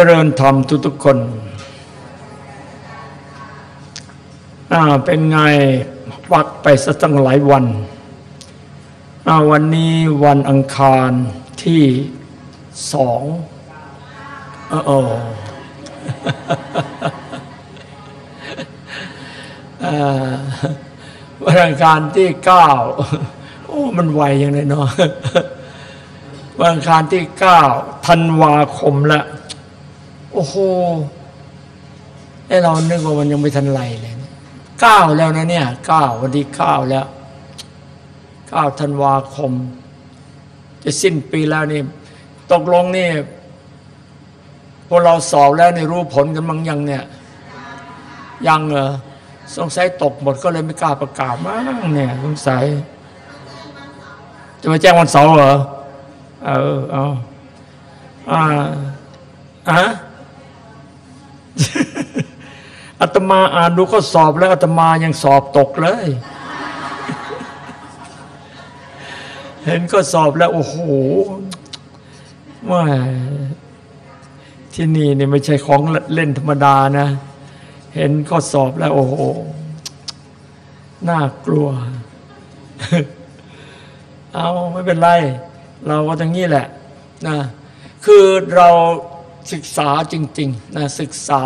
จริญธรรมทุกๆคนเป็นไงวักไปสักตั้งหลายวัน วันนี้วันอังคารที่สองเออเอวันอังคารที่เก้าโอ้มันไวอย่างไรเนาะวันอังคารที่เก้าธันวาคมละ โอ้โหไอเรานึกว่ามันยังไม่ทันไรเลยเก้าแล้วนะเนี่ยเก้าวันที่เก้าแล้วเก้าธันวาคม จะสิ้นปีแล้วนี่ ตกลงนี่พวกเราสอบแล้วในรู้ผลกันมั้งยังเนี่ย ยังเหรอสงสัยตกหมดก็เลยไม่กล้าประกาศมั้งเนี่ยสงสัย จะมาแจ้งวันเสาร์เหรอ เออเอาอ่าอะ อาตมาอ่านดูข้อสอบแล้วอาตมายังสอบตกเลย เห็นข้อสอบแล้ว โอ้โหว่าที่นี่เนี่ยไม่ใช่ของเล่นธรรมดานะ เห็นข้อสอบแล้ว โอ้โหน่ากลัว เอาไม่เป็นไร เราก็ตรงนี้แหละนะคือเรา ศึกษาจริงๆนะศึกษา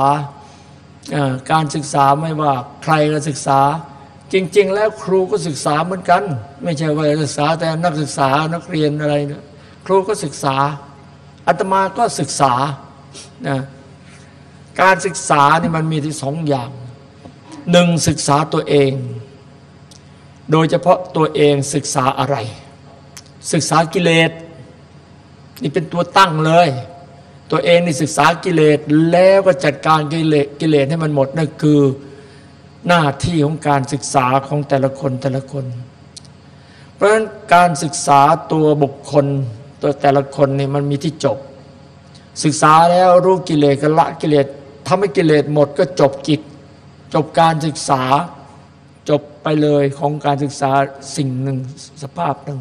การศึกษาไม่ว่าใครก็ศึกษา จริง ๆ แล้วครูก็ศึกษาเหมือนกัน ไม่ใช่ว่าศึกษาแต่นักศึกษานักเรียนอะไรนะครูก็ศึกษาอาตมาก็ศึกษานะการศึกษานี่มันมีที่สองอย่างหนึ่งศึกษาตัวเอง โดยเฉพาะตัวเองศึกษาอะไร ศึกษากิเลสนี่เป็นตัวตั้งเลย ตัวเองนี่ศึกษากิเลสแล้วก็จัดการกิเลสกิเลสให้มันหมดนั่นคือหน้าที่ของการศึกษาของแต่ละคนแต่ละคน เพราะฉะนั้นการศึกษาตัวบุคคลตัวแต่ละคนนี่มันมีที่จบ ศึกษาแล้วรู้กิเลสก็ละกิเลสทำให้กิเลสหมดก็จบกิจ จบการศึกษาจบไปเลยของการศึกษาสิ่งหนึ่งสภาพหนึ่ง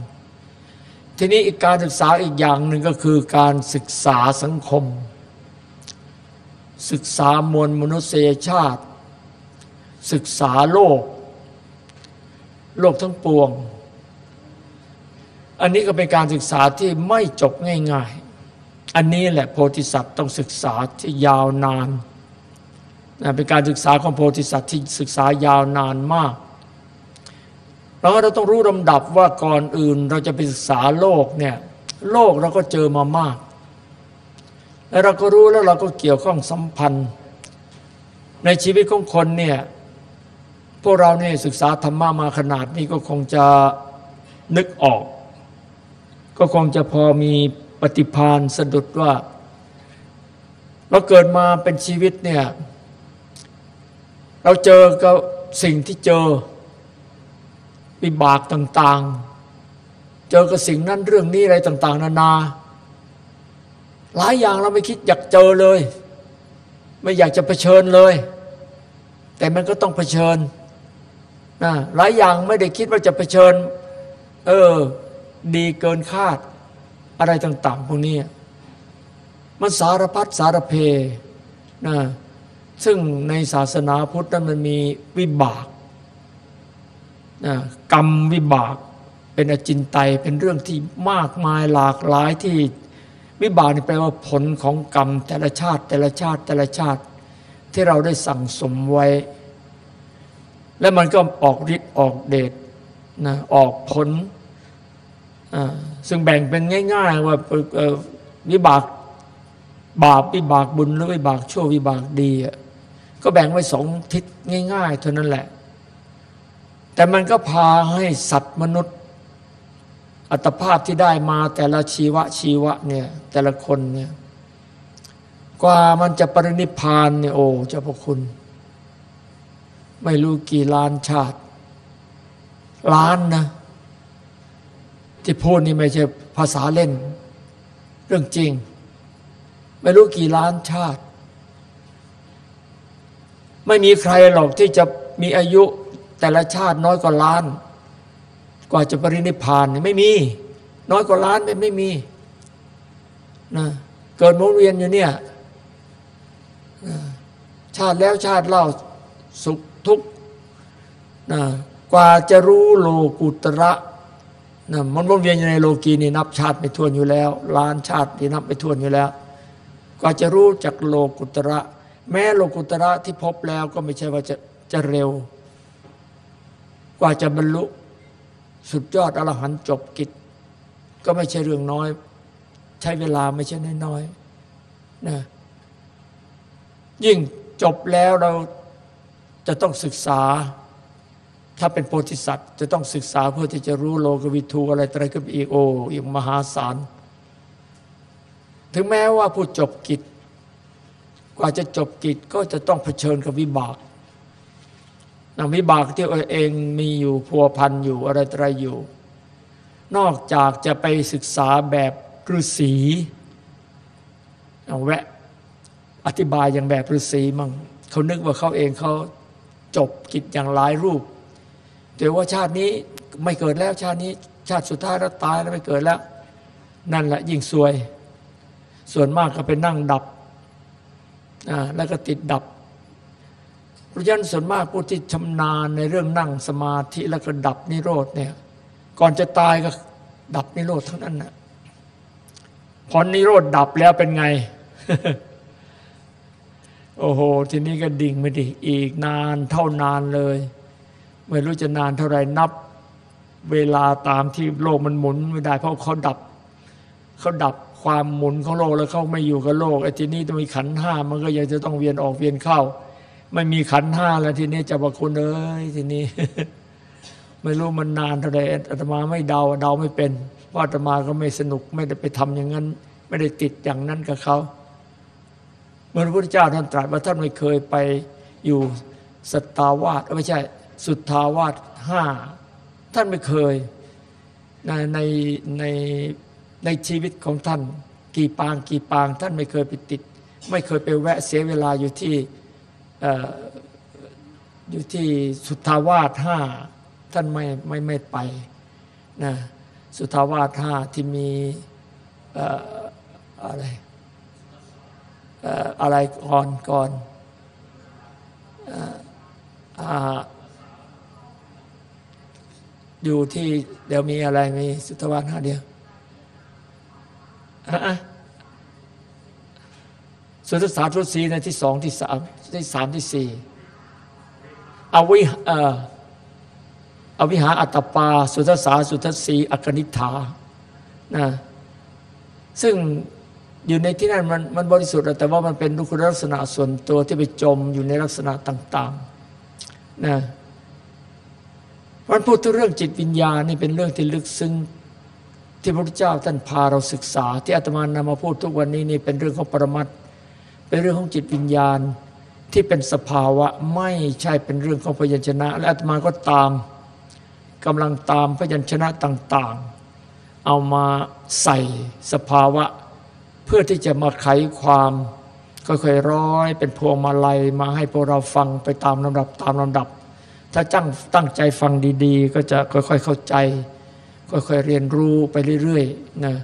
ทีนี้อีกการศึกษาอีกอย่างหนึ่งก็คือการศึกษาสังคม ศึกษามวลมนุษยชาติ ศึกษาโลก โลกทั้งปวง อันนี้ก็เป็นการศึกษาที่ไม่จบง่ายๆ อันนี้แหละโพธิสัตว์ต้องศึกษาที่ยาวนานเป็นการศึกษาของโพธิสัตว์ที่ศึกษายาวนานมาก เราก็เราต้องรู้ลำดับว่าก่อนอื่นเราจะไปศึกษาโลกเนี่ยโลกเราก็เจอมามาก แล้วเราก็รู้แล้วเราก็เกี่ยวข้องสัมพันธ์ ในชีวิตของคนเนี่ยพวกเราเนี่ยศึกษาธรรมะมาขนาดนี้ก็คงจะนึกออก ก็คงจะพอมีปฏิพานสะดุดว่า เราเกิดมาเป็นชีวิตเนี่ยเราเจอกับสิ่งที่เจอ วิบากต่าง ๆ เจอกับสิ่งนั้นเรื่องนี้อะไรต่าง ๆ นานา หลายอย่างเราไม่คิดอยากเจอเลย ไม่อยากจะเผชิญเลย แต่มันก็ต้องเผชิญนะหลายอย่างไม่ได้คิดว่าจะเผชิญ เออ ดีเกินคาด อะไรต่าง ๆ พวกนี้มันสารพัดสารเพนะซึ่งในศาสนาพุทธนั้นมันมีวิบาก กรรมวิบากเป็นอจินไตยเป็นเรื่องที่มากมายหลากหลายที่วิบากนี่แปลว่าผลของกรรมแต่ละชาติ แต่ละชาติแต่ละชาติ ที่เราได้สั่งสมไว้ และมันก็ออกฤทธิ์ออกเดชนะออกผลซึ่งแบ่งเป็นง่าย ๆ ว่าวิบากบาปวิบากบุญหรือวิบากชั่ววิบากดีก็แบ่งไว้สองทิศง่าย ๆ เท่านั้นแหละ แต่มันก็พาให้สัตว์มนุษย์ อัตภาพที่ได้มาแต่ละชีวะชีวะเนี่ยแต่ละคนเนี่ยกว่ามันจะปรินิพานเนี่ยโอ้เจ้าพระคุณ ไม่รู้กี่ล้านชาติ ล้านนะ ที่พูดนี่ไม่ใช่ภาษาเล่น เรื่องจริง ไม่รู้กี่ล้านชาติ ไม่มีใครหรอกที่จะมีอายุ แต่ละชาติน้อยกว่าล้าน กว่าจะปรินิพานไม่มี น้อยกว่าล้านไม่ไม่มีนะเกิดมุนเวียนอยู่เนี่ยชาติแล้วชาติเล่าสุขทุกข์นะกว่าจะรู้โลกุตระนะมันวนเวียนอยู่ในโลกีนี่นับชาติไม่ทวนอยู่แล้ว ล้านชาตินี่นับไม่ทวนอยู่แล้ว กว่าจะรู้จากโลกุตระ แม้โลกุตระที่พบแล้วก็ไม่ใช่ว่าจะจะเร็ว กว่าจะบรรลุ สุดยอดอรหันต์จบกิจ ก็ไม่ใช่เรื่องน้อย ใช้เวลาไม่ใช่น้อยๆนะยิ่งจบแล้วเราจะต้องศึกษา ถ้าเป็นโพธิสัตว์ จะต้องศึกษาเพื่อที่จะรู้โลกวิทูอะไรอะไรก็อีกโออีกมหาศาล ถึงแม้ว่าผู้จบกิจ กว่าจะจบกิจก็จะต้องเผชิญกับวิบาก วิบากที่เองมีอยู่พัวพันอยู่อะไรอะไรอยู่ นอกจากจะไปศึกษาแบบฤาษีเอาแวะอธิบายอย่างแบบฤาษีมั่งเขานึกว่าเขาเองเขาจบกิจอย่างหลายรูปแต่ว่าชาตินี้ไม่เกิดแล้วชาตินี้ ชาติสุดท้ายแล้วตายแล้วไม่เกิดแล้ว นั่นแหละยิ่งซวย ส่วนมากก็ไปนั่งดับอ่าแล้วก็ติดดับ เพราะฉะนั้นส่วนมากผู้ที่ชำนาญในเรื่องนั่งสมาธิแล้วก็ดับนิโรธเนี่ยก่อนจะตายก็ดับนิโรธทั้งนั้นนะพอนิโรธดับแล้วเป็นไง โอ้โห ทีนี้ก็ดิ่งไม่ดีอีกนานเท่านานเลย ไม่รู้จะนานเท่าไรนับ เวลาตามที่โลกมันหมุนไม่ได้ เพราะเขาดับเขาดับความหมุนของโลกแล้วเขาไม่อยู่กับโลกไอ้ทีนี้ต้องมีขันห้ามันก็ยังจะต้องเวียนออกเวียนเข้า ไม่มีขันห้าแล้วทีนี้จะบอกคุณเอ้ยทีนี้ ไม่รู้มันนานเท่าไหร่อาตมาไม่เดาเดาไม่เป็นเพราอาตมาก็ไม่สนุกไม่ได้ไปทำอย่างนั้น ไม่ได้ติดอย่างนั้นกับเขาเมื่อพระพุทธเจ้าท่านตรัสว่าท่านไม่เคยไปอยู่สตาวาสไม่ใช่ สุทธาวาสห้าท่านไม่เคยในในในในชีวิตของท่าน กี่ปางกี่ปาง ท่านไม่เคยไปติด ไม่เคยไปแวะเสียเวลาอยู่ที่ อยู่ที่สุทธาวาสห้าท่านไม่ไม่ไม่ไปนะสุทธาวาสห้าที่มีอะไรอะไรก่อนก่อนอยู่ที่เดี๋ยวมีอะไรมีสุทธวานห้าเดียวสุทธศาสตร์ทุสีในที่สองที่สาม ที่สามที่สี่อวิอวิหาอัตปา สุทธศาสุทธสีอักนิฐานะซึ่งอยู่ในที่นั้นมันมันบริสุทธิ์แต่ว่ามันเป็นคุณลักษณะส่วนตัวที่ไปจมอยู่ในลักษณะต่างๆนะมันพูดถึงเรื่องจิตวิญญาณนี่เป็นเรื่องที่ลึกซึ้งที่พระพุทธเจ้าท่านพาเราศึกษา ที่อาตมานำมาพูดทุกวันนี้นี่เป็นเรื่องของปรมัตเป็นเรื่องของจิตวิญญาณ ที่เป็นสภาวะไม่ใช่เป็นเรื่องของพยัญชนะ และอาตมาก็ตามกำลังตามพยัญชนะต่างๆ เอามาใส่สภาวะ เพื่อที่จะมาไขความค่อยๆร้อย เป็นพวงมาลัยมาให้พวกเราฟังไปตามลำดับตามลำดับ ถ้าตั้งตั้งใจฟังดีๆ ก็จะค่อยๆเข้าใจ ค่อยๆเรียนรู้ไปเรื่อยๆนะ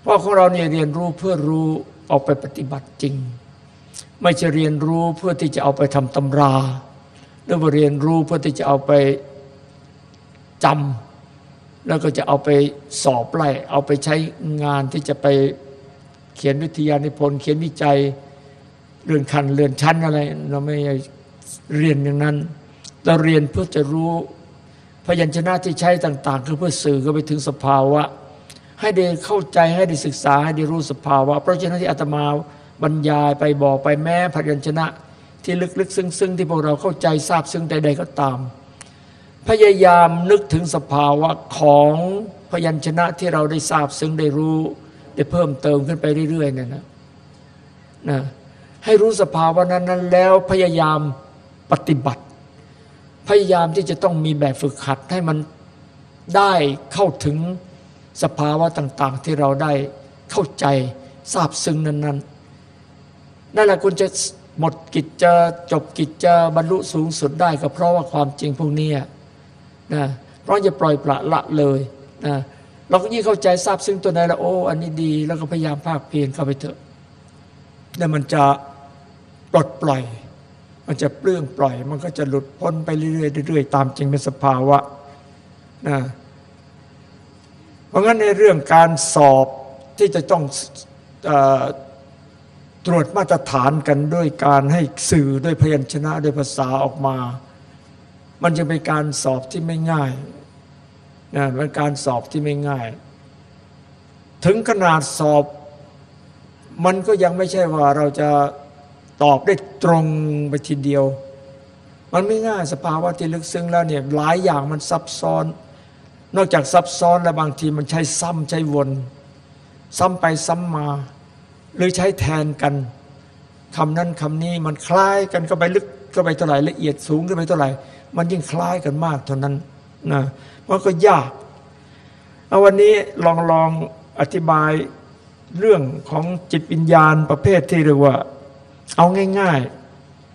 เพราะของเราเนี่ยเรียนรู้เพื่อรู้ออกไปปฏิบัติจริง ไม่จะเรียนรู้เพื่อที่จะเอาไปทำตำรา หรือว่าเรียนรู้เพื่อที่จะเอาไปจำแล้วก็จะเอาไปสอบไล่เอาไปใช้งานที่จะไปเขียนวิทยานิพนธ์เขียนวิจัยเรื่องคันเรือนชั้นอะไร เราไม่เรียนอย่างนั้น เราเรียนเพื่อจะรู้พยัญชนะที่ใช้ต่าง ๆ คือเพื่อสื่อก็ไปถึงสภาวะ ให้ได้เข้าใจให้ได้ศึกษาให้ได้รู้สภาวะ เพราะฉะนั้นที่อาตมา บรรยายไปบอกไปแม้พยัญชนะที่ลึกๆซึ้งๆที่พวกเราเข้าใจทราบซึ้งใดๆก็ตาม พยายามนึกถึงสภาวะของพยัญชนะที่เราได้ทราบซึ้งได้รู้ ได้เพิ่มเติมขึ้นไปเรื่อยๆเนี่ยนะนะให้รู้สภาวะนั้นนั้นแล้วพยายามปฏิบัติ พยายามที่จะต้องมีแบบฝึกหัดให้มันได้เข้าถึงสภาวะต่าง ๆ ที่เราได้เข้าใจทราบซึ้งนั้นนั้ นั่นแหละคุณจะหมดกิจจะจบกิจจะบรรลุสูงสุดได้ก็เพราะว่าความจริงพวกนี้นะเพราะจะปล่อยปละละเลยนะเราก็ยิ่งเข้าใจทราบซึ่งตัวไหนแล้วโอ้อันนี้ดี แล้วก็พยายามภาคเพียรเข้าไปเถอะแล้วมันจะปลดปล่อย มันจะเปลื้องปล่อย มันก็จะหลุดพ้นไปเรื่อยๆเรื่อยๆตามจริงเป็นสภาวะนะเพราะงั้นในเรื่องการสอบที่จะต้อง ตรวจมาตรฐานกันด้วยการให้สื่อด้วยพยัญชนะด้วยภาษาออกมา มันจะเป็นการสอบที่ไม่ง่ายนะเป็นการสอบที่ไม่ง่าย ถึงขนาดสอบ มันก็ยังไม่ใช่ว่าเราจะตอบได้ตรงไปทีเดียว มันไม่ง่ายสภาวะที่ลึกซึ้งแล้วเนี่ยหลายอย่างมันซับซ้อน นอกจากซับซ้อนแล้วบางทีมันใช้ซ้ำใช้วน ซ้ำไปซ้ำมา หรือใช้แทนกันคำนั้นคำนี้มันคล้ายกันก็ไปลึกก็ไปเท่าไหร่ละเอียดสูงขึ้นไปเท่าไหร่ มันยิ่งคล้ายกันมากเท่านั้นนะมันก็ยากเอาวันนี้ลองลองอธิบายเรื่องของจิตวิญญาณประเภทที่เรียกว่า เอาง่าย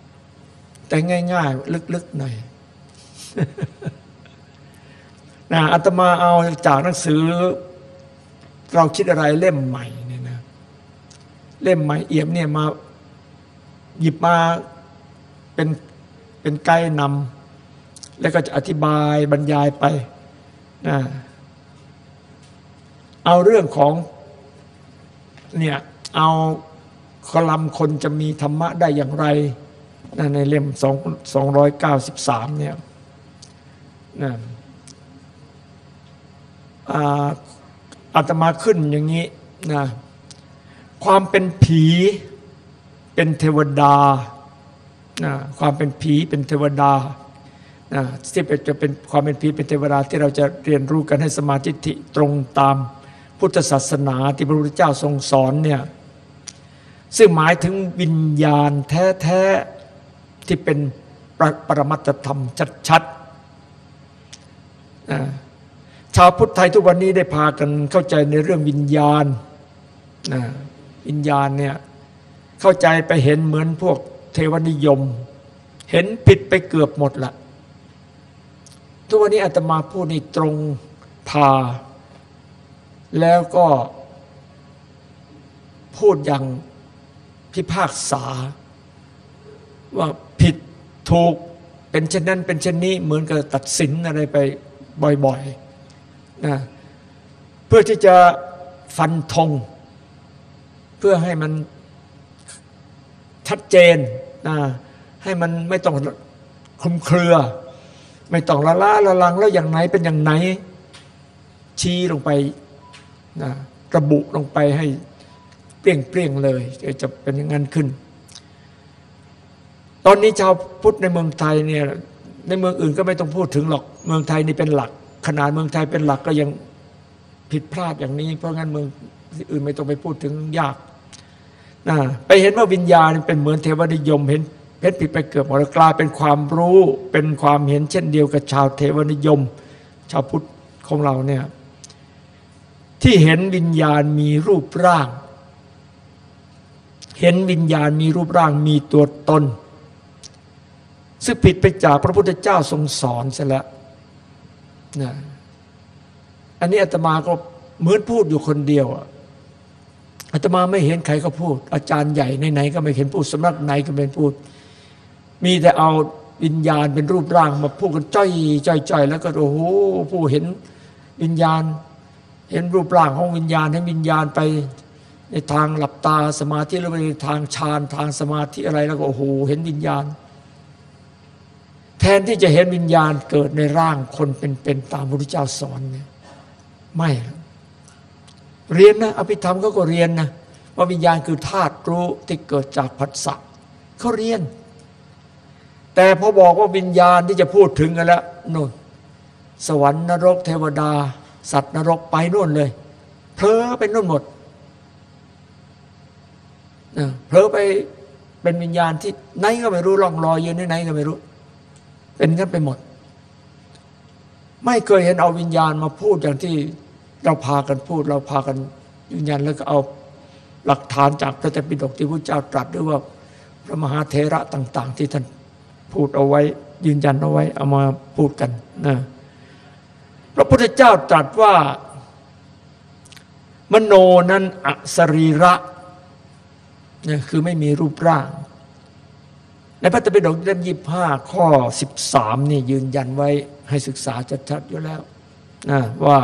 ๆ แต่ง่าย ๆ ลึกๆหน่อยนะอาตมาเอาจากหนังสือ เราคิดอะไรเล่มใหม่ เล่มใหม่เอี่ยมเนี่ยมาหยิบมาเป็นเป็นไกด์นำแล้วก็จะอธิบายบรรยายไปนะเอาเรื่องของเนี่ยเอาคอลัมคนจะมีธรรมะได้อย่างไรนะในเล่มสองสองร้อยเก้าสิบสามเนี่ยนะอาตมาขึ้นอย่างนี้นะ ความเป็นผี เป็นเทวดาความเป็นผีเป็นเทวดาที่จะเป็นความเป็นผีเป็นเทวดาที่เราจะเรียนรู้กันให้สมาธิตรงตามพุทธศาสนาที่พระพุทธเจ้าทรงสอนเนี่ยซึ่งหมายถึงวิญญาณแท้ๆที่เป็นปรปรมัตธรรมชัดๆชาวพุทธไทยทุกวันนี้ได้พากันเข้าใจในเรื่องวิญญาณ วิญญาณเนี่ยเข้าใจไปเห็นเหมือนพวกเทวนิยม เห็นผิดไปเกือบหมดละทุกวันนี้อาตมาพูดในตรงพา แล้วก็พูดอย่างพิพากษา ว่าผิดถูกเป็นเช่นนั้นเป็นเช่นนี้เหมือนกับตัดสินอะไรไปบ่อยๆนะเพื่อที่จะฟันธง พื่อให้มันชัดเจนนะให้มันไม่ต้องคลุมเครือ ไม่ต้องละล้าละลังแล้วอย่างไหนเป็นอย่างไหน ชี้ลงไปนะระบุลงไปให้เปรี้ยงเปรียงเลย จะเป็นอย่างนั้นขึ้น ตอนนี้ชาวพุทธในเมืองไทยเนี่ยในเมืองอื่นก็ไม่ต้องพูดถึงหรอกเมืองไทยนี่เป็นหลัก ขนาดเมืองไทยเป็นหลักก็ยังผิดพลาดอย่างนี้ เพราะงั้นเมืองอื่นไม่ต้องไปพูดถึงยาก นะไปเห็นว่าวิญญาณเป็นเหมือนเทวนิยมเห็นเพชรผิดไปเกือบหมดกลายเป็นความรู้เป็นความเห็นเช่นเดียวกับชาวเทวนิยม ชาวพุทธของเราเนี่ยที่เห็นวิญญาณมีรูปร่าง เห็นวิญญาณมีรูปร่างมีตัวตน ซึ่งผิดไปจากพระพุทธเจ้าทรงสอนเสียแล้วนะอันนี้อาตมาก็เหมือนพูดอยู่คนเดียวอ อาตมาไม่เห็นใครก็พูด อาจารย์ใหญ่ไหนๆก็ไม่เห็นพูดสำนักไหนก็ไม่พูด มีแต่เอาวิญญาณเป็นรูปร่างมาพูดกันจ้อยจ้อยแล้วก็โอ้โหผู้เห็นวิญญาณ เห็นรูปร่างของวิญญาณให้วิญญาณไปในทางหลับตาสมาธิแล้วไปในทางฌานทางสมาธิอะไรแล้วก็โอ้โหเห็นวิญญาณ แทนที่จะเห็นวิญญาณเกิดในร่างคนเป็นๆตามพระพุทธเจ้าสอนเนี่ยไม่ เรียนนะอภิธรรมเขาก็เรียนนะว่าวิญญาณคือธาตุรู้ที่เกิดจากผัสสะเขาเรียน แต่พอบอกว่าวิญญาณที่จะพูดถึงกันแล้วนู่น สวรรค์นรกเทวดา สัตว์นรกไปนู่นเลยเพลอไปนู่นหมดเพลอไปเป็นวิญญาณที่ไหนก็ไม่รู้ล่องลอยยู่ไหนก็ไม่รู้ เป็นกันไปหมด ไม่เคยเห็นเอาวิญญาณมาพูดอย่างที่ เราพากันพูด เราพากันยืนยันแล้วก็เอาหลักฐานจากพระเจ้าปิฎกที่พระเจ้าตรัสด้วยว่าพระมหาเทระต่าง ๆ ที่ท่านพูดเอาไว้ ยืนยันเอาไว้ เอามาพูดกันนะพระพุทธเจ้าตรัสว่ามโนนั้นอสรีระนี่ยคือไม่มีรูปร่าง ในพระตปิฎกเล่มยี่ห้าข้อสิบสามนี่ยืนยันไว้ให้ศึกษาชัดๆอยู่แล้วนะว่า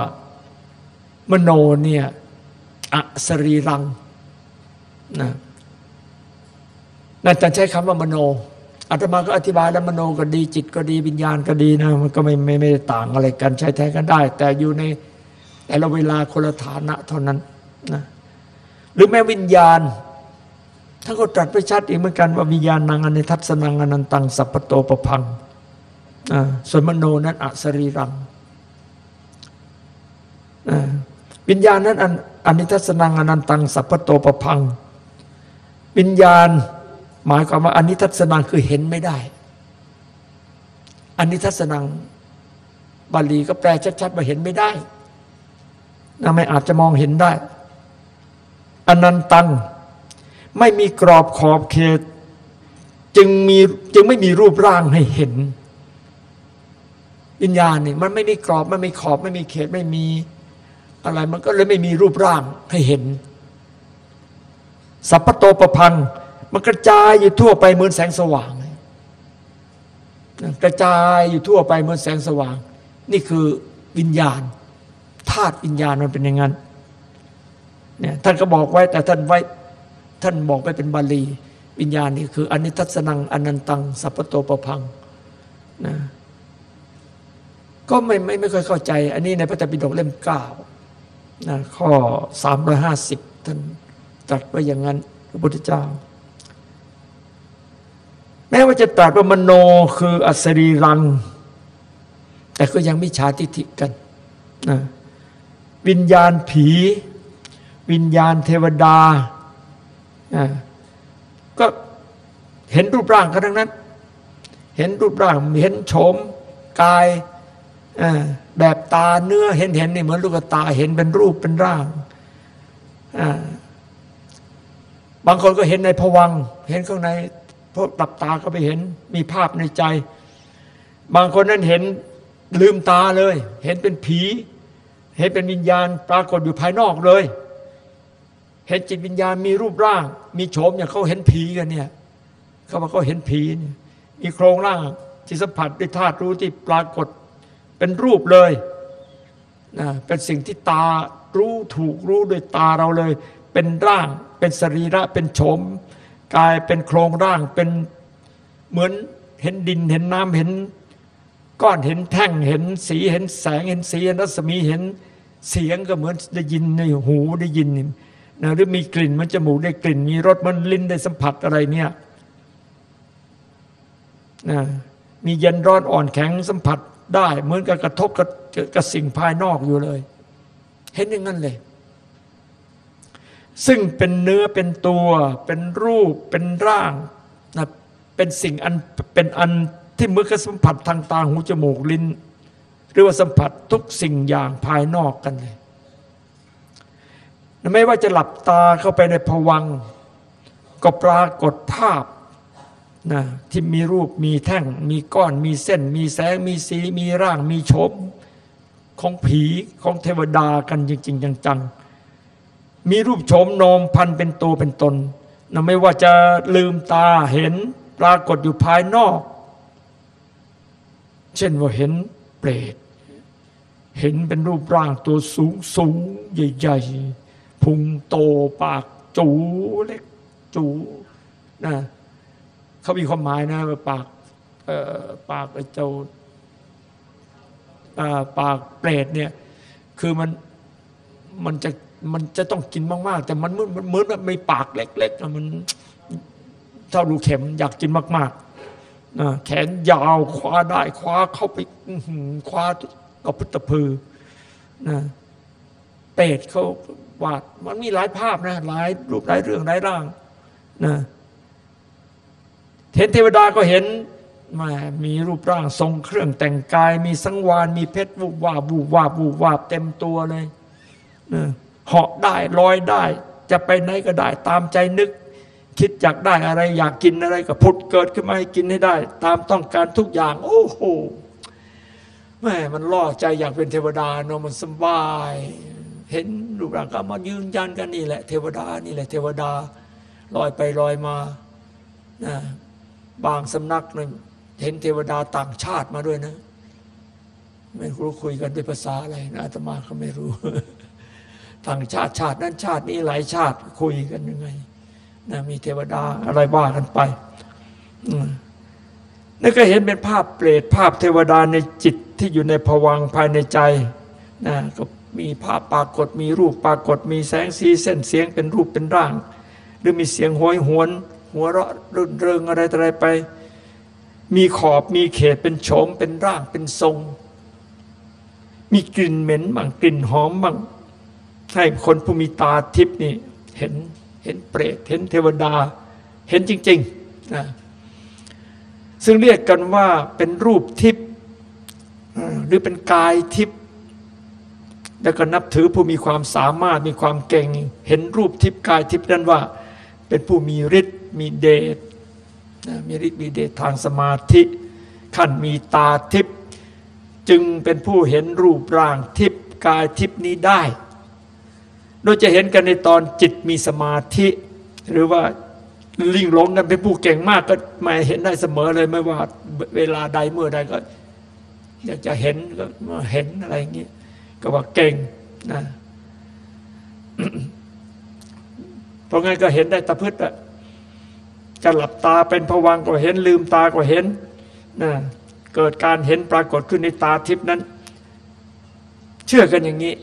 มโนเนี่ยอสรีรังนะนั่นแต่ใช้คำว่ามโนอาตมาก็อธิบายแล้วมโนก็ดีจิตก็ดีวิญญาณก็ดีนะมันก็ไม่ไม่ไม่ได้ต่างอะไรกันใช้แทนกันได้ แต่อยู่ในแต่ละเวลาคนละฐานะเท่านั้นนะหรือแม้วิญญาณท่านก็ตรัสไปชัดอีกเหมือนกันว่าวิญญาณนางอนิทัศนังอนันตังสัพพโตปพังส่วนมโนนั้นอสรีรังอ่า วิญญาณนั้นอันอนิทัศนังอนันตังสัพพโตปพัง วิญญาณหมายความว่าอนิทัศนังคือเห็นไม่ได้อนิทัศนังบาลีก็แปลชัดๆว่าเห็นไม่ได้นะไม่อาจจะมองเห็นได้อนันตัง ไม่มีกรอบขอบเขต จึงมีจึงไม่มีรูปร่างให้เห็นวิญญาณนี่มันไม่มีกรอบไม่มีขอบ ไม่มีเขต ไม่มี อะไรมันก็เลยไม่มีรูปร่างให้เห็น สัพพโตประพังมันกระจายอยู่ทั่วไปเหมือนแสงสว่าง กระจายอยู่ทั่วไปเหมือนแสงสว่าง นี่คือวิญญาณธาตุวิญญาณมันเป็นอย่างนั้นเนี่ยท่านก็บอกไว้แต่ท่านไว้ท่านบอกไปเป็นบาลี วิญญาณนี่คืออนิทัศนังอนันตัง สัพพโตประพังนะก็ไม่ไม่ไม่ค่อยเข้าใจ อันนี้ในพระไตรปิฎกเล่มเก้า นะข้อสามร้อยห้าสิบท่านตรัสไว้อย่างนั้นพระพุทธเจ้า แม้ว่าจะตรัสว่ามโนคืออสรีรัง แต่ก็ยังไม่ชาติทิกันนะวิญญาณผี วิญญาณเทวดาก็เห็นรูปร่างกันทั้งนั้น เห็นรูปร่าง เห็นโฉมกาย แบบตาเนื้อเห็นเห็นนี่เหมือนลูกตาเห็นเป็นรูปเป็นร่างบางคนก็เห็นในผวัง เห็นข้างในพวกตับตาก็ไปเห็น มีภาพในใจ บางคนนั้นเห็นลืมตาเลย เห็นเป็นผี เห็นเป็นวิญญาณปรากฏอยู่ภายนอกเลย เห็นจิตวิญญาณมีรูปร่าง มีโฉมอย่างเขาเห็นผีกันเนี่ยเขาบอกเขาเห็นผี มีโครงร่างที่สัมผัสด้วยธาตุรู้ที่ปรากฏ เป็นรูปเลยนะเป็นสิ่งที่ตารู้ถูกรู้ด้วยตาเราเลย เป็นร่าง เป็นสรีระเป็นโฉมกายเป็นโครงร่างเป็นเหมือนเห็นดินเห็นน้ำเห็นก้อนเห็นแท่งเห็นสีเห็นแสงเห็นสีเห็นรัศมีเห็นเสียงก็เหมือนได้ยินในหูได้ยินนะหรือมีกลิ่นมันจมูกได้กลิ่น มีรสมันลิ้นได้สัมผัสอะไรเนี่ยนะมีเย็นร้อนอ่อนแข็งสัมผัส ได้ เหมือนกับกระทบกับกับสิ่งภายนอกอยู่เลย เห็นอย่างนั้นเลย ซึ่งเป็นเนื้อเป็นตัว เป็นรูปเป็นร่างนะเป็นสิ่งอันเป็นอันที่มือกับสัมผัสทางตาหูจมูกลิ้น หรือว่าสัมผัสทุกสิ่งอย่างภายนอกกันเลยไม่ว่าจะหลับตาเข้าไปในผวังก็ปรากฏภาพ นะที่มีรูปมีแท่ง มีก้อนมีเส้น มีแสง มีสี มีร่าง มีโฉมของผีของเทวดากันจริง ๆ จังๆ มีรูปโฉมโนมพันเป็นตัวเป็นตนนะไม่ว่าจะลืมตาเห็นปรากฏอยู่ภายนอก เช่นว่าเห็นเปรตเห็นเป็นรูปร่างตัวสูงสูงใหญ่ๆพุงโตปากจูเล็กจูนะ เขามีความหมายนะปากปากเจ้าปากเปรตเนี่ยคือมันมันจะมันจะต้องกินมากๆ แต่มันมันเหมือนแบบไม่ปากเล็กๆมันเท่ารูเข็มอยากกินมากๆนะแขนยาวคว้าได้คว้าเข้าไปคว้ากับพุทธพือนะเปรตเขาวาดมันมีหลายภาพนะหลายรูปหลายเรื่องหลายร่างนะ เห็นเทวดาก็เห็นมามีรูปร่างทรงเครื่องแต่งกาย มีสังวาน มีเพชรวูบวาบวูบวาบวูบวาบเต็มตัวเลยเหาะได้ลอยได้ จะไปไหนก็ได้ ตามใจนึก คิดอยากได้อะไร อยากกินอะไรก็ผุดเกิดขึ้นมาให้กินให้ได้ ตามต้องการทุกอย่าง โอ้โหแม่มันล่อใจอยากเป็นเทวดาเนาะมันสบาย เห็นรูปร่างก็มายืนยันกันนี่แหละ เทวดานี่แหละเทวดาลอยไปลอยมานะ บางสำนักนึงเห็นเทวดาต่างชาติมาด้วยนะ ไม่รู้คุยกันด้วยภาษาอะไรนะอาตมาก็ไม่รู้ ต่างชาติชาตินั้นชาตินี้หลายชาติคุยกันยังไงนะมีเทวดาอะไรว่ากันไปนั่นก็เห็นเป็นภาพเปรตภาพเทวดาในจิตที่อยู่ในภวังภายในใจนะก็มีภาพปรากฏมีรูปปรากฏมีแสงสีเส้นเสียงเป็นรูปเป็นร่าง หรือมีเสียงห้อยหวน หัวเราะรื่นเริงอะไรอะไรไป มีขอบมีเขตเป็นโฉมเป็นร่างเป็นทรง มีกลิ่นเหม็นบ้างกลิ่นหอมบ้างให้คนผู้มีตาทิพนี่เห็นเห็นเปรตเห็นเทวดา เห็นจริงๆนะซึ่งเรียกกันว่าเป็นรูปทิพย์หรือเป็นกายทิพย์แล้วก็นับถือผู้มีความสามารถมีความเก่ง เห็นรูปทิพย์กายทิพย์นั้นว่า เป็นผู้มีฤทธิ์ มีเดชมีฤทธิ์มีเดชทางสมาธิขั้นมีตาทิพย์จึงเป็นผู้เห็นรูปร่างทิพย์กายทิพย์นี้ได้ โดยจะเห็นกันในตอนจิตมีสมาธิ หรือว่าลิงหลงกันเป็นผู้เก่งมากก็มาเห็นได้เสมอเลยไม่ว่าเวลาใดเมื่อใดก็ อยากจะเห็นก็เห็นอะไรอย่างนี้ก็ว่าเก่งนะเพราะงั้นก็เห็นได้ตะพืชอะ จะหลับตาเป็นผวังก็เห็นลืมตาก็เห็นนะเกิดการเห็นปรากฏขึ้นในตาทิพนั้น เชื่อกันอย่างนี้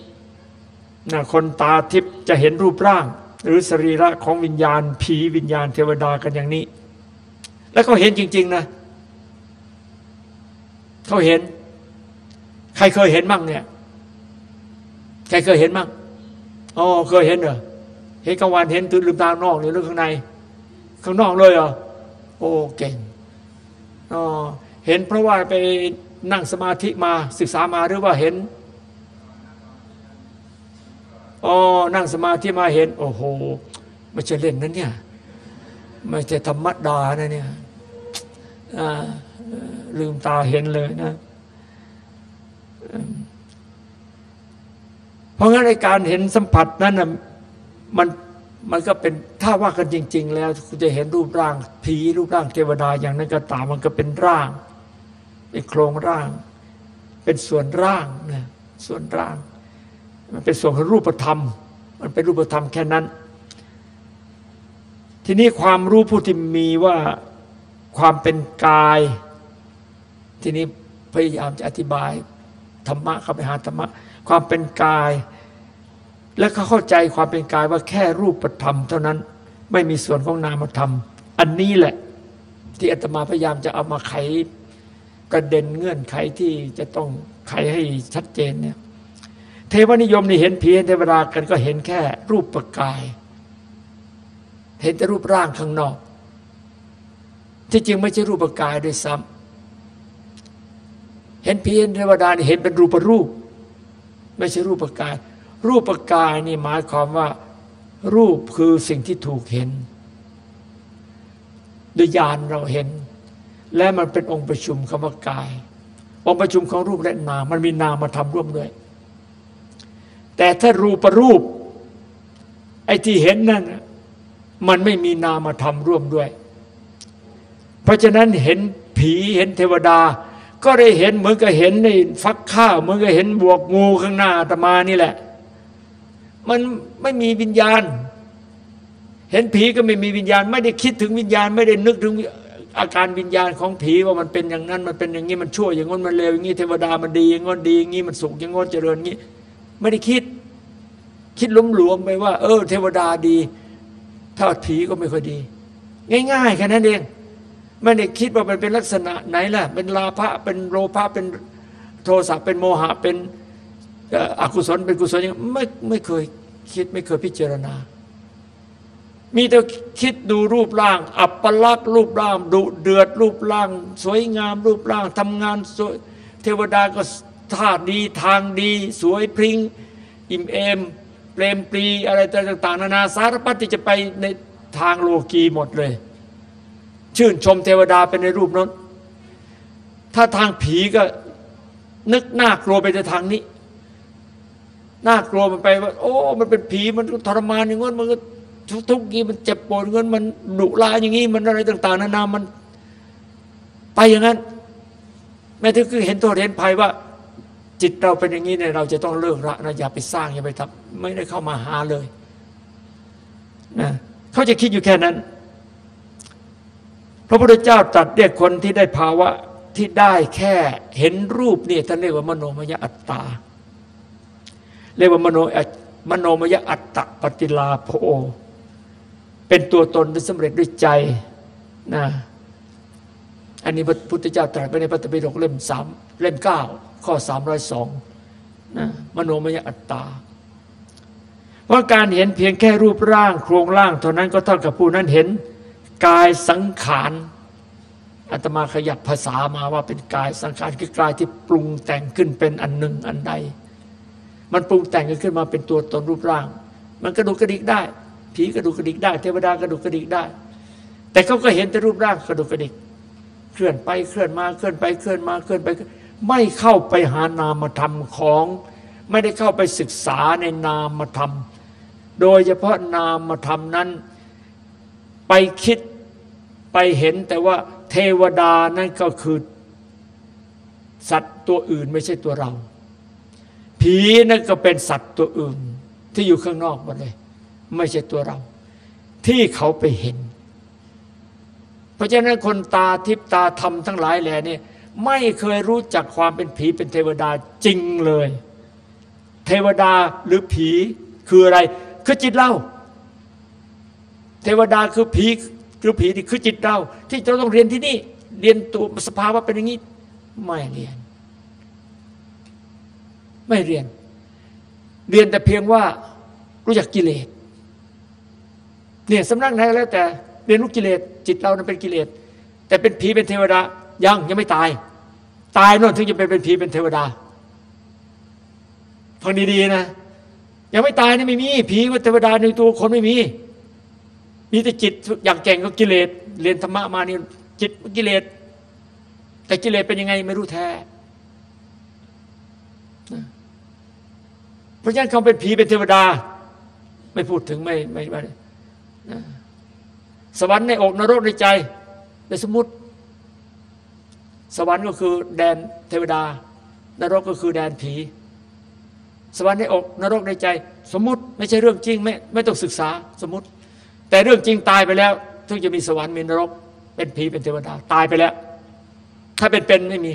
นะคนตาทิพจะเห็นรูปร่าง หรือสรีระของวิญญาณผีวิญญาณเทวดากันอย่างนี้ แล้วเขาเห็นจริง ๆนะเขาเห็น ใครเคยเห็นมั่งเนี่ย ใครเคยเห็นมั้งอ๋อเคยเห็นเหรอเห็นกลางวันเห็นตื่นลืมตานอกหรือข้างใน ข้างนอกเลยเหรอโอ้เก่งอ๋อเห็นเพราะว่าไปนั่งสมาธิมาศึกษามาหรือว่าเห็นอ๋อนั่งสมาธิมาเห็น โอ้โหไม่ใช่เล่นนั่นเนี่ยไม่ใช่ธรรมดานะเนี่ยลืมตาเห็นเลยนะเพราะงั้นในการเห็นสัมผัสนั้นนะมัน มันก็เป็นถ้าว่ากันจริง ๆ แล้วคุณจะเห็นรูปร่างผีรูปร่างเทวดาอย่างนั้นก็ตามมันก็เป็นร่างเป็นโครงร่าง เป็นส่วนร่างนะส่วนร่าง มันเป็นส่วนของรูปธรรม มันเป็นรูปธรรมแค่นั้น ทีนี้ความรู้ผู้ที่มีว่าความเป็นกาย ทีนี้พยายามจะอธิบายธรรมะเข้าไปหาธรรมะความเป็นกาย และเขาเข้าใจความเป็นกายว่าแค่รูปธรรมเท่านั้นไม่มีส่วนของนามธรรม อันนี้แหละ ที่อาตมาพยายามจะเอามาไขประเด็นเงื่อนไขที่จะต้องไขให้ชัดเจนเนี่ยเทวนิยมนี่เห็นผีเทวดากันก็เห็นแค่รูปประกาย เห็นแต่รูปร่างข้างนอก ที่จริงไม่ใช่รูปประกายด้วยซ้ำเห็นผีเทวดานี่เห็นเป็นรูปรูป ไม่ใช่รูปกาย รูปกายนี่หมายความว่า รูปคือสิ่งที่ถูกเห็นด้วยญาณเราเห็น และมันเป็นองค์ประชุมคำว่ากาย องค์ประชุมของรูปและนามมันมีนามมาทำร่วมด้วย แต่ถ้ารูปรูป ไอ้ที่เห็นนั่นมันไม่มีนามมาทำร่วมด้วย เพราะฉะนั้นเห็นผีเห็นเทวดา ก็ได้เห็นเหมือนกับเห็นในฟักข้าวเหมือนกับเห็นบวกงูข้างหน้าตมานี่แหละ มันไม่มีวิญญาณ เห็นผีก็ไม่มีวิญญาณ ไม่ได้คิดถึงวิญญาณ ไม่ได้นึกถึงอาการวิญญาณของผีว่ามันเป็นอย่างนั้น มันเป็นอย่างนี้มันชั่วอย่างง้นมันเลวอย่างนี้เทวดามันดีอย่างง้นดีอย่างนี้มันสุขอย่างง้นเจริญอย่างนี้ ไม่ได้คิด คิดล้มหลวมไปว่า เออ เทวดาดี ถ้าผีก็ไม่ค่อยดี ง่ายๆแค่นั้นเองไม่ได้คิดว่ามันเป็นลักษณะไหนล่ะ เป็นลาภะเป็นโลภะเป็นโทสะเป็นโมหะเป็นอกุศลเป็นกุศลยังไม่ไม่เคย คิดไม่เคยพิจารณา มีแต่คิดดูรูปร่าง อัปลักษณ์รูปร่างดุเดือดรูปร่าง สวยงามรูปร่างทำงานสวยเทวดาก็ท่าดีทางดี สวยพริ้งอิ่มเอมเปรมปรีอะไรต่าง ๆ นานาสารพัดที่จะไปในทางโลกีหมดเลย ชื่นชมเทวดาเป็นในรูปนั้น ถ้าทางผีก็นึกน่ากลัวไปในทางนี้ น่ากลัวมันไปว่าโอ้ มันเป็นผีมันทรมานอย่างงี้มันก็ทุกทีมันเจ็บปวดเงินมันดุร้ายอย่างงี้มันอะไรต่าง ๆ นานามัน ไปอย่างนั้น แม้ที่คือเห็นโทษเห็นภัยว่า จิตเราเป็นอย่างนี้เนี่ยเราจะต้องเลิกละนะอย่าไปสร้างอย่าไปทำไม่ได้เข้ามาหาเลยนะเขาจะคิดอยู่แค่นั้น พระพุทธเจ้าตรัสเรียกคนที่ได้ภาวะที่ได้แค่เห็นรูปนี่ท่านเรียกว่ามโนมยอัตตา เรียกว่ามโนมโนมยอัตตปฏิลาโภเป็นตัวตนที่สำเร็จด้วยใจนะอันนี้พระพุทธเจ้าตรัสไปในพระตปิฎกเล่มสามเล่มเก้าข้อสามร้อยสองนะมโนมยอัตตาเพราะการเห็นเพียงแค่รูปร่างโครงร่างเท่านั้นก็เท่ากับผู้นั้นเห็นกายสังขารอาตมาขยับภาษามาว่าเป็นกายสังขารคือกายที่ปรุงแต่งขึ้นเป็นอันหนึ่งอันใด มันปรุงแต่งกันขึ้นมาเป็นตัวตนรูปร่าง มันกระดูกกระดิกได้ ผีกระดูกกระดิกได้ เทวดากระดูกกระดิกได้ แต่เขาก็เห็นแต่รูปร่างกระดูกกระดิก เคลื่อนไปเคลื่อนมาเคลื่อนไปเคลื่อนมาเคลื่อนไป ไม่เข้าไปหานามธรรมของ ไม่ได้เข้าไปศึกษาในนามธรรม โดยเฉพาะนามธรรมนั้น ไปคิดไปเห็นแต่ว่าเทวดานั่นก็คือ สัตว์ตัวอื่นไม่ใช่ตัวเรา ผีนั่นก็เป็นสัตว์ตัวอื่น ที่อยู่ข้างนอกหมดเลย ไม่ใช่ตัวเรา ที่เขาไปเห็น เพราะฉะนั้นคนตาทิพตาธรรมทั้งหลายแหล่นี่ไม่เคยรู้จักความเป็นผีเป็นเทวดาจริงเลย เทวดาหรือผีคืออะไร คือจิตเราเทวดาคือผีคือผีที่คือจิตเรา ที่เราต้องเรียนที่นี่ เรียนตัวสภาวะเป็นอย่างนี้ ไม่เรียน ไม่เรียน เรียนแต่เพียงว่ารู้จักกิเลสเนี่ยสำนักไหนแล้วแต่เรียนรู้กิเลสจิตเรานั้นเป็นกิเลสแต่เป็นผีเป็นเทวดายังยังไม่ตาย ตายโน่นถึงจะเป็นเป็นผีเป็นเทวดาฟังดีๆนะยังไม่ตายนี่ไม่มีผีว่าเทวดาในตัวคนไม่มีมีแต่จิตอย่างแก่งก็กิเลสเรียนธรรมะมานี่จิตกิเลสแต่กิเลสเป็นยังไงไม่รู้แท้เพ ราะฉะนั้นเขาเป็นผีเป็นเทวดา ไม่พูดถึงไม่ไม่ไม่สวรรค์ในอกนรกในใจในสมมติ สวรรค์ก็คือแดนเทวดา นรกก็คือแดนผี สวรรค์ในอกนรกในใจ สมมติไม่ใช่เรื่องจริงไม่ไม่ต้องศึกษาสมมติ แต่เรื่องจริงตายไปแล้วถึงจะมีสวรรค์มีนรก เป็นผีเป็นเทวดาตายไปแล้ว ถ้าเป็นเป็นไม่มี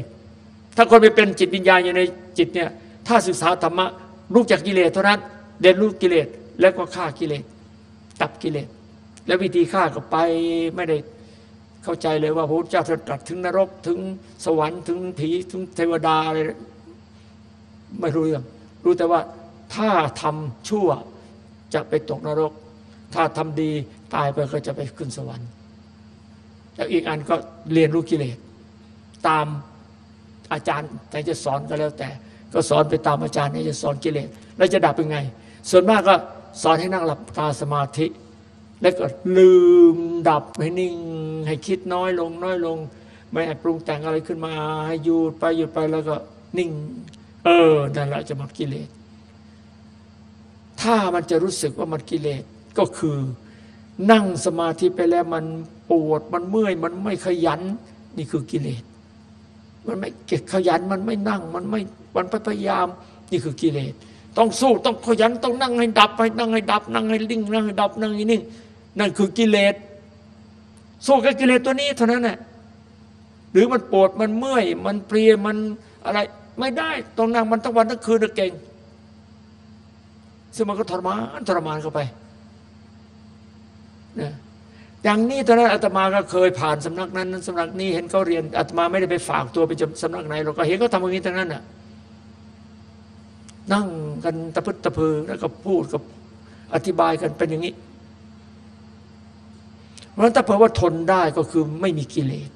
ถ้าคนไปเป็นจิตวิญญาณอยู่ในจิตเนี่ยถ้าศึกษาธรรมะ รู้จักกิเลสเท่านั้นเรียนรู้กิเลสแล้วก็ฆ่ากิเลสตับกิเลสแล้ววิธีฆ่าก็ไปไม่ได้เข้าใจเลยว่าพระพุทธเจ้าตรัสถึงนรกถึงสวรรค์ถึงผีถึงเทวดาอะไรไม่รู้เรื่องรู้แต่ว่าถ้าทำชั่วจะไปตกนรก ถ้าทำดีตายไปก็จะไปขึ้นสวรรค์แล้วอีกอันก็เรียนรู้กิเลสตามอาจารย์แต่จะสอนก็แล้วแต่ ก็สอนไปตามอาจารย์นี่จะสอนกิเลสแล้วจะดับเป็นไง ส่วนมากก็สอนให้นั่งหลับตาสมาธิ แล้วก็ลืมดับให้นิ่ง ให้คิดน้อยลงน้อยลง ไม่ให้ปรุงแต่งอะไรขึ้นมาให้หยุดไปหยุดไปแล้วก็นิ่ง เออนั่นแหละจะหมดกิเลส ถ้ามันจะรู้สึกว่ามันกิเลสก็คือนั่งสมาธิไปแล้วมันปวดมันเมื่อยมันไม่ขยันนี่คือกิเลส มันไม่เก็บขยันมันไม่นั่งมันไม่ มันพยายามนี่คือกิเลสต้องสู้ต้องขยันต้องนั่งให้ดับไปนั่งให้ดับ นั่งให้ลิ่งนั่งให้ดับนั่งให้นิ่งนั่นคือกิเลสสู้กับกิเลสตัวนี้เท่านั้นแหละหรือมันปวดมันเมื่อยมันเพลียมันอะไร ไม่ได้ต้องนั่งมันทั้งวันทั้งคืนเก่งซึ่งมันก็ทรมานทรมานเข้าไปนะอย่างนี้ตอนนั้นอาตมาก็เคยผ่านสำนักนั้นสำนักนี้เห็นเขาเรียนอาตมาไม่ได้ไปฝากตัวไปจำสำนักไหนเราก็เห็นเขาทำอย่างนี้ทั้งนั้นน่ะ นั่งกันตะพึดตะพือแล้วก็พูดกับอธิบายกันเป็นอย่างนี้ เพราะฉะนั้นถ้าเผื่อว่าทนได้ก็คือไม่มีกิเลส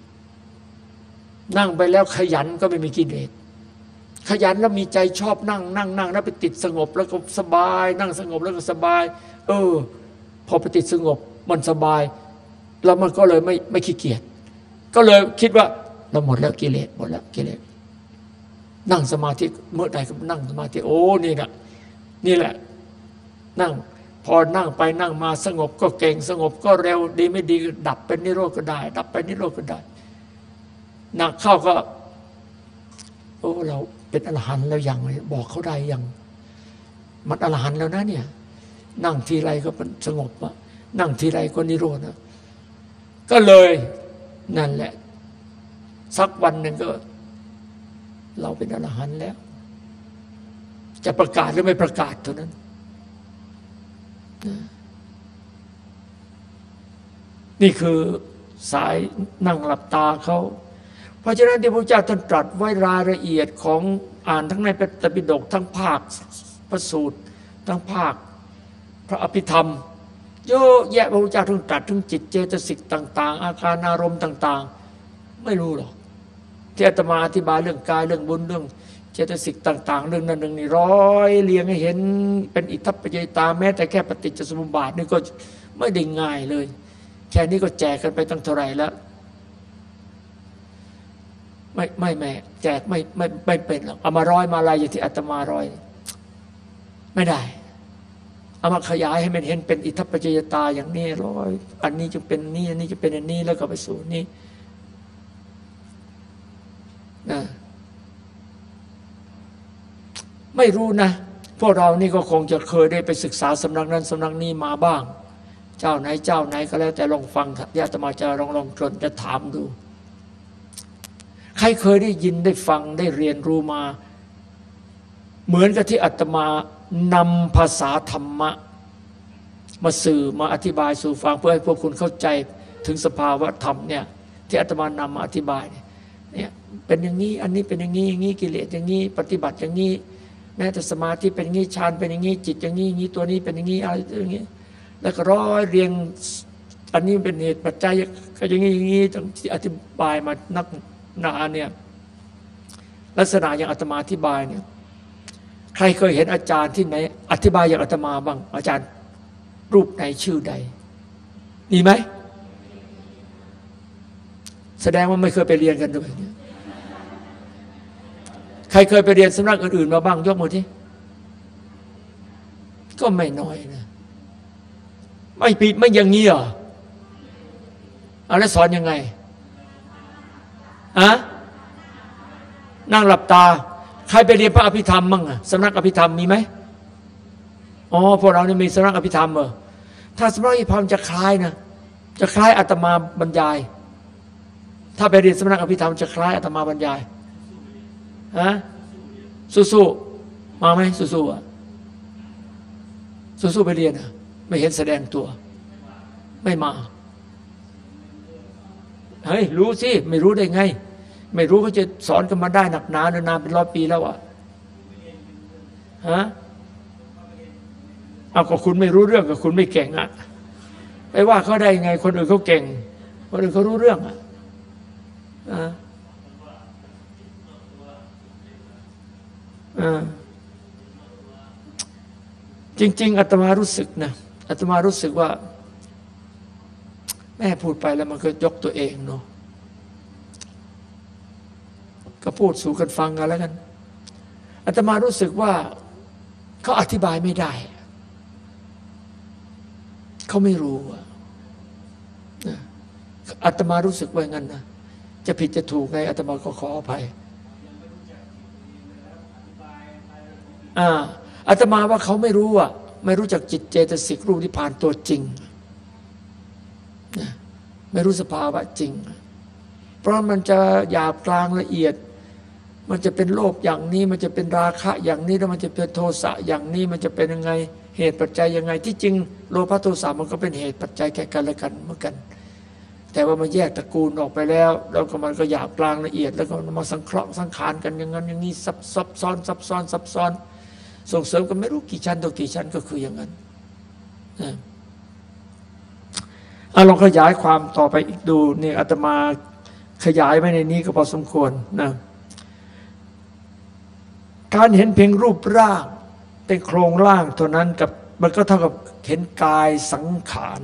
นั่งไปแล้วขยันก็ไม่มีกิเลสขยันแล้วมีใจชอบนั่งนั่งนั่งแล้วไปติดสงบแล้วก็สบาย นั่งสงบแล้วก็สบาย เออ พอไปติดสงบมันสบาย แล้วมันก็เลยไม่ไม่ขี้เกียจก็เลยคิดว่าเราหมดแล้วกิเลสหมดแล้วกิเลส นั่งสมาธิเมื่อใดก็นั่งสมาธิโอ้นี่แหละนี่แหละ นั่ง พอนั่งไปนั่งมาสงบก็เก่งสงบก็เร็วดีไม่ดี ดับเป็นนิโรธก็ได้ ดับไปนิโรธก็ได้หนักเข้าก็ โอ้เราเป็นอรหันต์แล้วยังบอกเขาได้ยัง มันอรหันต์แล้วนะเนี่ย นั่งทีไรก็สงบอะนั่งทีไรก็นิโรธนะก็เลยนั่นแหละ สักวันหนึ่งก็ เราเป็นอรหันต์แล้ว จะประกาศหรือไม่ประกาศเท่านั้นนี่คือสายนั่งหลับตาเขาเพราะฉะนั้นที่พระเจ้าท่านตรัสไว้รายละเอียดของอ่านทั้งในปฏิดกทั้งภาคพระสูตร ทั้งภาค พระอภิธรรมเยอะแยะพระพุทธเจ้าทั้งตรัสทั้งจิตเจตสิกต่าง ๆ อาการอารมณ์ต่าง ๆ ไม่รู้หรอก ที่อาตมาอธิบายเรื่องกายเรื่องบุญเรื่องเจตสิกต่าง ๆ เรื่องนั้นเรื่องนี้ร้อยเรียงให้เห็นเป็นอิทธิปัจจตาแม้แต่แค่ปฏิจจสมุปบาทนี่ก็ไม่ได้ง่ายเลย แค่นี้ก็แจกกันไปตั้งเท่าไหร่แล้วไม่ไม่แม่แจกไม่ไม่ไม่เป็นหรอกเอามาร้อยมาลายอย่างที่อาตมาร้อย ไม่ได้เอามาขยายให้มันเห็นเป็นอิทธิปัจจยตาอย่างนี้ร้อย อันนี้จะเป็นนี้อันนี้จะเป็นอันนี้แล้วก็ไปสู่นี้ นะไม่รู้นะ พวกเรานี่ก็คงจะเคยได้ไปศึกษาสำนักนั้นสำนักนี้มาบ้าง เจ้าไหนเจ้าไหนก็แล้วแต่ลองฟังญาติมาจะลองลองจนจะถามดู ใครเคยได้ยินได้ฟังได้เรียนรู้มา เหมือนกับที่อาตมานำภาษาธรรมะ มาสื่อมาอธิบายสู่ฟังเพื่อให้พวกคุณเข้าใจถึงสภาวะธรรมเนี่ยที่อาตมานำมาอธิบายเนี่ย เป็นอย่างนี้ อันนี้เป็นอย่างนี้อย่างนี้กิเลสอย่างนี้ ปฏิบัติอย่างนี้ แม้แต่สมาธิเป็นอย่างนี้ฌานเป็นอย่างนี้จิตอย่างนี้อย่างนี้ตัวนี้เป็นอย่างนี้อะไรอย่างนี้ แล้วก็ร้อยเรียงอันนี้เป็นเหตุปัจจัยก็อย่างนี้อย่างนี้ที่อธิบายมานักหนาเนี่ยลักษณะอย่างอาตมาอธิบายเนี่ยใครเคยเห็นอาจารย์ที่ไหน อธิบายอย่างอาตมาบ้าง อาจารย์รูปไหนชื่อใดมีไหมแสดงว่าไม่เคยไปเรียนกันด้วยใครเคยไปเรียนสำนักอื่นๆมาบ้างยกมือที่ก็ไม่น้อยนะ ไม่ผิดไม่อย่างนี้เหรอเอาแล้วสอนยังไงอะนั่งหลับตา ใครไปเรียนพระอภิธรรมมั่งอะสำนักอภิธรรมมีไหมอ๋อพวกเราเนี่ยมีสำนักอภิธรรมเหรอถ้าสำนักอภิธรรมจะคล้ายนะจะคล้ายอาตมาบรรยาย ถ้าไปเรียนสำนักอภิธรรมจะคล้ายอาตมาบรรยาย ฮะสู้ๆมาไหมสู้ๆอะสู้ๆไปเรียนอะ ไม่เห็นแสดงตัว ไม่มาเฮ้ยรู้สิ ไม่รู้ได้ไง ไม่รู้เขาจะสอนกันมาได้หนักหนานานเป็นร้อยปีแล้วอะฮะเอาก็คุณไม่รู้เรื่องกับคุณไม่เก่งอะไปว่าเขาได้ไง คนอื่นเขาเก่ง คนอื่นเขารู้เรื่องอะอ่า จริง ๆอาตมารู้สึกนะอาตมารู้สึกว่า แม่พูดไปแล้วมันก็ยกตัวเองเนาะก็พูดสู่กันฟังกันแล้วกันอาตมารู้สึกว่าเขาอธิบายไม่ได้ เขาไม่รู้อาตมารู้สึกว่างั้นนะจะผิดจะถูกไงอาตมาก็ขออภัย อาตมาว่าเขาไม่รู้อะ ไม่รู้จักจิตเจตสิกรูปที่ผ่านตัวจริงไม่รู้สภาวะจริง เพราะมันจะหยาบกลางละเอียด มันจะเป็นโลภอย่างนี้ มันจะเป็นราคะอย่างนี้ แล้วมันจะเป็นโทสะอย่างนี้ มันจะเป็นยังไง เหตุปัจจัยยังไง ที่จริงโลภะโทสะมันก็เป็นเหตุปัจจัยแก่กันและกันเหมือนกัน แต่ว่ามันแยกตระกูลออกไปแล้ว แล้วก็มันก็หยาบกลางละเอียด แล้วก็มาสังเคราะห์สังขารกันอย่างนั้นอย่างนี้ซับซับซ้อนซับซ้อนซับซ้อน ส่งเสริมกันไม่รู้กี่ชั้นต่อกี่ชั้นก็คืออย่างนั้นนะเอาลองขยายความต่อไปอีกดูนี่อาตมาขยายไว้ในนี้ก็พอสมควรนะการเห็นเพียงรูปร่างเป็นโครงร่างเท่านั้นกับมันก็เท่ากับเห็นกายสังขาร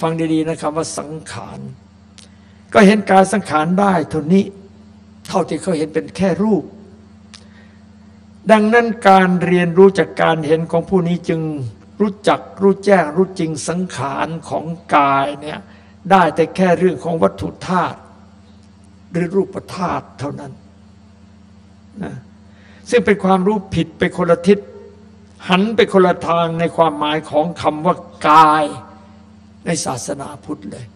ฟังดีๆนะครับว่าสังขาร ก็เห็นกายสังขารได้เท่านี้ เท่าที่เขาเห็นเป็นแค่รูป ดังนั้นการเรียนรู้จากการเห็นของผู้นี้จึงรู้จักรู้แจ้งรู้จริงสังขารของกายเนี่ยได้แต่แค่เรื่องของวัตถุธาตุหรือรูปธาตุเท่านั้นนะซึ่งเป็นความรู้ผิดไปคนละทิศหันไปคนละทางในความหมายของคำว่ากายในศาสนาพุทธเลย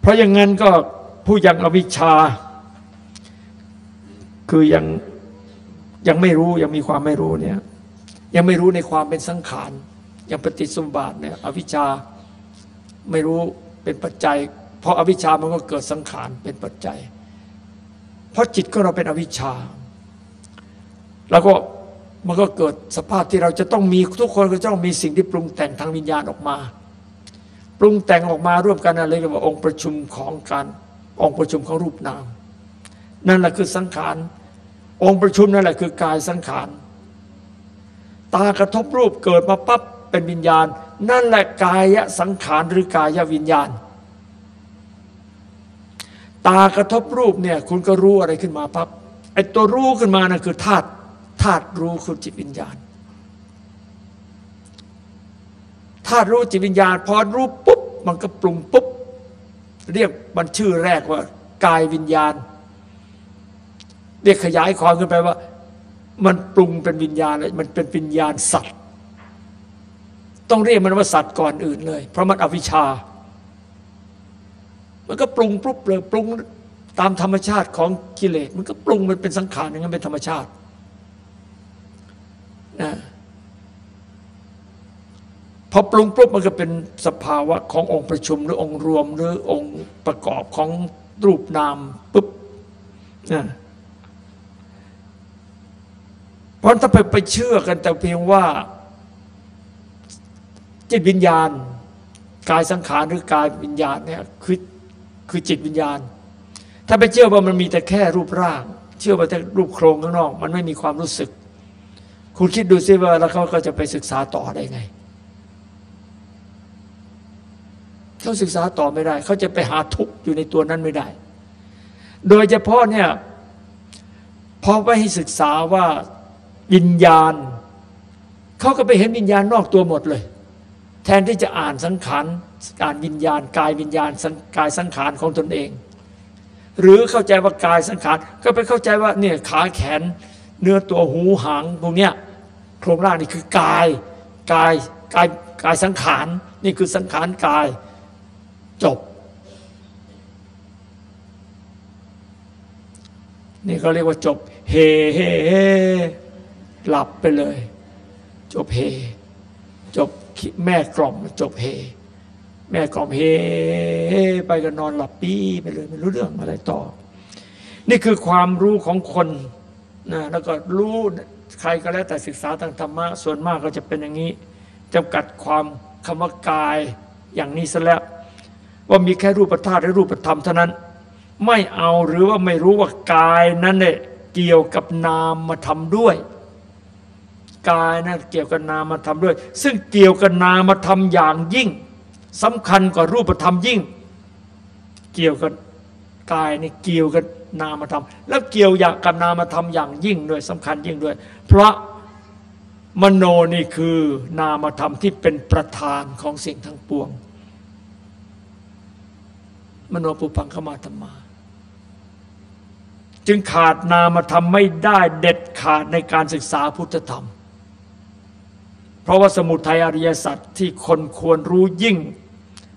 เพราะอย่างนั้นก็ผู้ยังอวิชชา คือยังยังไม่รู้ยังมีความไม่รู้เนี่ย ยังไม่รู้ในความเป็นสังขารยังปฏิสมบาทเนี่ย อวิชชาไม่รู้เป็นปัจจัย เพราะอาวิชชามันก็เกิดสังขารเป็นปัจจัย เพราะจิตก็เราเป็นอวิชชา แล้วก็มันก็เกิดสภาพที่เราจะต้องมีทุกคนก็ต้องมีสิ่งที่ปรุงแต่งทางวิญญาณออกมา ปรุงแต่งออกมาร่วมกันอะไรกันว่าองค์ประชุมของการองค์ประชุมของรูปนามนั่นแหละคือสังขาร องค์ประชุมนั่นแหละคือกายสังขาร ตากระทบรูปเกิดมาปั๊บเป็นวิญญาณ นั่นแหละกายสังขารหรือกายวิญญาณ ตากระทบรูปเนี่ยคุณก็รู้อะไรขึ้นมาปั๊บไอ้ตัวรู้ขึ้นมานั่นคือธาตุธาตุรู้คือจิตวิญญาณธาตุรู้จิตวิญญาณพอรู้ปุ๊บมันก็ปรุงปุ๊บเรียกมันชื่อแรกว่ากายวิญญาณ เรียกขยายความขึ้นไปว่า มันปรุงเป็นวิญญาณเลยมันเป็นวิญญาณสัตว์ ต้องเรียกมันว่าสัตว์ก่อนอื่นเลย เพราะมันอวิชชา มันก็ปรุงปุ๊บเลยปรุงตามธรรมชาติของกิเลสมันก็ปรุงมันเป็นสังขารอย่างนั้นเป็นธรรมชาตินะพอปรุงปุ๊บมันก็เป็นสภาวะขององค์ประชุมหรือองค์รวม หรือองค์ประกอบของรูปนามปุ๊บนะเพ ราะถ้าไปไปเชื่อกันแต่เพียงว่า จิตวิญญาณ กายสังขารหรือกายวิญญาณเนี่ยคือคือจิตวิญญาณ ถ้าไปเชื่อว่ามันมีแต่แค่รูปร่าง เชื่อว่าแต่รูปโครงข้างนอก มันไม่มีความรู้สึก คุณคิดดูซิว่าแล้วเขาก็จะไปศึกษาต่อได้ไงเขาศึกษาต่อไม่ได้ เขาจะไปหาทุกข์อยู่ในตัวนั้นไม่ได้ โดยเฉพาะเนี่ยพอไปให้ศึกษาว่า วิญญาณ เขาก็ไปเห็นวิญญาณนอกตัวหมดเลย แทนที่จะอ่านสังขารการวิญญาณกายวิญญาณกายสังขารของตนเอง หรือเข้าใจว่ากายสังขารก็ไปเข้าใจว่าเนี่ยขาแขน เนื้อตัวหูหางพวกเนี้ยโครงร่างนี่คือกายกายกายกายสังขารนี่คือสังขารกายจบ นี่เขาเรียกว่าจบ เฮเฮเฮ หลับไปเลย จบเฮ จบแม่กล่อมจบเฮ แม่กล่อมเฮ ไปก็นอนหลับปีไปเลยไม่รู้เรื่องอะไรต่อ นี่คือความรู้ของคนนะแล้วก็รู้ใครก็แล้วแต่ศึกษาทางธรรมะส่วนมากก็จะเป็นอย่างนี้จำกัดความคำว่ากายอย่างนี้ซะแล้วว่ามีแค่รูปธาตุและรูปธรรมเท่านั้น ไม่เอาหรือว่าไม่รู้ว่ากายนั้นเนี่ยเกี่ยวกับนามมาทำด้วย กายนั้นเกี่ยวกับนามมาทำด้วย ซึ่งเกี่ยวกับนามมาทำอย่างยิ่งสำคัญกว่ารูปธรรมยิ่ง เกี่ยวกับกายนี่เกี่ยวกับนามธรรม แล้วเกี่ยวอย่างกับนามธรรมอย่างยิ่งด้วยสำคัญยิ่งด้วย เพราะมโนนี่คือนามธรรมที่เป็นประธานของสิ่งทั้งปวง มโนปุพังขมาธรรมา จึงขาดนามธรรมไม่ได้เด็ดขาดในการศึกษาพุทธธรรม เพราะว่าสมุทัยอริยสัจที่คนควรรู้ยิ่ง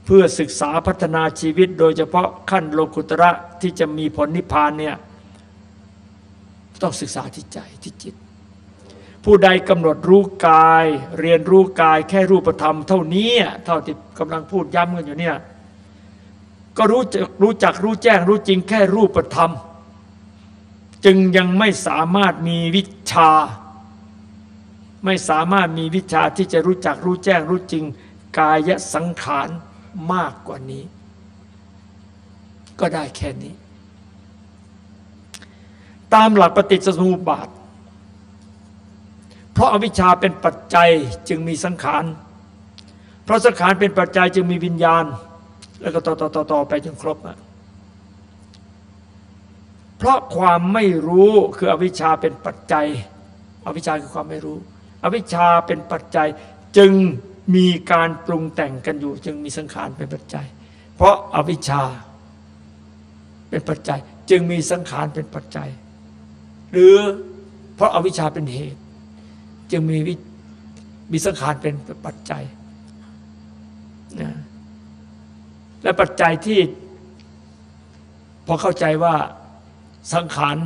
เพื่อศึกษาพัฒนาชีวิต โดยเฉพาะขั้นโลกุตระที่จะมีผลนิพพานเนี่ยต้องศึกษาที่ใจที่จิต ผู้ใดกำหนดรู้กาย เรียนรู้กายแค่รูปธรรม เท่านี้เท่าที่กำลังพูดย้ำกันอยู่เนี่ยก็รู้จักรู้จักรู้แจ้งรู้จริงแค่รูปธรรม จึงยังไม่สามารถมีวิชา ไม่สามารถมีวิชาที่จะรู้จักรู้แจ้งรู้จริง กายสังขารมากกว่านี้ ก็ได้แค่นี้ ตามหลักปฏิจจสมุปบาท เพราะอาวิชชาเป็นปัจจัยจึงมีสังขาร เพราะสังขารเป็นปัจจัยจึงมีวิญญาณ แล้วก็ต่อต่อต่อต่อไปจนครบอะเพราะความไม่รู้คืออวิชชาเป็นปัจจัย อวิชชาคือความไม่รู้ อวิชชาเป็นปัจจัยจึงมีการปรุงแต่งกันอยู่ จึงมีสังขารเป็นปัจจัย เพราะอวิชชาเป็นปัจจัย จึงมีสังขารเป็นปัจจัย หรือเพราะอาวิชชาเป็นเหตุ จึงมีวิมีสังขารเป็นปัจจัยนะและปัจจัยที่พอเข้าใจว่าสังขาร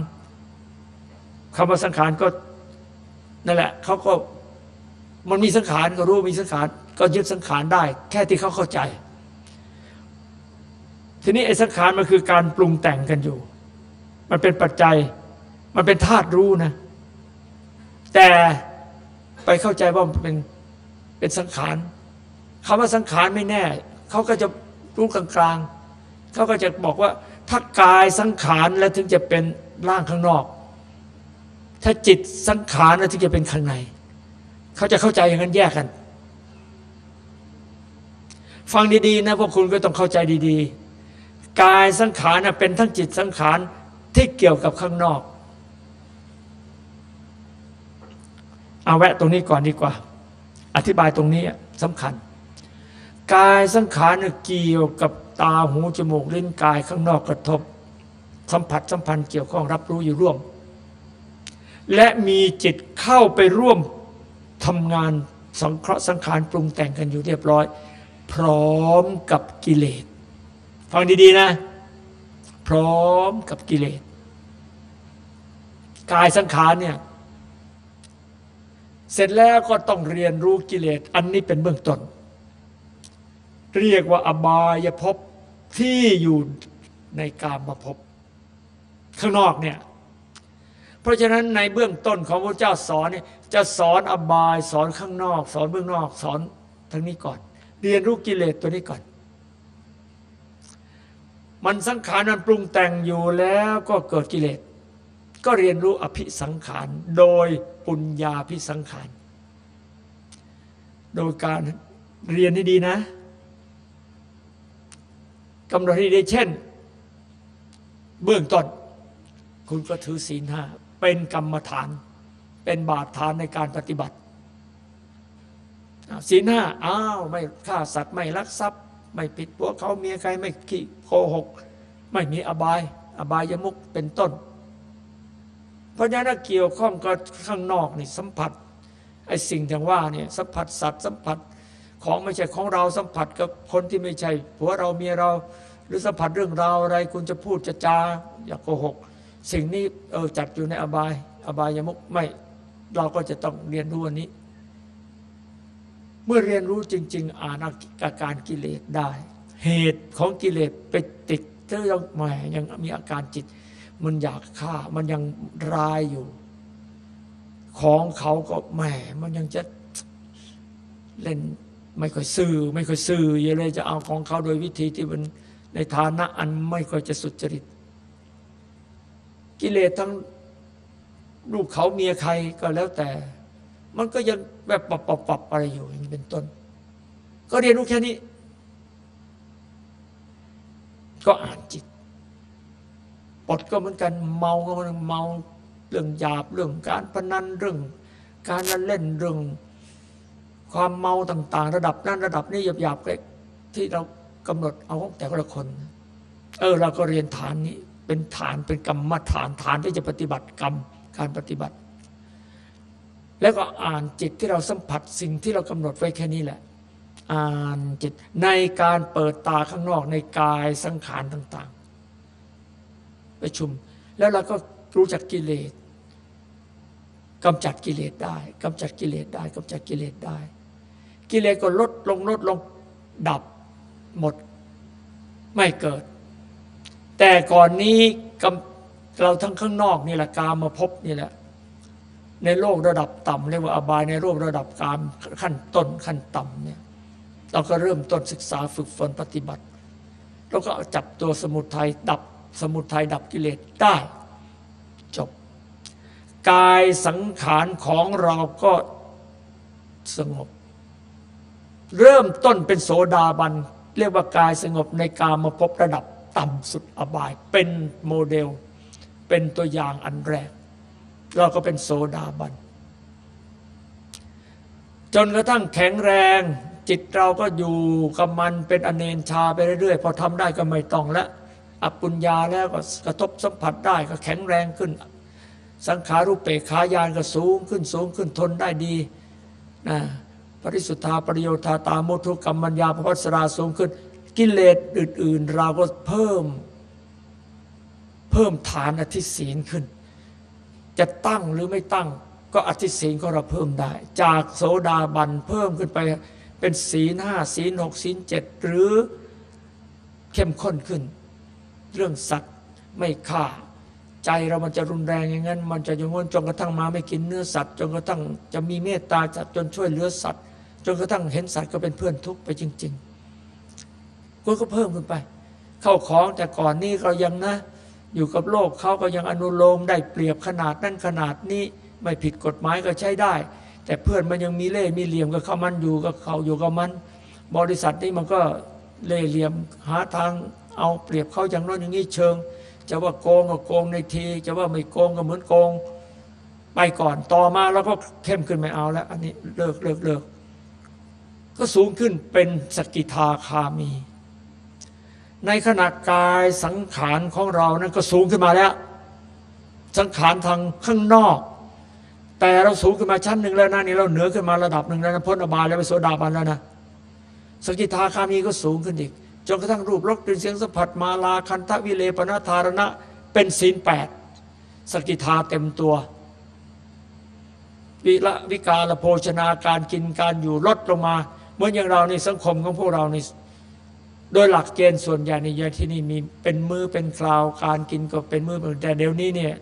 คำว่าสังขารก็ นั่นแหละเขาก็มันมีสังขารก็รู้มีสังขารก็ยึดสังขารได้ แค่ที่เขาเข้าใจ ทีนี้ไอ้สังขารมันคือการปรุงแต่งกันอยู่ มันเป็นปัจจัย มันเป็นธาตุรู้นะ แต่ไปเข้าใจว่ามันเป็นเป็นสังขารคำว่าสังขารไม่แน่ เขาก็จะรู้กลางๆเขาก็จะบอกว่าถ้ากายสังขารแล้วถึงจะเป็นร่างข้างนอก ถ้าจิตสังขารแล้วถึงจะเป็นข้างใน เขาจะเข้าใจอย่างนั้นแยกกัน ฟังดีๆนะพวกคุณก็ต้องเข้าใจดีๆ กายสังขารนะเป็นทั้งจิตสังขารที่เกี่ยวกับข้างนอก เอาแวะตรงนี้ก่อนดีกว่า อธิบายตรงนี้สำคัญ กายสังขารเกี่ยวกับตาหูจมูกลิ้นกายข้างนอกกระทบ สัมผัสสัมพันธ์เกี่ยวข้องรับรู้อยู่ร่วม และมีจิตเข้าไปร่วมทำงานสังเคราะห์สังขารปรุงแต่งกันอยู่เรียบร้อย พร้อมกับกิเลสฟังดีๆนะ พร้อมกับกิเลสกายสังขารเนี่ยเสร็จแล้วก็ต้องเรียนรู้กิเลสอันนี้เป็นเบื้องต้น เรียกว่าอบายภพที่อยู่ในกามมาภพข้างนอกเนี่ย เพราะฉะนั้นในเบื้องต้นของพระเจ้าสอนเนี่ยจะสอนอบายสอนข้างนอก สอนเบื้องนอกสอนทั้งนี้ก่อน เรียนรู้กิเลสตัวนี้ก่อน มันสังขารมันปรุงแต่งอยู่แล้วก็เกิดกิเลสก็เรียนรู้อภิสังขารโดยปุญญาภิสังขารโดยการเรียนให้ดีนะกำหนดให้ดีเช่น เบื้องต้น คุณก็ถือศีลห้า เป็นกรรมฐาน เป็นบาตรฐานในการปฏิบัติศีลห้าอ้าวไม่ฆ่าสัตว์ไม่ลักทรัพย์ ไม่ผิดผัวเขาเมียใครไม่ขี้โกหก ไม่มีอบาย อบายมุกเป็นต้น เพราะฉะนั้นเกี่ยวข้องกับข้างนอกนี่สัมผัสไอ้สิ่งที่ว่าเนี่ยสัมผัสสัตว์สัมผัสของไม่ใช่ของเราสัมผัสกับคนที่ไม่ใช่ผัวเราเมียเรา หรือสัมผัสเรื่องราวอะไรคุณจะพูดจะจาอย่าโกหก สิ่งนี้เออจัดอยู่ในอบาย อบายยมุกไม่ เราก็จะต้องเรียนรู้อันนี้ เมื่อเรียนรู้จริง ๆอ่านอาการกิเลสได้ เหตุของกิเลสไปติดเธอยังแหมยังมีอาการจิต มันอยากฆ่า มันยังร้ายอยู่ ของเขาก็แหมมันยังจะเล่นไม่ค่อยซื่อไม่ค่อยซื่อยังเลยจะเอาของเขาโดยวิธีที่มันในฐานะอันไม่ค่อยจะสุจริต กิเลสทั้งลูกเขาเมียใครก็แล้วแต่ มันก็ยังแบบปรับปรับปรับอะไรอยู่อย่างเป็นต้น ก็เรียนรู้แค่นี้ ก็อ่านจิตปดก็เหมือนกันเมาก็มันเมาเรื่องหยาบเรื่องการพนันเรื่อง การเล่นเรื่อง ความเมาต่าง ๆ ระดับนั้นระดับนี้หยาบๆเล็กที่เรากำหนดเอาของแต่ละคน เออเราก็เรียนฐานนี้ เป็นฐานเป็นกรรมฐานฐานที่จะปฏิบัติกรรมการปฏิบัติ แล้วก็อ่านจิตที่เราสัมผัสสิ่งที่เรากำหนดไว้แค่นี้แหละ อ่านจิตในการเปิดตาข้างนอกในกายสังขารต่างประชุม แล้วเราก็รู้จักกิเลสกำจัดกิเลสได้กำจัดกิเลสได้กำจัดกิเลสได้ กิเลสก็ลดลงลดลงดับหมดไม่เกิด แต่ก่อนนี้เราทั้งข้างนอกนี่แหละกามาพบนี่แหละ ในโลกระดับต่ำเรียกว่าอบายในโลกระดับกามขั้นต้นขั้นต่ำเนี่ยเราก็เริ่มต้นศึกษาฝึกฝนปฏิบัติ แล้วก็จับตัวสมุทัยดับสมุทัยดับกิเลสได้ จบ กายสังขารของเราก็สงบ เริ่มต้นเป็นโสดาบัน เรียกว่ากายสงบในกามาพบระดับ ต่ำสุดอบาย เป็นโมเดล เป็นตัวอย่างอันแรก เราก็เป็นโสดาบัน จนกระทั่งแข็งแรง จิตเราก็อยู่กับมันเป็นอเนนชาไปเรื่อยๆ พอทำได้ก็ไม่ต้องละอปุญญาแล้วก็กระทบสัมผัสได้ก็แข็งแรงขึ้น สังขารุปเปกขายานก็สูงขึ้นสูงขึ้นทนได้ดีนะปริสุทธาปริโยธาตาโมทุกรรมัญญาพระพัสราสูงขึ้น กิเลสอื่น ๆ เราก็เพิ่ม เพิ่มฐานอธิศีลขึ้น จะตั้งหรือไม่ตั้ง ก็อธิศีลของเราเพิ่มได้ จากโสดาบันเพิ่มขึ้นไปเป็นศีลห้าศีลหกศีลเจ็ดหรือเข้มข้นขึ้น เรื่องสัตว์ไม่ฆ่า ใจเรามันจะรุนแรงอย่างนั้น มันจะอย่างง้นจนกระทั่งมาไม่กินเนื้อสัตว์จนกระทั่งจะมีเมตตาจัดจนช่วยเหลือสัตว์จนกระทั่งเห็นสัตว์ก็เป็นเพื่อนทุกข์ไปจริง ๆ ก็ก็เพิ่มขึ้นไป เข้าของแต่ก่อนนี้เรายังนะ อยู่กับโลกเขาก็ยังอนุโลมได้เปรียบขนาดนั้นขนาดนี้ไม่ผิดกฎหมายก็ใช้ได้ แต่เพื่อนมันยังมีเล่มีเหลี่ยมกับเขามันอยู่กับเขาอยู่กับมัน บริษัทนี้มันก็เล่เหลี่ยมหาทางเอาเปรียบเขาอย่างนั้นอย่างนี้เชิง จะว่าโกงก็โกงในที จะว่าไม่โกงก็เหมือนโกง ไปก่อนต่อมาแล้วก็เข้มขึ้นไม่เอาแล้ว อันนี้เลิกเลิกเลิกก็สูงขึ้นเป็นสกิทาคามี ในขณะกายสังขารของเรานั้นก็สูงขึ้นมาแล้ว สังขารทางข้างนอก แต่เราสูงขึ้นมาชั้นหนึ่งแล้วนะนี่เราเหนือขึ้นมาระดับหนึ่งแล้วนะพ้นอบายแล้วไปโสดาบันแล้วนะสกิทาคามีก็สูงขึ้นอีกจนกระทั่งรูปรสกลิ่นเสียงสัมผัสมาลาคันทวิเลปนาธารณะ เป็นศีลแปดสกิทาเต็มตัว วิละวิกาลโภชนาการกินการอยู่ลดลงมาเหมือนอย่างเราในสังคมของพวกเราใน โดยหลักเกณฑ์ส่วนใหญ่ในยาที่นี่มีเป็นมือเป็นคราวการกินก็เป็นมือแต่เดี๋ยวนี้เนี่ย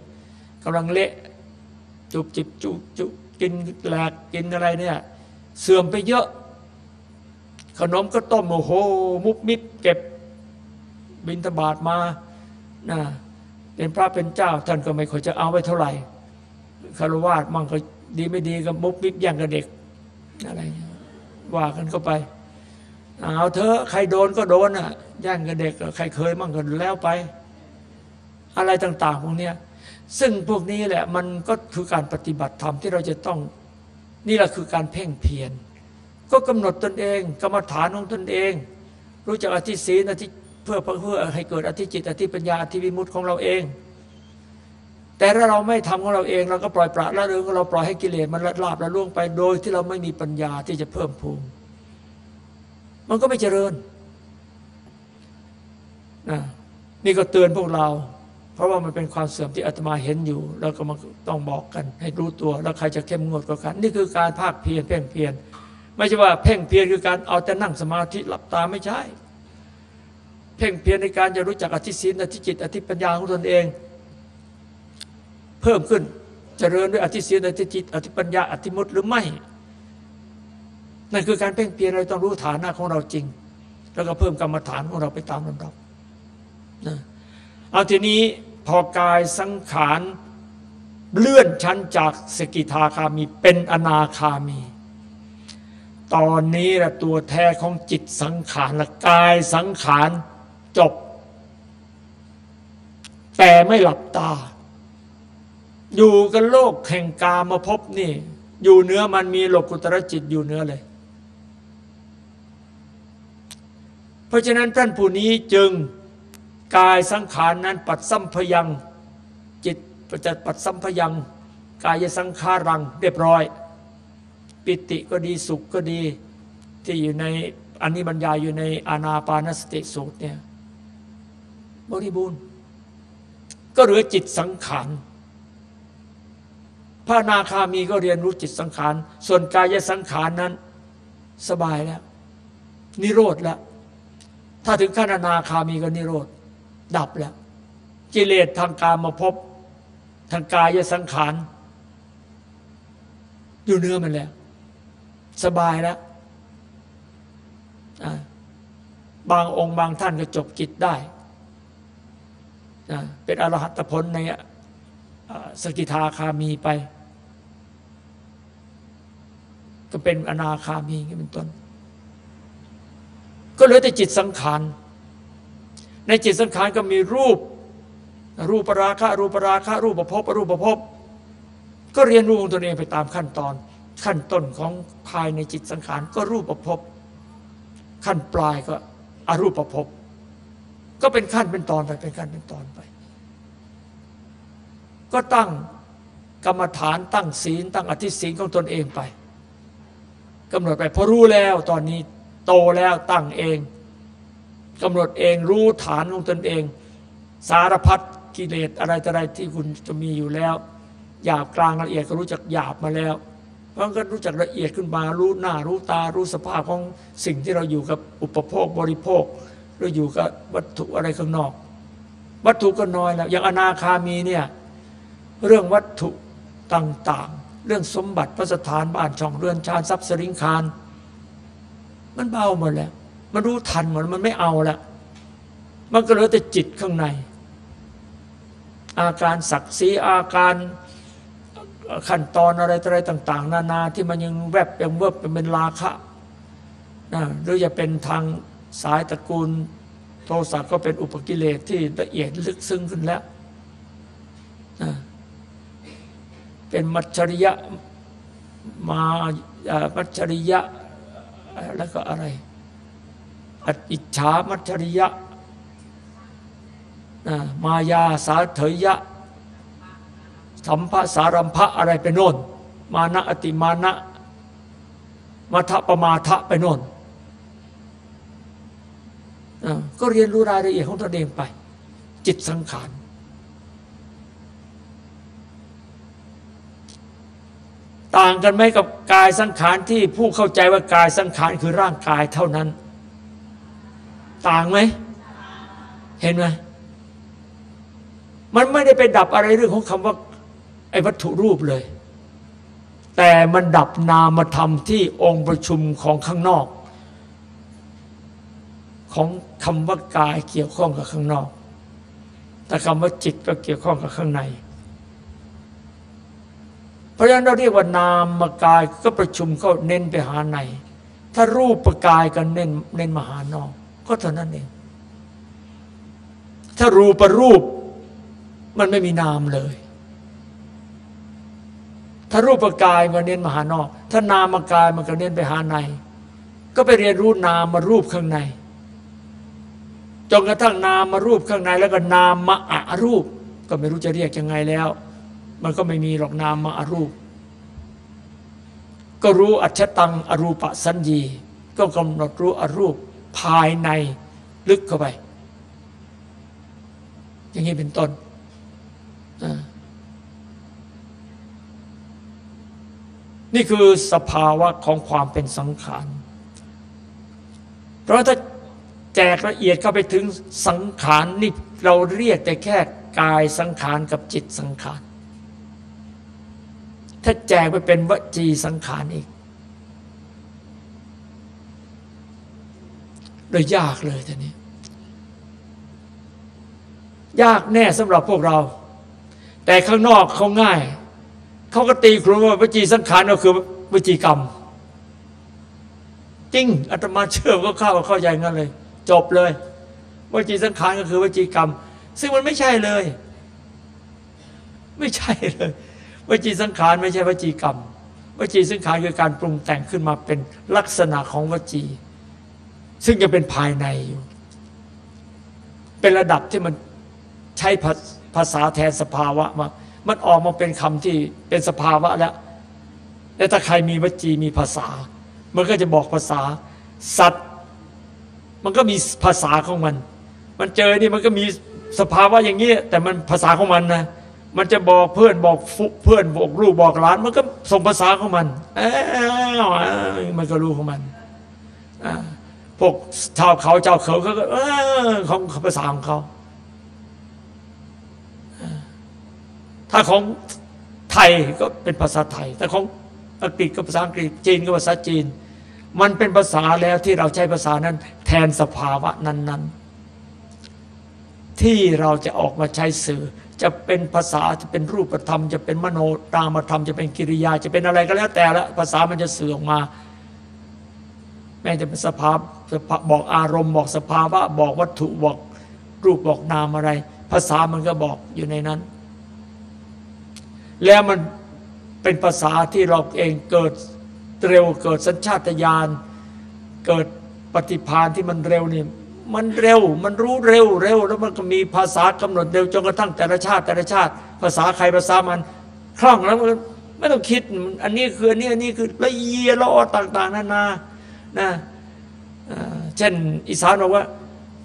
กำลังเละจุบจิบจุจุกินแหลกกินอะไรเนี่ยเสื่อมไปเยอะ ขนมก็ต้มโอ้โห มุบมิบเก็บบินทบาทมานะเป็นพระเป็นเจ้า ท่านก็ไม่ค่อยจะเอาไว้เท่าไหร่คารวาสมั่งก็ดีไม่ดีก็มุบมิบแย่างกับเด็กอะไรว่ากันเข้าไป เอาเธอใครโดนก็โดนอะแย่งกับเด็กใครเคยมั่งก็แล้วไป อะไรต่าง ๆ พวกนี้ซึ่งพวกนี้แหละมันก็คือการปฏิบัติธรรมที่เราจะต้อง นี่แหละคือการเพ่งเพียรก็กำหนดตนเอง กรรมฐานของตนเอง รู้จักอธิศีลอธิเพื่อเพื่อให้เกิดอธิจิต อธิปัญญาอธิวิมุตของเราเอง แต่ถ้าเราไม่ทำของเราเอง เราก็ปล่อยปละละเลยเราปล่อยให้กิเลสมันละลาบละล่วงไปโดยที่เราไม่มีปัญญาที่จะเพิ่มพูน มันก็ไม่เจริญนะนี่ก็เตือนพวกเรา เพราะว่ามันเป็นความเสื่อมที่อาตมาเห็นอยู่ แล้วก็มันต้องบอกกัน ให้รู้ตัว แล้วใครจะเข้มงวดก็กัน นี่คือการภาคเพียรเพ่งเพียรไม่ใช่ว่าเพ่งเพียรคือการเอาแต่นั่งสมาธิหลับตาไม่ใช่ เพ่งเพียรในการจะรู้จักอธิศีลอธิจิต อธิปัญญาของตนเอง เพิ่มขึ้นจเจริญด้วยอธิศีลอธิจิต อธิปัญญาอธิมุตหรือไม่ นั่นคือการเพ่งเพียรเราต้องรู้ฐานะของเราจริง แล้วก็เพิ่มกรรมฐานของเราไปตามลำดับนะเอาทีนี้พอกายสังขารเลื่อนชั้นจากสกิทาคามีเป็นอนาคามี ตอนนี้ละตัวแท้ของจิตสังขารละกายสังขารจบ แต่ไม่หลับตา อยู่กันโลกแห่งกามาพบนี่ อยู่เนื้อมันมีโลกุตรจิตอยู่เนื้อเลยเพ ราะฉะนั้นท่านผู้นี้จึงกายสังขารนั้นปัดสัมพยังจิตจะปัดสัมพยัง กายสังขารังเรียบร้อย ปิติก็ดีสุขก็ดีที่อยู่ในอันนี้บรรยายอยู่ในอานาปานสติสูตรเนี่ยบริบูรณ์ ก็เหลือจิตสังขารพระนาคามีก็เรียนรู้จิตสังขาร ส่วนกายสังขารนั้นสบายแล้ว นิโรธแล้ว ถ้าถึงขั้นอนาคามีก็นิโรธดับแล้ว กิเลสทางการมาพบทางกายสังขารอยู่เนื้อมันแล้ว สบายแล้วบางองค์บางท่านก็จบกิจได้ เป็นอรหัตผลในสกิทาคามีไป ก็เป็นอนาคามีเป็นต้น ก็เหลือแต่จิตสังขาร ในจิตสังขารก็มีรูป รูปราคะรูปราคะรูปประพบรูปประพบก็เรียนรู้ของตนเองไปตามขั้นตอน ขั้นต้นของภายในจิตสังขารก็รูปประพบขั้นปลายก็อรูปภพก็เป็นขั้นเป็นตอนไปเป็นขั้นเป็นตอนไป ก็ตั้งกรรมฐานตั้งศีล ตั้งอธิศีลของตนเองไปกำหนดไปพอรู้แล้วตอนนี้ โตแล้วตั้งเองกำหนดเองรู้ฐานของตนเอง สารพัดกิเลสอะไรต่ออะไรที่คุณจะมีอยู่แล้ว หยาบกลางละเอียดก็รู้จักหยาบมาแล้วเพราะก็รู้จักละเอียดขึ้นมารู้หน้ารู้ตารู้สภาพของสิ่งที่เราอยู่กับอุปโภคบริโภค หรืออยู่กับวัตถุอะไรข้างนอก วัตถุก็น้อยแล้วอย่างอนาคามีเนี่ยเรื่องวัตถุต่างๆ เรื่องสมบัติพระสถานบ้านช่องเรือนชานทรัพย์สริงคาร มันเบาหมดแล้ว มันรู้ทันหมดมันไม่เอาแล้วมันก็เหลือแต่จิตข้างใน อาการศักดิ์ศรีอาการขั้นตอนอะไรอะไรต่าง ๆ นานาที่มันยังแวบยังเวิบเป็นราคะนะหรือจะเป็นทางสายตระกูล โทสะก็เป็นอุปกิเลสที่ละเอียดลึกซึ้งขึ้นแล้วนะเป็นมัจฉริยะมามัจฉริยะ แล้วก็อะไร อิจฉามัจฉริยะมายาสาเถยยะสัมภาสารัมภะอะไรไปโน่น มานะอติมานะมาทะปมาทะไปโน่นก็เรียนรู้รายละเอียดของตนเองไป จิตสังขาร ต่างกันไหมกับกายสังขารที่ผู้เข้าใจว่ากายสังขารคือร่างกายเท่านั้น ต่างไหมเห็นไหมมันไม่ได้ไปดับอะไรเรื่องของคำว่าไอ้วัตถุรูปเลย แต่มันดับนามธรรมที่องค์ประชุมของข้างนอก ของคำว่ากายเกี่ยวข้องกับข้างนอก แต่คำว่าจิตก็เกี่ยวข้องกับข้างใน ราะฉะนั้นเราเรียกว่านามกายก็ประชุมเข้าเน้นไปหาใน ถ้ารูปประกายกันเน้นเน้นมาหานอก ก็เท่านั้นเอง ถ้ารูปรูปมันไม่มีนามเลย ถ้ารูปกายมันเน้นมาหานอก ถ้านามกายมันก็เน้นไปหาใน ก็ไปเรียนรู้นามมารูปข้างใน จนกระทั่งนามมารูปข้างใน แล้วก็นามมาอารูป ก็ไม่รู้จะเรียกยังไงแล้ว มันก็ไม่มีหรอกนามมาอารูป ก็รู้อัจฉตังอรูปสัญญี ก็กำหนดรู้อรูปภายในลึกเข้าไป อย่างนี้เป็นต้นนี่คือสภาวะของความเป็นสังขาร เพราะถ้าแจกละเอียดเข้าไปถึงสังขารนี่เราเรียกแต่แค่กายสังขารกับจิตสังขาร ถ้าแจกไปเป็นวจีสังขารอีกเลยยากเลยทีนี้ ยากแน่สำหรับพวกเรา แต่ข้างนอกเขาง่าย เขาก็ตีครูว่าวจีสังขารก็คือวจีกรรม จริงอาตมาเชื่อก็เข้าเข้าใจงั้นเลย จบเลยวจีสังขารก็คือวจีกรรม ซึ่งมันไม่ใช่เลย ไม่ใช่เลย วจีสังขารไม่ใช่วจีกรรมวจีสังขารคือการปรุงแต่งขึ้นมาเป็นลักษณะของวจี ซึ่งจะเป็นภายในอยู่ เป็นระดับที่มันใช้ภาษาแทนสภาวะมามันออกมาเป็นคำที่เป็นสภาวะแล้วแล้วถ้าใครมีวจีมีภาษา มันก็จะบอกภาษา สัตว์ มันก็มีภาษาของมัน มันเจอนี่มันก็มีสภาวะอย่างนี้แต่มันภาษาของมันนะ มันจะบอกเพื่อนบอกฟุเพื่อนบอกลูกบอกหลาน มันก็ส่งภาษาของมันเอมันก็รู้ของมันพวกชาวเขาเจ้าเขาเขาก็ของภาษาของเขาถ้าของไทยก็เป็นภาษาไทยถ้าของอังกฤษก็ภาษาอังกฤษจีนก็ภาษาจีน มันเป็นภาษาแล้วที่เราใช้ภาษานั้น แทนสภาวะนั้น ๆ ที่เราจะออกมาใช้สื่อ จะเป็นภาษาจะเป็นรูปธรรม จะเป็นมโนตามธรรมจะเป็นกิริยา จะเป็นอะไรก็แล้วแต่ละภาษามันจะสื่อออกมา แม้จะเป็นสภาพบอกอารมณ์บอกสภาวะบอกวัตถุบอกรูปบอกนามอะไร ภาษามันก็บอกอยู่ในนั้น แล้วมันเป็นภาษาที่เราเองเกิดเร็วเกิดสัญชาตญาณเกิดปฏิภาณที่มันเร็วนี่ มันเร็ว มันรู้เร็วเร็ว แล้วมันก็มีภาษากำหนดเร็วจนกระทั่งแต่ละชาติแต่ละชาติ ภาษาใครภาษามันคล่องแล้วมันไม่ต้องคิด อันนี้คืออันนี้อันนี้คือละเอียดละออต่าง ๆนานานะเช่นอีสานบอกว่า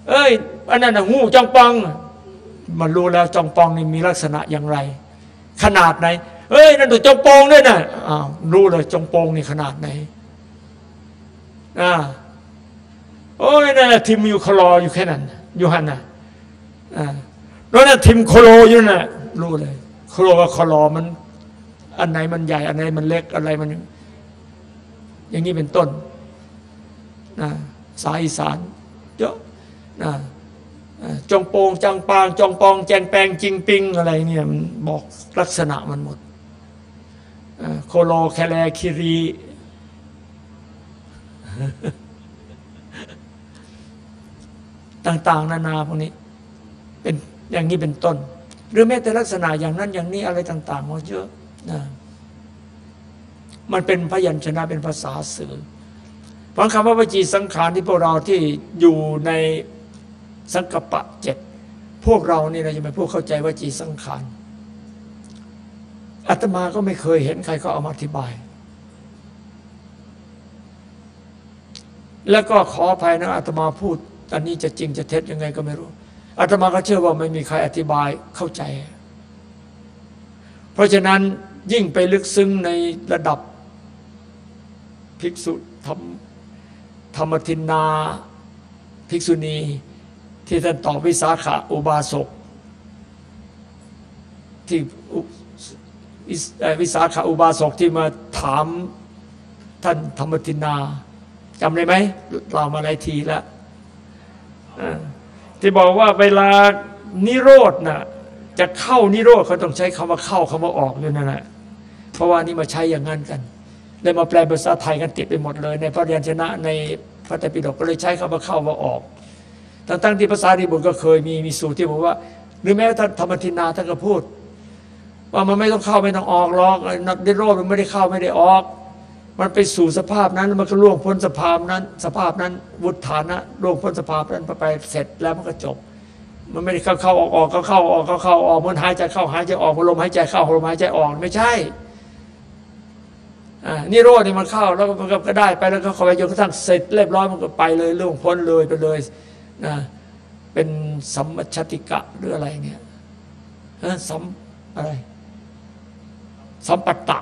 เอ้ยอันนั้นหูจองปองมันรู้แล้วจองปองนี่มีลักษณะอย่างไร ขนาดไหน เอ้ยนั่นดูจองปองด้วยนะอ้าวรู้เลยจองปองนี่ขนาดไหนอ่า โอ้ยนั่นแหละทิมอยู่คลออยู่แค่นั้นอยู่หันนะอ่าแล้วนั่นทิมโคโลอยู่น่ะรู้เลยโคโลกับคลอมัน อันไหนมันใหญ่ อันไหนมันเล็กอะไรมัน อย่างนี้เป็นต้นนะสายอีสานเยอะนะจงโปงจังปาง จงปอง แจงแปงจิงปิงอะไรเนี่ยมันบอกลักษณะมันหมดโคโลแคลคิรี ต่างๆ นานาพวกนี้ เป็นอย่างนี้เป็นต้น หรือแม้แต่ลักษณะอย่างนั้นอย่างนี้อะไรต่างๆมันเยอะนะมันเป็นพยัญชนะเป็นภาษาสื่อเพราะคำว่าวจีสังขารที่พวกเราที่อยู่ในสังกปะเจ็ดพวกเรานี่เราจะไปพวกเข้าใจว่าจีสังขารอาตมาก็ไม่เคยเห็นใครเขาเอามาอธิบาย แล้วก็ขออภัยนะอาตมาพูด อันนี้จะจริงจะเท็จยังไงก็ไม่รู้อาตมาก็เชื่อว่าไม่มีใครอธิบายเข้าใจ เพราะฉะนั้นยิ่งไปลึกซึ้งในระดับภิกษุธรรมธรรมทินนาภิกษุณี ที่ท่านตอบวิสาขาอุบาสกที่วิสาขาอุบาสกที่มาถามท่านธรรมทินนาจำได้ไหมเรามาหลายทีแล้ว ที่บอกว่าเวลานิโรธน่ะจะเข้านิโรธเขาต้องใช้คำว่าเข้าคำว่าออกอยู่นั่นแหละเพราะว่านี่มาใช้อย่างนั้นกันเลยมาแปลภาษาไทยกันติดไปหมดเลย ในพระเรียนชนะในพระไตรปิฎกก็เลยใช้คำว่าเข้าว่าออกทั้งตั้งที่ภาษาดีบุตรก็เคยมีมีสูตรที่บอกว่า หรือแม้ท่านธรรมทินาท่านก็พูด ว่ามันไม่ต้องเข้าไม่ต้องออกหรอกนิโรธมันไม่ได้เข้าไม่ได้ออก มันไปสู่สภาพนั้นมันก็ล่วงพ้นสภาพนั้น สภาพนั้นวุฒานะล่วงพ้นสภาพนั้นไปเสร็จแล้วมันก็จบ มันไม่ได้เข้าเข้าออกออกเข้าเข้าออกเข้าเข้าออกมันหายใจเข้าหายใจออกมันลมหายใจเข้าลมหายใจออกไม่ใช่นิโรธนี่มันเข้าแล้วมันก็ได้ไปแล้วก็เข้าไปจนกระทั่งเสร็จเรียบร้อยมันก็ไปเลยเรื่องพ้นเลยไปเลยนะเป็นสัมมชติกะหรืออะไรเนี่ยสัมอะไรสัมปัตตะ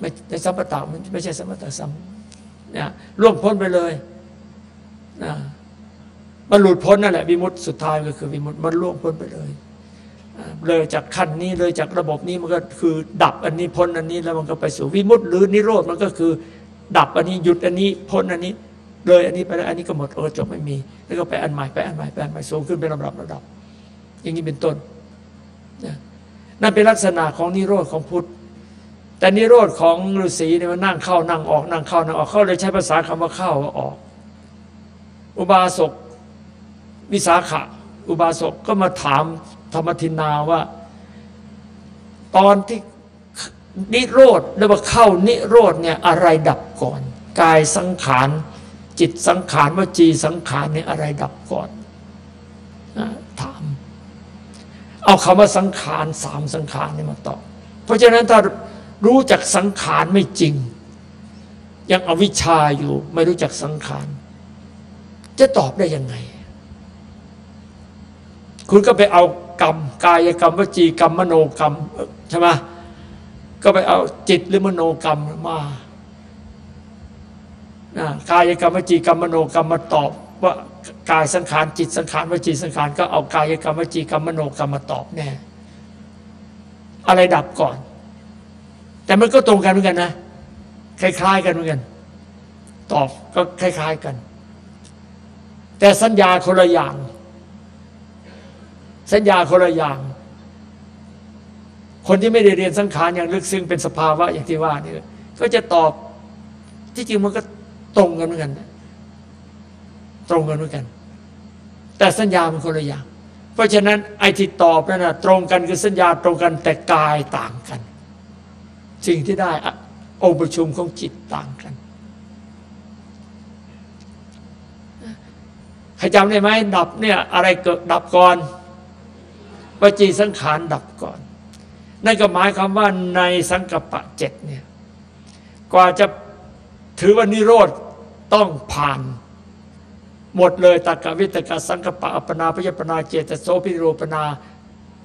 ไม่ในสัมปตตะมันไม่ใช่สัมปตตะสัมเนี่ยล่วงพ้นไปเลยนะมันหลุดพ้นนั่นแหละวิมุตติสุดท้ายก็คือวิมุตติมันล่วงพ้นไปเลยเลยจากขั้นนี้เลยจากระบบนี้มันก็คือ ดับอันนี้พ้นอันนี้แล้วมันก็ไปสู่วิมุตติหรือนิโรธมันก็คือ ดับอันนี้หยุดอันนี้พ้นอันนี้ เลยอันนี้ไปแล้วอันนี้ก็หมดเออจบไม่มี แล้วก็ไปอันใหม่ไปอันใหม่ไปอันใหม่สูงขึ้นเป็นระดับระดับ อย่างนี้เป็นต้นนั่นเป็นลักษณะของนิโรธของพุทธ แต่นิโรธของฤาษีเนี่ยมันนั่งเข้านั่งออกนั่งเข้านั่งออกเขาเลยใช้ภาษาคำว่าเข้าว่าออก อุบาสกวิสาขะ อุบาสกก็มาถามธรรมทินาว่า ตอนที่นิโรธเรียกว่าเข้านิโรธเนี่ยอะไรดับก่อน กายสังขารจิตสังขารวจีสังขารเนี่ยอะไรดับก่อนถาม เอาคำว่าสังขารสามสังขารนี่มาตอบเพราะฉะนั้นถ้า รู้จักสังขารไม่จริง ยังอวิชชาอยู่ไม่รู้จักสังขาร จะตอบได้ยังไง คุณก็ไปเอากรรม กายกรรมวจีกรรมมโนกรรมใช่ไหมก็ไปเอาจิตหรือมโนกรรมมากายกรรมวจีกรรมมโนกรรมมาตอบว่ากายสังขารจิตสังขารวจีสังขารก็เอากายกรรมวจีกรรมมโนกรรมมาตอบแน่อะไรดับก่อน แต่มันก็ตรงกันเหมือนกันนะ คล้าย ๆ กันเหมือนกัน ตอบก็คล้าย ๆกัน แต่สัญญาคนละอย่าง สัญญาคนละอย่าง คนที่ไม่ได้เรียนสังขารอย่างลึกซึ้งเป็นสภาวะอย่างที่ว่านี่ก็จะตอบที่จริงมันก็ตรงกันเหมือนกัน ตรงกันเหมือนกัน แต่สัญญามันคนละอย่าง เพราะฉะนั้นไอ้ที่ตอบนั่นนะตรงกันคือสัญญาตรงกันแต่กายต่างกัน สิ่งที่ได้องค์ประชุมของจิตต่างกันใครจำได้ไหมดับเนี่ยอะไรเกิดดับก่อนวจีสังขารดับก่อน นั่นก็หมายความว่าในสังกปะเจ็ดเนี่ยกว่าจะถือว่านิโรธต้องผ่าน หมดเลยตักกวิตกสังกปะอัปปนาพยปนาเจตโสพิโรปนา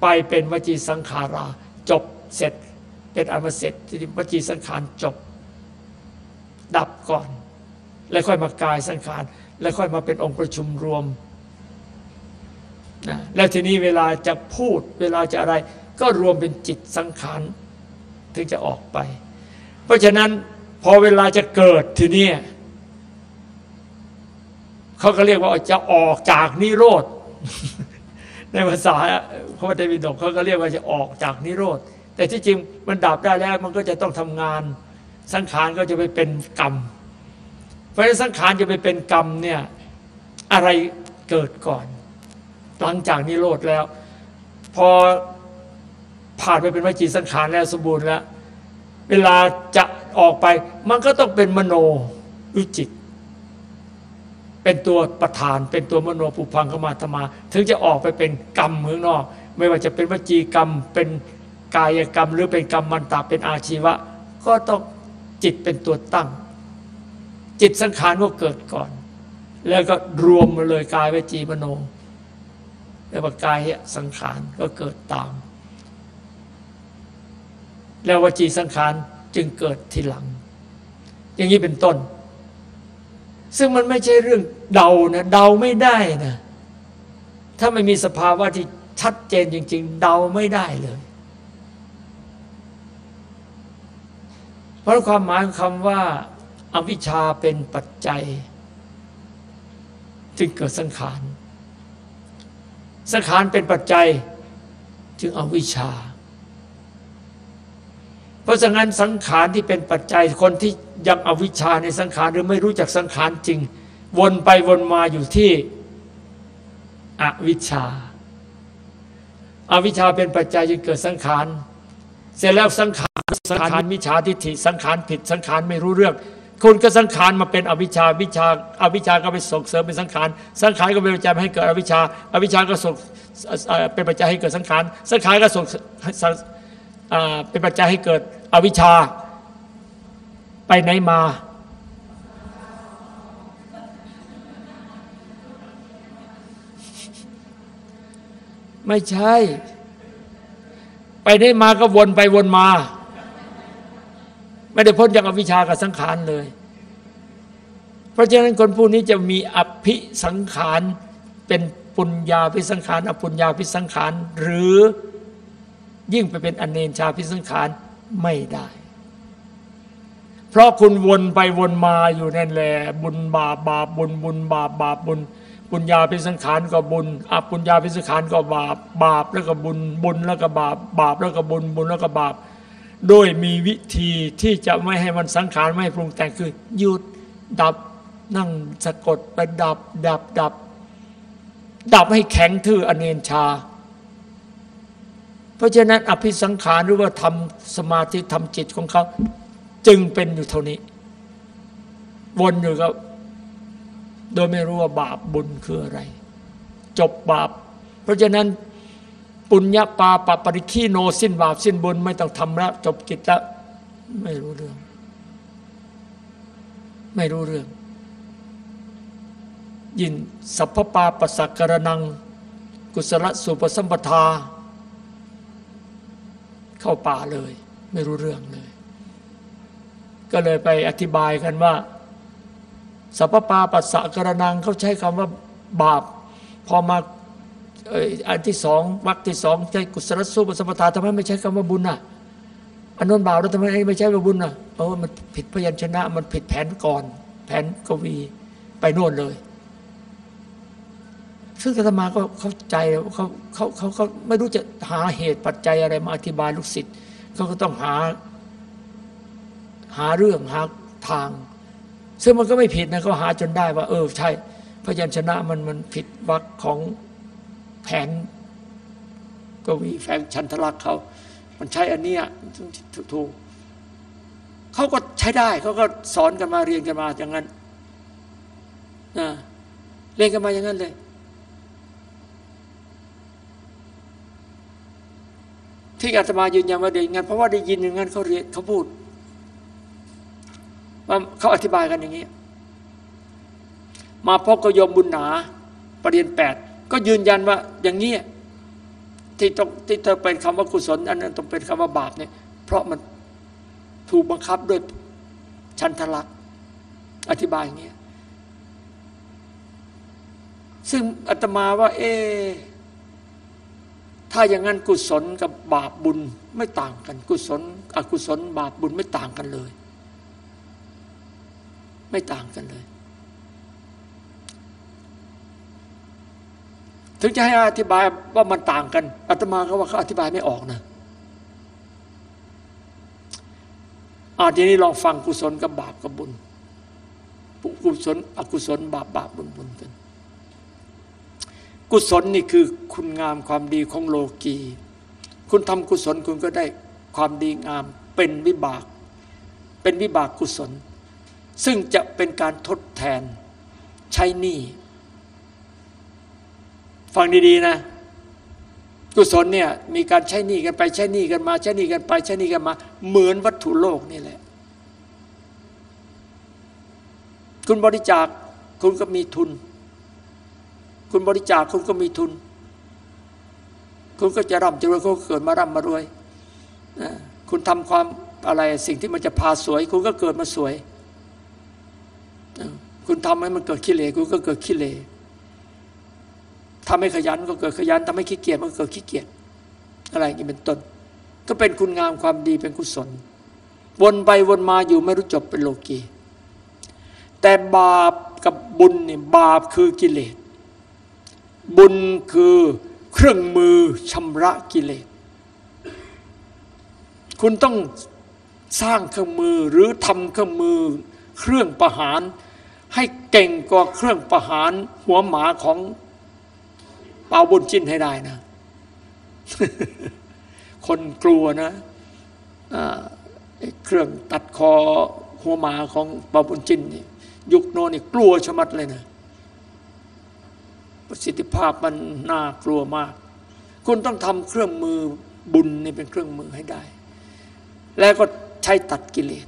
ไปเป็นวจีสังขารา จบเสร็จ เป็นอันเสร็จที่วจีสังขารจบ ดับก่อน แล้วค่อยมากายสังขาร แล้วค่อยมาเป็นองค์ประชุมรวมนะแล้วทีนี้เวลาจะพูดเวลาจะอะไร ก็รวมเป็นจิตสังขารถึงจะออกไป เพราะฉะนั้นพอเวลาจะเกิดทีนี้เขาก็เรียกว่าจะออกจากนิโรธในภาษาพระพุทธบิดกเขาก็เรียกว่าจะออกจากนิโรธ แต่ที่จริงมันดับได้แล้วมันก็จะต้องทำงาน สังขารก็จะไปเป็นกรรม เพราะฉะนั้นสังขารจะไปเป็นกรรมเนี่ยอะไรเกิดก่อน หลังจากนิโรธแล้ว พอผ่านไปเป็นวจีสังขารแล้วสมบูรณ์แล้ว เวลาจะออกไปมันก็ต้องเป็นมโนวิจิต เป็นตัวประธานเป็นตัวมโนปุพังขมาธรรมา ถึงจะออกไปเป็นกรรมเมืองนอก ไม่ว่าจะเป็นวจีกรรมเป็น กายกรรมหรือเป็นกรรมมันตาเป็นอาชีวะ ก็ต้องจิตเป็นตัวตั้ง จิตสังขารก็เกิดก่อน แล้วก็รวมมาเลยกายวจีมโนแล้วว่ากายสังขารก็เกิดตาม แล้ววจีสังขารจึงเกิดทีหลัง อย่างนี้เป็นต้น ซึ่งมันไม่ใช่เรื่องเดานะเดาไม่ได้นะถ้าไม่มีสภาวะที่ชัดเจนจริง ๆ เดาไม่ได้เลย เพราะความหมายของคำว่า อวิชชาเป็นปัจจัย จึงเกิดสังขาร สังขารเป็นปัจจัย จึงอวิชชา เพราะฉะนั้นสังขารที่เป็นปัจจัยคนที่ยังอวิชชาในสังขารหรือไม่รู้จักสังขารจริง วนไปวนมาอยู่ที่อวิชชาอาวิชชาเป็นปัจจัยจึงเกิดสังขาร เสร็จแล้วสังขาร สังขารมิจฉาทิฏฐิสังขารผิดสังขารไม่รู้เรื่อง คุณก็สังขารมาเป็นอวิชชาวิชาอวิชชาก็ไปส่งเสริมเป็นสังขารสังขารก็เป็นปัจจัยให้เกิดอวิชชาอวิชชาก็ส่งเป็นปัจจัยให้เกิดสังขารสังขารก็ส่งเป็นปัจจัยให้เกิดอวิชชาไปไหนมาไม่ใช่ ไปไหนมาก็วนไปวนมา ไม่ได้พ้นจากอวิชากับสังขารเลย เพราะฉะนั้นคนผู้นี้จะมีอภิสังขารเป็นปุญญาพิสังขารอปุญญาพิสังขารหรือยิ่งไปเป็นอเนชาพิสังขารไม่ได้ เพราะคุณวนไปวนมาอยู่นั่นแหละบุญบาปบาปบุญบุญบาปบาปบุญปุญญาพิสังขารก็บุญอปุญญาพิสังขารก็บาปบาปแล้วก็บุญบุญแล้วก็บาปบาปแล้วก็บุญบุญแล้วก็บาป โดยมีวิธีที่จะไม่ให้มันสังขารไม่ปรุงแต่งคือหยุดดับนั่งสะกดไปดับ ดับดับ ดับให้แข็งทื่ออเนนชา เพราะฉะนั้นอภิสังขารหรือว่าทำสมาธิทำจิตของเขา จึงเป็นอยู่เท่านี้ วนอยู่ก็โดยไม่รู้ว่าบาปบุญคืออะไร จบบาป เพราะฉะนั้น ปุญญาปาปปริคีโนสิ้นบาปสิ้นบุญไม่ต้องทำแล้วจบกิจแล้วไม่รู้เรื่อง ไม่รู้เรื่อง ยินสัพพปาปสักกรนัง กุศลสุปสัมปทา เข้าป่าเลย ไม่รู้เรื่องเลย ก็เลยไปอธิบายกันว่า สัพพปาปสสะกรนังเขาใช้คำว่าบาป พอมา อันที่สองวรรคที่สองใช้กุศลสู้ปสมปทาทำไมไม่ใช้คำว่าบุญน่ะอันนนบาปแล้วทำไมไม่ใช้ว่าบุญน่ะเพราะว่ามันผิดพยัญชนะ มันผิดแผนก่อน แผนกวีไปโน่นเลย ซึ่งอาตมาก็เข้าใจเขาเขาเขาเขาไม่รู้จะหาเหตุปัจจัยอะไรมาอธิบายลูกศิษย์เขาก็ต้องหา หาเรื่องหาทาง ซึ่งมันก็ไม่ผิดนะเขาหาจนได้ว่า เออ ใช่พยัญชนะมันมันผิดวรรคของ แผนกวีแฝงชันทลักษ์เขา มันใช้อันนี้ถูกเขาก็ใช้ได้ เขาก็สอนกันมาเรียนกันมาอย่างนั้นนะเล่นกันมาอย่างนั้นเลย ที่อาตมายืนยันว่าเดียงั้นเพราะว่าได้ยินอย่างนั้นเขาเรียนเขาพูดว่าเขาอธิบายกันอย่างนี้ มาพบกยมบุญหนาประเด็นแปด ก็ยืนยันว่าอย่างนี้ที่ต้องที่เธอเป็นคำว่ากุศลอันนั้นต้องเป็นคำว่าบาปเนี่ย เพราะมันถูกบังคับด้วยชันทลักษณ์อธิบายอย่างนี้ซึ่งอาตมาว่า เอ ถ้าอย่างนั้นกุศลกับบาปบุญไม่ต่างกัน กุศล อกุศล บาปบุญไม่ต่างกันเลย ไม่ต่างกันเลย ถึงจะให้อธิบายว่ามันต่างกันอาตมาก็ว่าเขาอธิบายไม่ออกนะอาทีนี้ลองฟังกุศลกับบาปกับบุญกุศลอกุศลบาปบาปบุญบุญกัน กุศลนี่คือคุณงามความดีของโลกี คุณทำกุศลคุณก็ได้ความดีงามเป็นวิบาก เป็นวิบากกุศล ซึ่งจะเป็นการทดแทนใช้หนี้ ฟังดีๆนะ กุศลเนี่ยมีการใช้หนี้กันไปใช้หนี้กันมา ใช้หนี้กันไปใช้หนี้กันมา เหมือนวัตถุโลกนี่แหละ คุณบริจาคคุณก็มีทุน คุณบริจาคคุณก็มีทุน คุณก็จะร่ำจะรวยคุณก็เกิดมาร่ำมารวยคุณทำความอะไรสิ่งที่มันจะพาสวย คุณก็เกิดมาสวย คุณทำให้มันเกิดขี้เลคุณก็เกิดขี้เล ทำให้ขยันก็เกิดขยันทำให้ขี้เกียจมันก็เกิดขี้เกียจอะไรอย่างนี้เป็นต้น ก็เป็นคุณงามความดีเป็นกุศล วนไปวนมาอยู่ไม่รู้จบเป็นโลกีแต่บาปกับบุญเนี่ยบาปคือกิเลส บุญคือเครื่องมือชำระกิเลส คุณต้องสร้างเครื่องมือหรือทำเครื่องมือเครื่องประหาร ให้เก่งกว่าเครื่องประหารหัวหมาของ เปาบุญจิ้นให้ได้นะ คนกลัวนะเครื่องตัดคอหัวหมาของเปาบุญจินนี่ยุคโน่นี่กลัวชะมัดเลยนะ ประสิทธิภาพมันน่ากลัวมาก คุณต้องทำเครื่องมือบุญนี่เป็นเครื่องมือให้ได้ แล้วก็ใช้ตัดกิเลส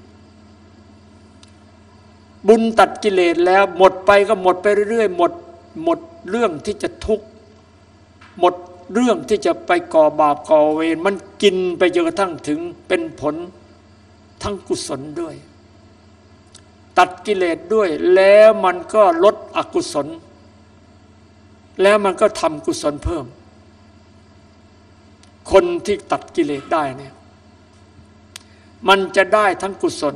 บุญตัดกิเลสแล้วหมดไปก็หมดไปเรื่อยๆหมดหมดเรื่องที่จะทุกข์ หมดเรื่องที่จะไปก่อบาปก่อเวรมันกินไปจนกระทั่งถึงเป็นผลทั้งกุศลด้วย ตัดกิเลสด้วย แล้วมันก็ลดอกุศล แล้วมันก็ทำกุศลเพิ่ม คนที่ตัดกิเลสได้เนี่ยมันจะได้ทั้งกุศล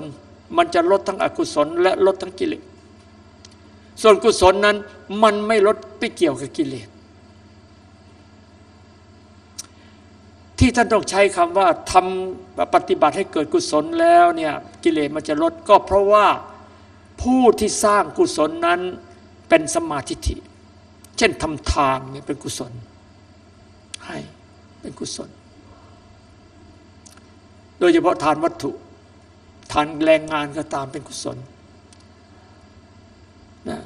มันจะลดทั้งอกุศล และลดทั้งกิเลส ส่วนกุศลนั้นมันไม่ลดไปเกี่ยวกับกิเลส ที่ท่านต้องใช้คำว่าทำปฏิบัติให้เกิดกุศลแล้วเนี่ยกิเลสมันจะลดก็เพราะว่าผู้ที่สร้างกุศลนั้นเป็นสมาธิิเช่นทำทานเนี่ยเป็นกุศล ให้เป็นกุศล โดยเฉพาะทานวัตถุ ทานแรงงานก็ตามเป็นกุศลนะ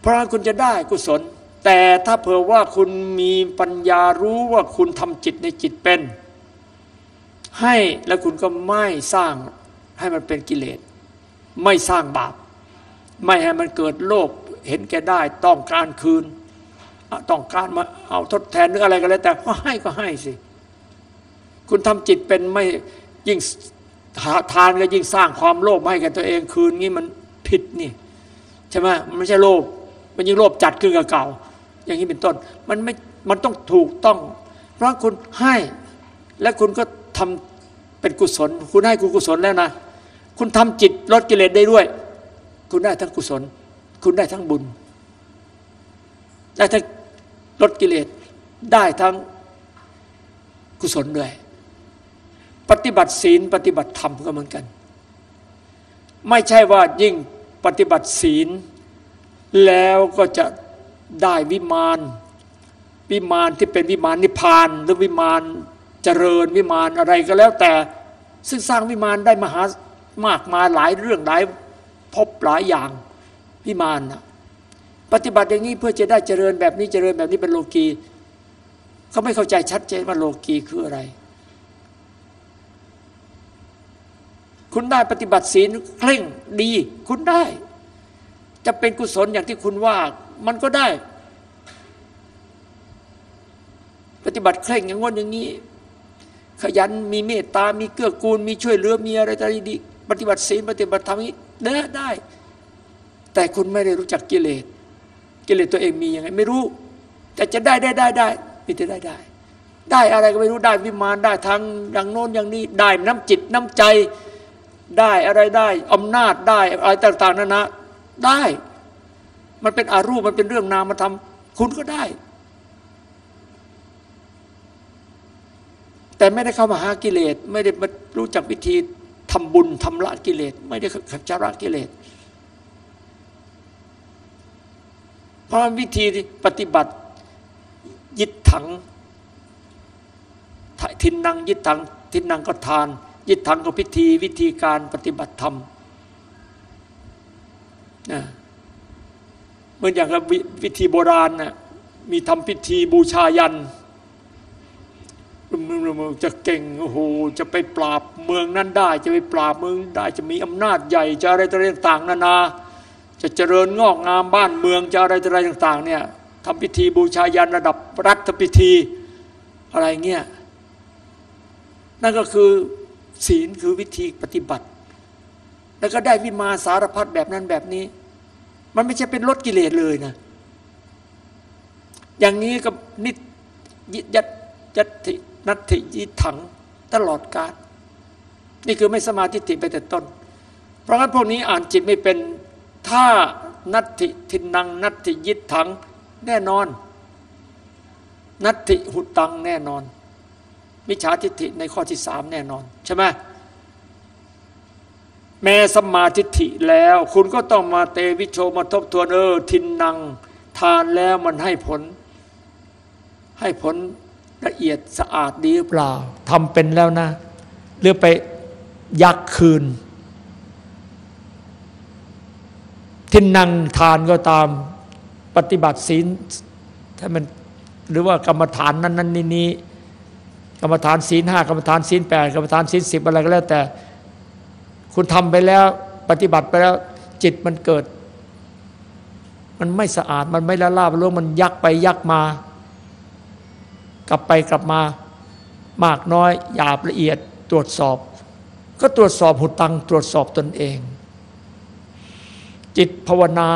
เพราะคุณจะได้กุศล แต่ถ้าเผื่อว่าคุณมีปัญญารู้ว่าคุณทำจิตในจิตเป็น ให้แล้วคุณก็ไม่สร้างให้มันเป็นกิเลส ไม่สร้างบาป ไม่ให้มันเกิดโลภเห็นแก่ได้ต้องการคืน ต้องการมาเอาทดแทนหรืออะไรก็แล้ว แต่ก็ให้ก็ให้สิ คุณทำจิตเป็นไม่ยิ่งทานก็ยิ่งสร้างความโลภให้กับตัวเองคืนงี้มันผิดนี่ใช่ไหมมันไม่ใช่โลภมันยิ่งโลภจัดขึ้นกับเก่า อย่างนี้เป็นต้น มันไม่มันต้องถูกต้อง เพราะคุณให้และคุณก็ทำเป็นกุศล คุณให้คุณกุศลแล้วนะ คุณทำจิตลดกิเลสได้ด้วย คุณได้ทั้งกุศล คุณได้ทั้งบุญ ได้ทั้งลดกิเลสได้ทั้งกุศลด้วย ปฏิบัติศีลปฏิบัติธรรมก็เหมือนกัน ไม่ใช่ว่ายิ่งปฏิบัติศีล แล้วก็จะ ได้วิมานวิมานที่เป็นวิมานนิพพานหรือวิมานเจริญวิมานอะไรก็แล้วแต่ ซึ่งสร้างวิมานได้มหามากมาหลายเรื่องหลายพบหลายอย่างวิมานนะปฏิบัติอย่างนี้เพื่อจะได้เจริญแบบนี้เจริญแบบนี้เป็นโลกีเขาไม่เข้าใจชัดเจนว่าโลกีคืออะไร คุณได้ปฏิบัติศีลเคร่งดี คุณได้ จะเป็นกุศลอย่างที่คุณว่า มันก็ได้ ปฏิบัติเคร่งอย่างงนอย่างนี้ ขยันมีเมตตา มีเกื้อกูล มีช่วยเหลือมีอะไรต่างๆดีปฏิบัติศีลปฏิบัติธรรมนี้ได้ได้ แต่คุณไม่ได้รู้จักกิเลสกิเลสตัวเองมียังไงไม่รู้ แต่จะได้ได้ได้ได้มีแต่ได้ได้ ได้อะไรก็ไม่รู้ได้วิมานได้ทางอย่างโน้นอย่างนี้ได้น้ำจิตน้ำใจได้อะไรได้อำนาจได้อะไรต่าง ๆนั่นนะได้ มันเป็นอารูปมันเป็นเรื่องนามมาทำคุณก็ได้ แต่ไม่ได้เข้ามาหากิเลส ไม่ได้มารู้จักวิธีทำบุญทำละกิเลส ไม่ได้ขับชาระกิเลส เพราะวิธีปฏิบัติยึดถังทินนังยึดถังทินนังก็ทานยึดถังก็พิธีวิธีการปฏิบัติธรรมนะ เหมือนอย่างวิธีโบราณนะมีทำพิธีบูชายันจะเก่งโอ้โหจะไปปราบเมืองนั้นได้ จะไปปราบเมืองได้จะมีอำนาจใหญ่จะอะไรต่างๆนานา จะเจริญงอกงามบ้านเมืองจะอะไรอะไรต่างๆเนี่ยทำพิธีบูชายันระดับรัฐพิธีอะไรเงี้ยนั่นก็คือศีลคือวิธีปฏิบัติ แล้วก็ได้วิมาสารพัดแบบนั้นแบบนี้ มันไม่ใช่เป็นลดกิเลสเลยนะ อย่างนี้กับนิยัดยัตถินัตถิยิถังตลอดกาลนี่คือไม่สมาธิติไปแต่ต้น เพราะงั้นพวกนี้อ่านจิตไม่เป็นถ้านัตถิทินัง นัตถิยิถังแน่นอน นัตถิหุตังแน่นอนมิจฉาทิฏฐิในข้อที่สามแน่นอน ใช่ไหม แม้สมาธิฐิแล้ว คุณก็ต้องมาเตวิโชมาทบทวนเออทินนังทานแล้วมันให้ผล ให้ผลละเอียดสะอาดดีหรือเปล่าทำเป็นแล้วนะหรือไปยักคืน ทินนังทานก็ตามปฏิบัติศีลถ้ามันหรือว่ากรรมฐานนั้นนั้นนี้นี้กรรมฐานศีลห้ากรรมฐานศีลแปดกรรมฐานศีลสิบอะไรก็แล้วแต่ คุณทำไปแล้ว ปฏิบัติไปแล้ว จิตมันเกิด มันไม่สะอาดมันไม่ละลาบลงมันยักไปยักมา กลับไปกลับมา มากน้อยหยาบละเอียดตรวจสอบ ก็ตรวจสอบหุตัง ตรวจสอบตนเอง จิตภาวนา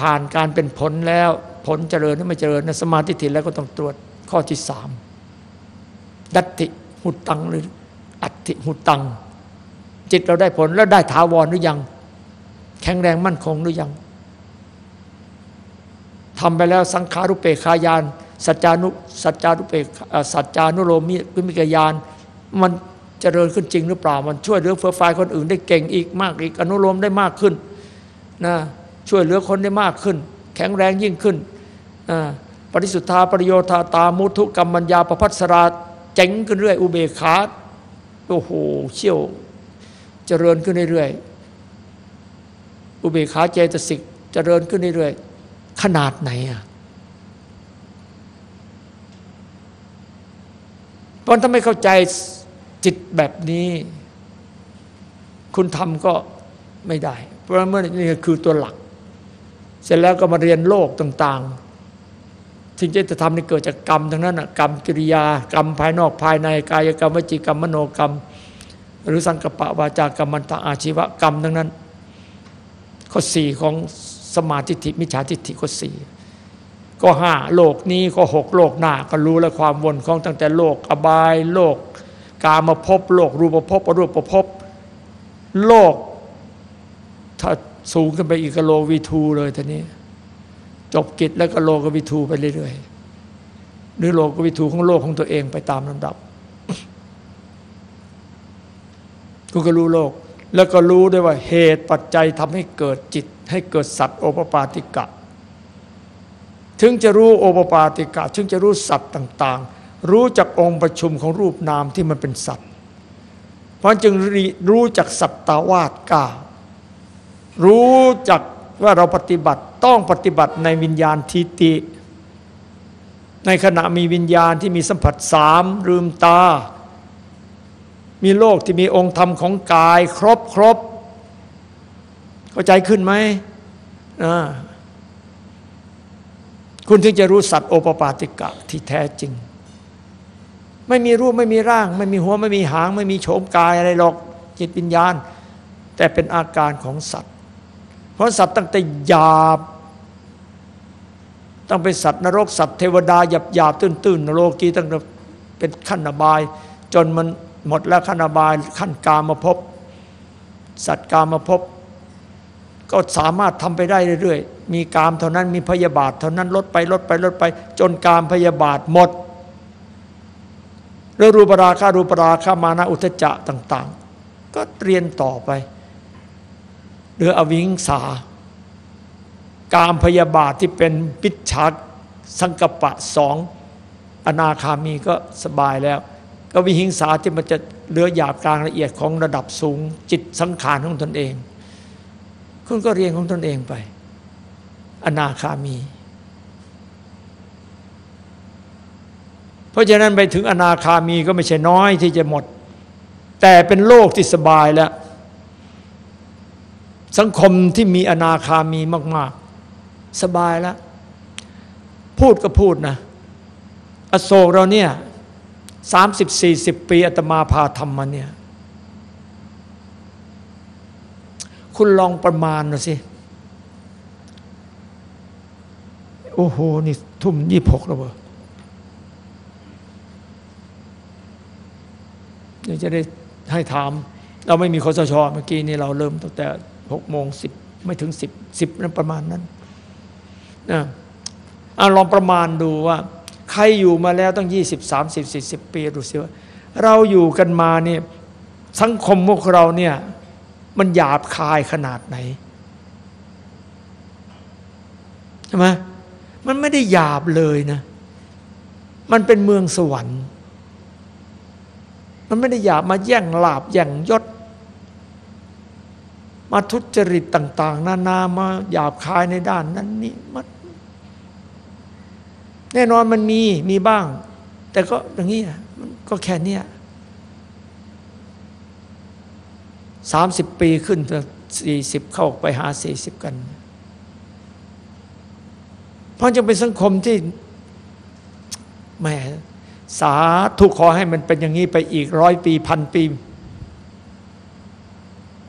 ผ่านการเป็นผลแล้ว ผลเจริญหรือไม่เจริญสมาธิถิแล้วก็ต้องตรวจข้อที่สามดัตติหุตังหรืออัติหุตัง จิตเราได้ผลแล้วได้ถาวรหรือยัง แข็งแรงมั่นคงหรือยังทำไปแล้วสังขารุเปขายาน สัจจานุสัจจานุเปสัจจานุโลมิมิกยาน มันเจริญขึ้นจริงหรือเปล่า มันช่วยเหลือเฟื่อฟายคนอื่นได้เก่งอีกมากอีกอนุโลมได้มากขึ้นนะช่วยเหลือคนได้มากขึ้น แข็งแรงยิ่งขึ้นปริสุทธาปริโยธาตามุทุกรรมัญญาประพัสราเจ๋งขึ้นเรื่อยอุเบกขาโอ้โหเชี่ยว เจริญขึ้นเรื่อยอุเบกขาเจตสิกเจริญขึ้นเรื่อยขนาดไหนอะเพราะถ้าไม่เข้าใจจิตแบบนี้ คุณทำก็ไม่ได้ เพราะเมื่อนี่คือตัวหลัก เสร็จแล้วก็มาเรียนโลกต่าง ๆ สิ่งที่จะทำนี่เกิดจากกรรมทั้งนั้นกรรมกิริยากรรมภายนอกภายในกายกรรมวจิกรรมมโนกรรม หรือสังกปะวาจากรรมันตอาชีวกรรมทั้งนั้น ข้อสี่ของสมาธิิมิจฉาทิฏฐิข้อสี่ก็ห้าโลกนี้ก็หกโลกหน้าก็รู้แล้วความวนของตั้งแต่โลกอบายโลก กามาพบโลกรูปภพอรูปภพโลก ถ้าสูงขึ้นไปอีกโลวีทูเลยทีนี้ จบกิจแล้วก็โลกวิทูไปเรื่อยๆหรือโลกวิทูของโลกของตัวเองไปตามลำดับ กูก็รู้โลก แล้วก็รู้ด้วยว่าเหตุปัจจัยทำให้เกิดจิต ให้เกิดสัตว์โอปปาติกะ ถึงจะรู้โอปปาติกะ ถึงจะรู้สัตว์ต่าง ๆ รู้จักองค์ประชุมของรูปนามที่มันเป็นสัตว์ เพราะจึงรู้จักสัตตาวาสก้ารู้จักว่าเราปฏิบัติต้องปฏิบัติในวิญญาณทิติ ในขณะมีวิญญาณที่มีสัมผัสสามลืมตา มีโลกที่มีองค์ธรรมของกาย ครบครบเข้าใจขึ้นไหมคุณถึงจะรู้สัตว์โอปปาติกะที่แท้จริง ไม่มีรูปไม่มีร่าง ไม่มีหัวไม่มีหาง ไม่มีโฉมกายอะไรหรอกจิตวิญญาณ แต่เป็นอาการของสัตว์ เพราะสัตว์ตั้งแต่หยาบต้องเป็นสัตว์นรกสัตว์เทวดาหยาบหยาบตื้นตื้นนรกีตั้งแต่เป็นขั้นอบาย จนมัน หมดแล้วขั้นอบายขั้นกามาพบสัตว์กามาพบก็สามารถทำไปได้เรื่อยๆ มีกามเท่านั้นมีพยาบาทเท่านั้นลดไปลดไปลดไป จนกามพยาบาทหมดแล้วรูปราคารูปราคามานะอุทจะต่าง ๆ ก็เรียนต่อไปหรืออวิงสา กามพยาบาทที่เป็นปิจฉาสังกปะสองอนาคามีก็สบายแล้ว ก็วิหิงสาที่มันจะเลือหยาบกลางละเอียดของระดับสูง จิตสังขารของตนเอง คุณก็เรียนของตนเองไป อนาคามี เพราะฉะนั้นไปถึงอนาคามีก็ไม่ใช่น้อยที่จะหมด แต่เป็นโลกที่สบายแล้ว สังคมที่มีอนาคามีมาก ๆ สบายแล้ว พูดก็พูดนะ อโศกเราเนี่ย สามสิบสี่สิบปีอาตมาพาทำมาเนี่ย คุณลองประมาณหน่อยสิ โอ้โห นี่ทุ่มยี่หกแล้วเบอเดี๋ยวจะได้ให้ถาม เราไม่มีคอสชเมื่อกี้นี่เราเริ่มตั้งแต่หกโมงสิบไม่ถึงสิบสิบนั้นประมาณนั้นนะอาลองประมาณดูว่า ใครอยู่มาแล้วตั้งยี่สิบสามสิบสี่สิบปีดูสิว่าเราอยู่กันมาเนี่ยสังคมพวกเราเนี่ยมันหยาบคายขนาดไหนใช่ไหมมันไม่ได้หยาบเลยนะ มันเป็นเมืองสวรรค์ มันไม่ได้หยาบมาแย่งลาบแย่งยศ มาทุจริตต่าง ๆ นานามาหยาบคายในด้านนั้นนี่มัน แน่นอนมันมีมีบ้าง แต่ก็อย่างนี้มันก็แค่นี้สามสิบปีขึ้นสี่สิบเข้าไปหาสี่สิบกัน เพราะจะเป็นสังคมที่แหมสาธุขอให้มันเป็นอย่างนี้ไปอีกร้อยปีพันปี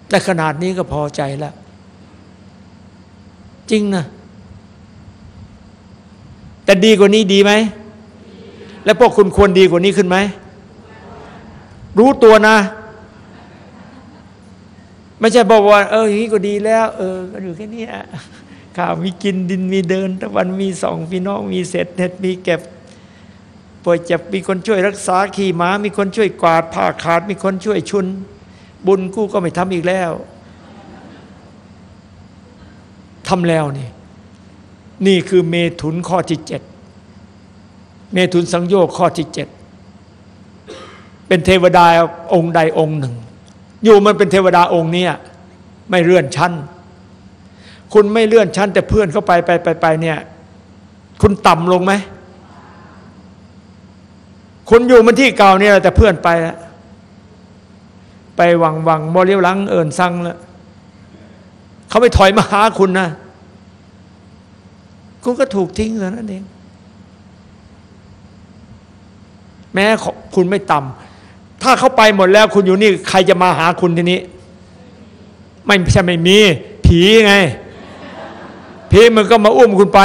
แต่ขนาดนี้ก็พอใจแล้ว จริงนะ แต่ดีกว่านี้ดีไหม แล้วพวกคุณควรดีกว่านี้ขึ้นไหม รู้ตัวนะ ไม่ใช่บอกว่า เอออย่างนี้ก็ดีแล้ว เออ ก็อยู่แค่นี้ข้าวมีกินดินมีเดินตะวันมีสองพี่น้องมีเศษเน็ดมีเก็บป่วยเจ็บมีคนช่วยรักษาขี่ม้า มีคนช่วยกวาดผ้าขาด มีคนช่วยชุน บุญกู้ก็ไม่ทำอีกแล้วทำแล้วนี่ นี่คือเมถุนข้อที่เจ็ดเมถุนสังโยคข้อที่เจ็ดเป็นเทวดาองค์ใดองค์หนึ่ง อยู่มันเป็นเทวดาองค์นี้ไม่เลื่อนชั้น คุณไม่เลื่อนชั้น แต่เพื่อนเข้าไปไปไปไปเนี่ย คุณต่ำลงไหมคุณอยู่มันที่เก่าเนี่ยแต่เพื่อนไปแล้วไปวังวังโมเลียวหลังเอิญสั่งแล้วเขาไม่ถอยมาหาคุณนะ คุณก็ถูกทิ้งแล้วนั่นเอง แม้คุณไม่ต่ำถ้าเขาไปหมดแล้วคุณอยู่นี่ ใครจะมาหาคุณทีนี้ ไม่ใช่ไม่มี ผีไง ผีมันก็มาอุ้มคุณไป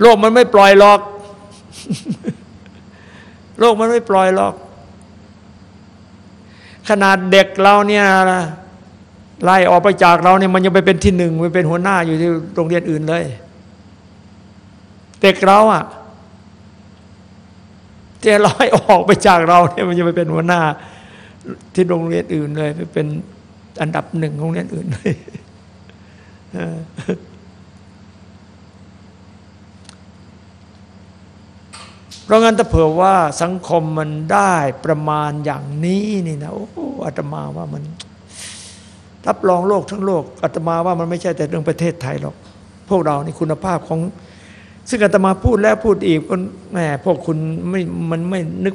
โลกมันไม่ปล่อยหรอก โลกมันไม่ปล่อยหรอก ขนาดเด็กเราเนี่ย ไล่ออกไปจากเราเนี่ยมันยังไปเป็นที่หนึ่งไปเป็นหัวหน้าอยู่ที่โรงเรียนอื่นเลย เด็กเราอะที่ร้อยออกไปจากเราเนี่ยมันจะไปเป็นหัวหน้า ที่โรงเรียนอื่นเลย ไปเป็นอันดับหนึ่งของโรงเรียนอื่นเลยเพราะงั้นถ้าเผื่อว่าสังคมมันได้ประมาณอย่างนี้นี่นะโอ้อาตมาว่ามัน รับรองโลกทั้งโลกอาตมาว่ามันไม่ใช่แต่เรื่องประเทศไทยหรอกพวกเรานี่คุณภาพของ ซึ่งอาตมาพูดแล้วพูดอีกก็แหมพวกคุณไม่มันไม่นึก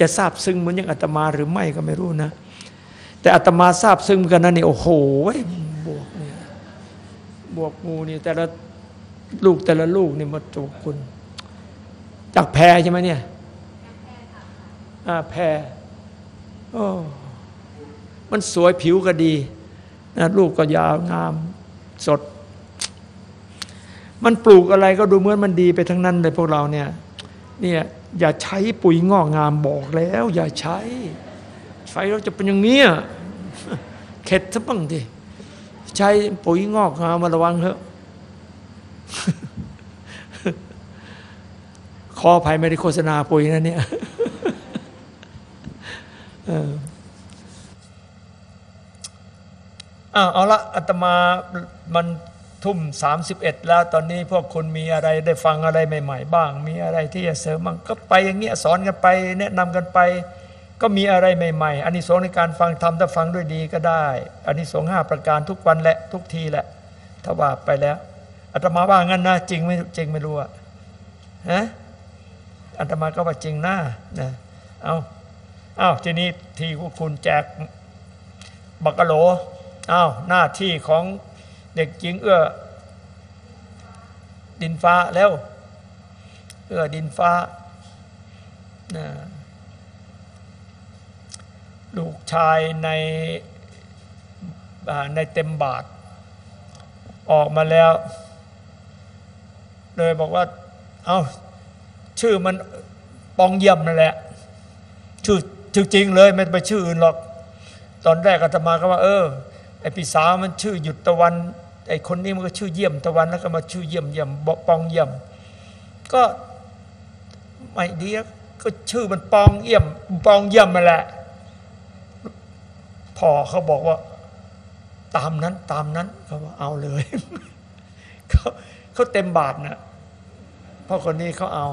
จะทราบซึ้งเหมือนอย่างอาตมาหรือไม่ก็ไม่รู้นะ แต่อาตมาทราบซึ้งกันนะนี่โอ้โหบวกเนี่ยบวกงูนี่แต่ละลูกแต่ละลูกนี่มาจูคุณ จากแพรใช่ไหมเนี่ยอ่าแพรโอ้มันสวยผิวก็ดี นะลูกก็ยาวงาม สด มันปลูกอะไรก็ดูเหมือนมันดีไปทั้งนั้นเลยพวกเราเนี่ยเนี่ยอย่าใช้ปุ๋ยงอกงามบอกแล้ว อย่าใช้ไฟเราจะเป็นอย่างนี้เข็ดซะบ้างดิใช้ปุ๋ยงอกงามมาระวังเถอะขออภัยไม่ได้โฆษณาปุ๋ยนะเนี่ย อ้าวเอาละอาตมามันทุ่มสามสิบเอ็ดแล้วตอนนี้พวกคุณมีอะไรได้ฟังอะไรใหม่ ๆ บ้าง มีอะไรที่จะเสริมบ้างก็ไปอย่างเงี้ยสอนกันไป แนะนำกันไป ก็มีอะไรใหม่ๆอันนี้สงในการฟังทำถ้าฟังด้วยดีก็ได้อันนี้สงห้าประการทุกวันแหละทุกทีแหละถ้าว่าไปแล้วอาตมาว่างั้นนะจริงไม่จริงไม่รู้อะฮะอาตมาก็ว่าจริงนะนะเอาเอาทีนี้ทีคุณแจกบักกะโหล อ้าวหน้าที่ของเด็กจริงเอื้อดินฟ้าแล้ว เอื้อดินฟ้านะลูกชายในในเต็มบาท ออกมาแล้ว เลยบอกว่า เอา้าชื่อมันปองเยี่ยมนั่นแหละ ชื่อชื่อจริงเลย ไม่ไปชื่ออื่นหรอก ตอนแรกอาตมาก็ว่า เออ ไอพี่สาวมันชื่อหยุดตะวันไอคนนี้มันก็ชื่อเยี่ยมตะวันแล้วก็มาชื่อเยี่ยมเยี่ยมปองเยี่ยม ก็ไม่ดีก็ชื่อมันปองเยี่ยม ปองเยี่ยมมาแหละพ่อเขาบอกว่า ตามนั้นตามนั้นเขาว่าเอาเลยเขาเขาเต็มบาทนะพราะคนนี้เขาเอา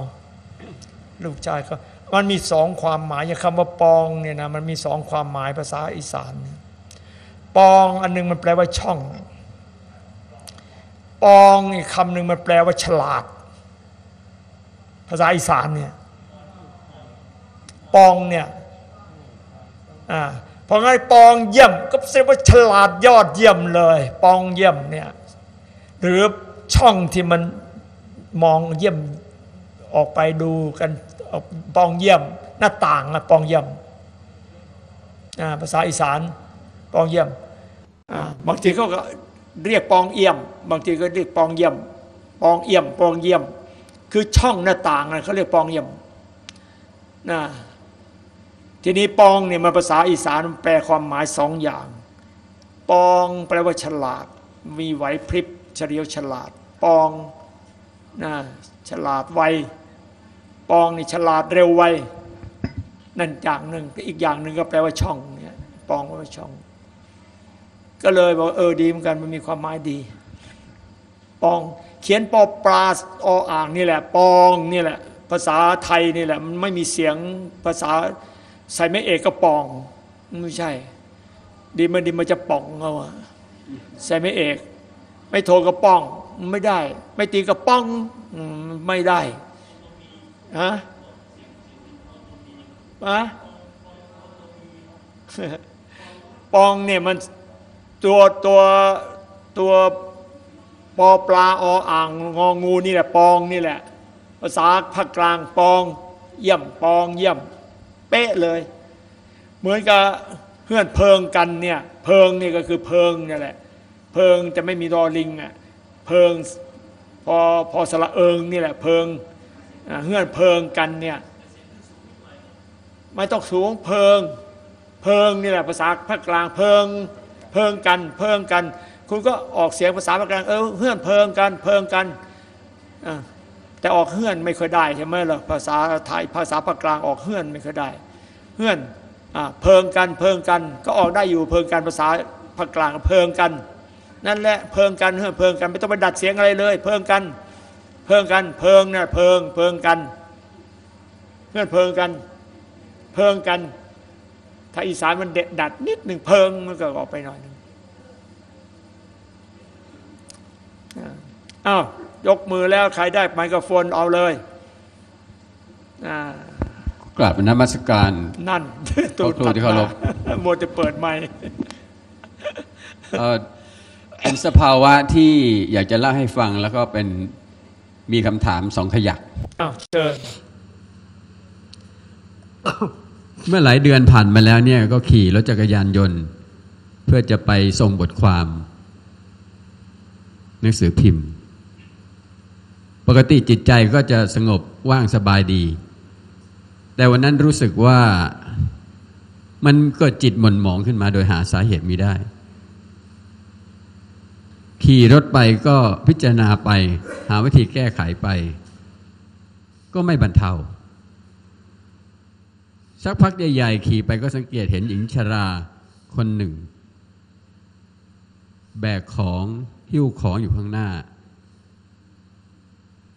ลูกชายเขามันมีสองความหมายอย่างคำว่าปองเนี่ยนะมันมีสองความหมายภาษาอีสานเนี่ย ปองอันนึงมันแปลว่าช่อง ปองอีกคำหนึ่งมันแปลว่าฉลาด ภาษาอีสานเนี่ยปองเนี่ยอ่าพอไงปองเยี่ยมก็แสดงว่าฉลาดยอดเยี่ยมเลย ปองเยี่ยมเนี่ยหรือช่องที่มันมองเยี่ยมออกไปดูกันปองเยี่ยม หน้าต่างอะปองเยี่ยมภาษาอีสาน ปองเยี่ยมบางทีเขาก็เรียกปองเอี่ยม บางทีก็เรียกปองเยี่ยม ปองเอี่ยม ปองเยี่ยม คือช่องหน้าต่างนะเขาเรียกปองเยี่ยมนะทีนี้ปองเนี่ยมันภาษาอีสานแปลความหมายสองอย่าง ปองแปลว่าฉลาด มีไหวพริบเฉลียวฉลาด ปองนะฉลาดไวปองนี่ฉลาดเร็วไวนั่นอย่างหนึ่งอีกอย่างหนึ่งก็แปลว่าช่องเนี่ยปองแปลว่าช่อง ก็เลยบอกเออดีเหมือนกันมันมีความหมายดี ปองเขียนปอปลาออ่างนี่แหละ ปองนี่แหละ ภาษาไทยนี่แหละ มันไม่มีเสียงภาษาใส่ไม่เอกก็ปองไม่ใช่ ดีมันดีมันจะป่องเอาใส่ไม่เอก ไม่โทรก็ป้องไม่ได้ ไม่ตีก็ป้องไม่ได้ฮะอะปองเนี่ยมัน ตัวตัวตัวปอปลาออ่างงองูนี่แหละปองนี่แหละ ภาษาภาคกลางปอง เยี่ยมปองเยี่ยม เป๊ะเลย เหมือนกับเพื่อนเพิงกันเนี่ยเพิงนี่ก็คือเพิงนี่แหละ เพิงจะไม่มีรอลิงอะเพิงพอพอสระเอิงนี่แหละเพิงเพื่อนเพิงกันเนี่ยไม่ต้องสูงเพิง เพิงนี่แหละภาษาภาคกลางเพิง เพิงกัน เพิงกัน คุณก็ออกเสียงภาษาภาคกลางเออเฮื่อนเพิงกันเพิงกันแต่ออกเฮื่อนไม่เคยได้ใช่ไหมล่ะภาษาไทยภาษาภาคกลางออกเฮื่อนไม่เคยได้เฮื่อนเพิงกันเพิงกัน ก็ออกได้อยู่เพิงกันภาษาภาคกลางเพิงกัน นั่นแหละเพิงกันเฮื่อนเพิงกันไม่ต้องไปดัดเสียงอะไรเลย เพิงกันเพิงกันเพิงเนี่ยเพิงเพิงกันเฮื่อนเพิงกัน เพิงกัน ถ้าอีสานมันเด็ดดัดนิดหนึ่งเพิงมันก็ออกไปหน่อยหนึ่งอ้าวยกมือแล้วใครได้ไมโครโฟนเอาเลยกราบนมัสการ นั่นตูดที่เขาลบโมจะเปิดไมเป็นสภาวะที่อยากจะเล่าให้ฟังแล้วก็เป็นมีคำถามสองขยักอ้าวเชิญ เมื่อหลายเดือนผ่านมาแล้วเนี่ยก็ขี่รถจักรยานยนต์ เพื่อจะไปส่งบทความหนังสือพิมพ์ ปกติจิตใจก็จะสงบว่างสบายดี แต่วันนั้นรู้สึกว่ามันเกิดจิตหม่นหมองขึ้นมาโดยหาสาเหตุมิได้ ขี่รถไปก็พิจารณาไป หาวิธีแก้ไขไป ก็ไม่บรรเทา สักพักใหญ่ๆขี่ไปก็สังเกตเห็นหญิงชราคนหนึ่ง แบกของหิ้วของอยู่ข้างหน้า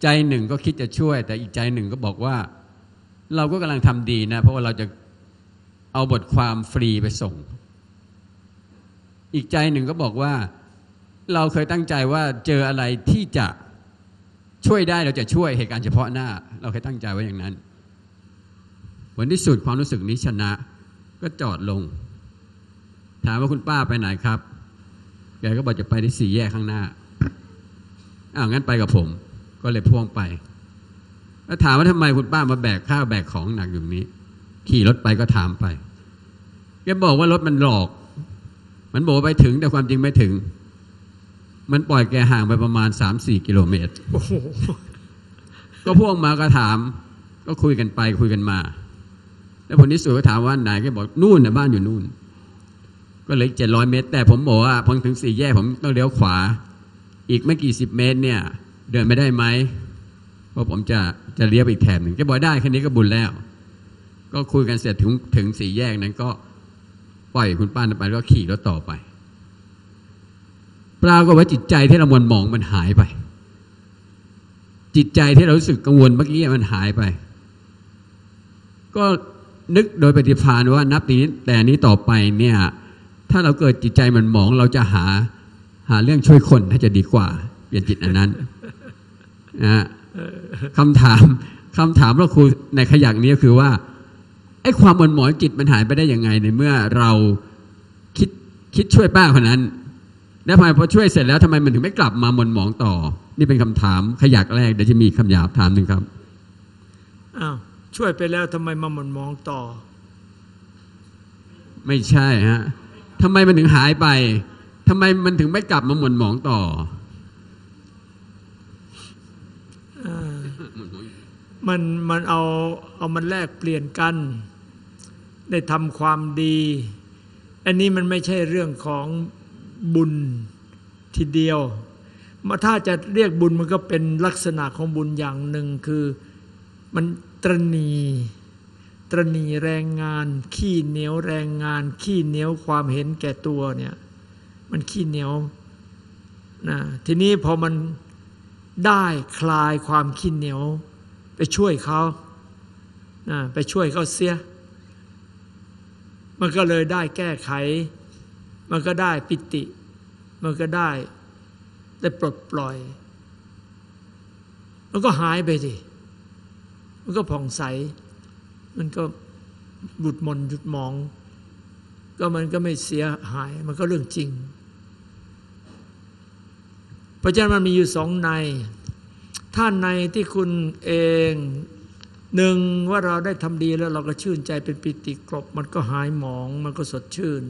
ใจหนึ่งก็คิดจะช่วย แต่อีกใจหนึ่งก็บอกว่า เราก็กำลังทำดีนะ เพราะว่าเราจะเอาบทความฟรีไปส่ง อีกใจหนึ่งก็บอกว่า เราเคยตั้งใจว่าเจออะไรที่จะช่วยได้เราจะช่วยเหตุการณ์เฉพาะหน้า เราเคยตั้งใจไว้อย่างนั้น ผลที่สุดความรู้สึกนี้ชนะ ก็จอดลง ถามว่าคุณป้าไปไหนครับ แกก็บอกจะไปที่สี่แยกข้างหน้าอ้าวงั้นไปกับผม ก็เลยพ่วงไป แล้วถามว่าทำไมคุณป้ามาแบกข้าวแบกของหนักอยู่นี้ ขี่รถไปก็ถามไป แกบอกว่ารถมันหลอก มันบอกว่าไปถึงแต่ความจริงไม่ถึง มันปล่อยแกห่างไปประมาณ3-4กิโลเมตรโอ้โหก็พ่วงมาก็ถาม ก็คุยกันไปคุยกันมา แล้วผลที่สุดก็ถามว่าไหนก็บอกนู่นนะบ้านอยู่นู่น ก็เหลือเจ็ดร้อยเมตร แต่ผมบอกว่าพอถึงสี่แยกผมต้องเลี้ยวขวา อีกไม่กี่สิบเมตรเนี่ย เดินไม่ได้ไหมเพราะผมจะจะเลี้ยวอีกแถบหนึ่งแกบอกได้แค่นี้ก็บุญแล้ว ก็คุยกันเสร็จถึงถึงสี่แยกนั้นก็ปล่อยคุณป้านไปแล้วก็ขี่รถต่อไปปรากฏว่าจิตใจที่เรามวนหมองมันหายไป จิตใจที่เรารู้สึกกังวลเมื่อกี้มันหายไป ก็ นึกโดยปฏิภาณว่านับนี้แต่นี้ต่อไปเนี่ย ถ้าเราเกิดจิตใจมันหมอง เราจะหาหาเรื่องช่วยคนถ้าจะดีกว่า เปลี่ยนจิตอันนั้นนะคำถามคำถามเราครูในขยักนี้ก็คือว่าไอ้ความหม่นหมองจิตมันหายไปได้ยังไงในเมื่อเราคิดคิดช่วยป้าคนนั้นแล้วพอช่วยเสร็จแล้วทำไมมันถึงไม่กลับมาหม่นหมองต่อ นี่เป็นคำถามขยักแรกเดี๋ยวจะมีคำหยาบถามหนึ่งครับอ้าว ช่วยไปแล้วทำไมมาหม่นมองต่อ ไม่ใช่ฮะทำไมมันถึงหายไปทำไมมันถึงไม่กลับมาหม่นหมองต่อมันมันเอาเอามันแลกเปลี่ยนกัน ได้ทำความดี อันนี้มันไม่ใช่เรื่องของบุญทีเดียวมาถ้าจะเรียกบุญมันก็เป็นลักษณะของบุญอย่างหนึ่งคือมัน ตรณีตรณีแรงงาน ขี้เหนียวแรงงาน ขี้เหนียวความเห็นแก่ตัวเนี่ยมันขี้เหนียวนะทีนี้พอมันได้คลายความขี้เหนียว ไปช่วยเขานะไปช่วยเขาเสีย มันก็เลยได้แก้ไข มันก็ได้ปิติ มันก็ได้ได้ปลดปล่อย มันก็หายไปสิ มันก็ผ่องใส มันก็บุดมนหยุดมอง ก็มันก็ไม่เสียหาย มันก็เรื่องจริง เพราะฉะนั้นมันมีอยู่สองในถ้านในที่คุณเองหนึ่งว่าเราได้ทำดีแล้วเราก็ชื่นใจเป็นปิติกรบมันก็หายหมอง มันก็สดชื่น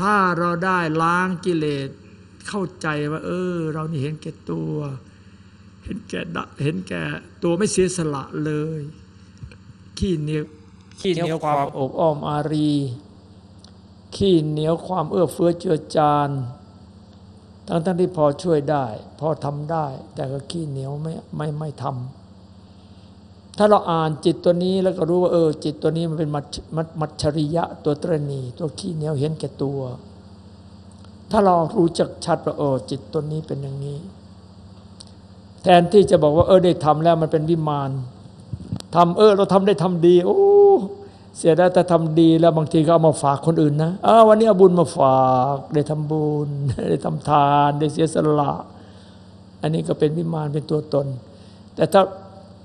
ถ้าเราได้ล้างกิเลสเข้าใจว่า เออ เรานี่เห็นแก่ตัว เห็นแก่ดะเห็นแก่ตัวไม่เสียสละเลย ขี้เหนียวขี้เหนียวความอกอ้อมอารี ขี้เหนียวความเอื้อเฟื้อเจือจานทั้งทั้งที่พอช่วยได้ พอทำได้ แต่ก็ขี้เหนียวไม่ไม่ไม่ทำถ้าเราอ่านจิตตัวนี้แล้วก็รู้ว่าเออ จิตตัวนี้มันเป็นมัจมัจมัจฉริยะตัวตรณี ตัวขี้เหนียวเห็นแก่ตัว ถ้าเรารู้จักชัดว่าเออจิตตัวนี้เป็นอย่างนี้ แทนที่จะบอกว่าเออได้ทำแล้วมันเป็นวิมานทำเออเราทำได้ทำดีโอ้เสียดายแต่ทำดีแล้วบางทีก็เอามาฝากคนอื่นนะอ้าวันนี้เอาบุญมาฝากได้ทำบุญได้ทำทานได้เสียสละ อันนี้ก็เป็นวิมานเป็นตัวตน แต่ถ้า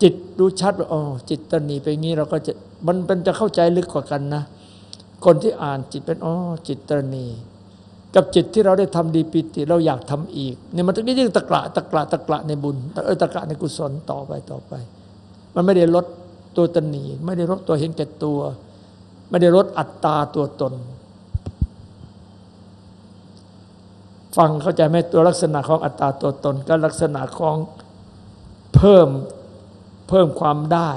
จิตรู้ชัดว่าอ๋อจิตตนีไปงี้เราก็จะมันเป็นจะเข้าใจลึกกว่ากันนะ คนที่อ่านจิตเป็นอ๋อจิตตนี กับจิตที่เราได้ทำดีปิติ เราอยากทำอีกเนี่ยมันต้องยิ่งตะกละตะกละตะกละในบุญเออตะกละในกุศลต่อไปต่อไป มันไม่ได้ลดตัวตนีไม่ได้ลดตัวเห็นแก่ตัว ไม่ได้ลดอัตตาตัวตน ฟังเข้าใจไหมตัวลักษณะของอัตตาตัวตนก็ลักษณะของเพิ่มเพิ่มความได้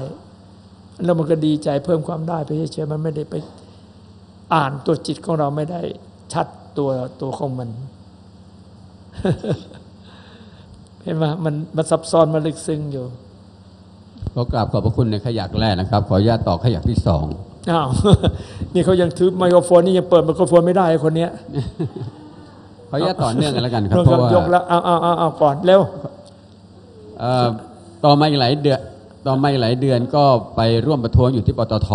แล้วมันก็ดีใจเพิ่มความได้ไปเฉยๆมันไม่ได้ไปอ่านตัวจิตของเราไม่ได้ชัด ตัวตัวของมัน เห็นไหมมันมันซับซ้อนมันลึกซึ้งอยู่ขอกราบขอบพระคุณในขยักแรกนะครับ ขออนุญาตต่อขยักที่สองอ้าวนี่เขายังถือไมโครโฟนนี่ยังเปิดไมโครโฟนไม่ได้ไอ้คนเนี้ยขออนุญาตต่อเนื่องกันแล้วกันครับเรื่องเพราะว่ายกแล้วเอาเอาเอาเอาก่อนเร็วเอ่อต่อมาอีกหลายเดือนต่อมาอีกหลายเดือนก็ไปร่วมประท้วงอยู่ที่ปตท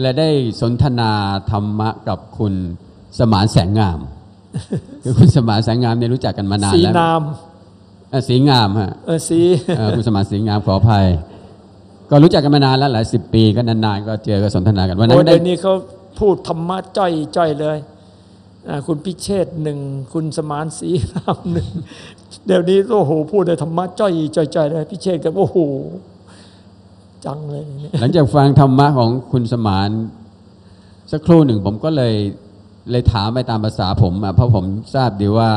และได้สนทนาธรรมะกับคุณสมานแสงงาม คือคุณสมานแสงงามเนี่ยรู้จักกันมานานสีแล้วนามเอ่อสีงามฮะเออสีเอ่อคุณสมานสีงามขออภัย ก็รู้จักกันมานานแล้วหลายสิบปีก็นานๆก็เจอก็สนทนากันวันนั้โอ้นเดี๋ได้ยวนี้เขาพูดธรรมะจ้อยจ้อยเลยอ่าคุณพิเชษฐ์หนึ่งคุณสมานสีนามหนึ่งเดี๋ยวนี้โอ้โหพูดได้ธรรมะจ้อยจ้อยจ้อยเลยพิเชษฐ์ก็โอ้โห จังเลยเนี่ยหลังจากฟังธรรมะของคุณสมานสักครู่หนึ่งผมก็เลยเลยถามไปตามภาษาผมอะเพราะผมทราบดีว่า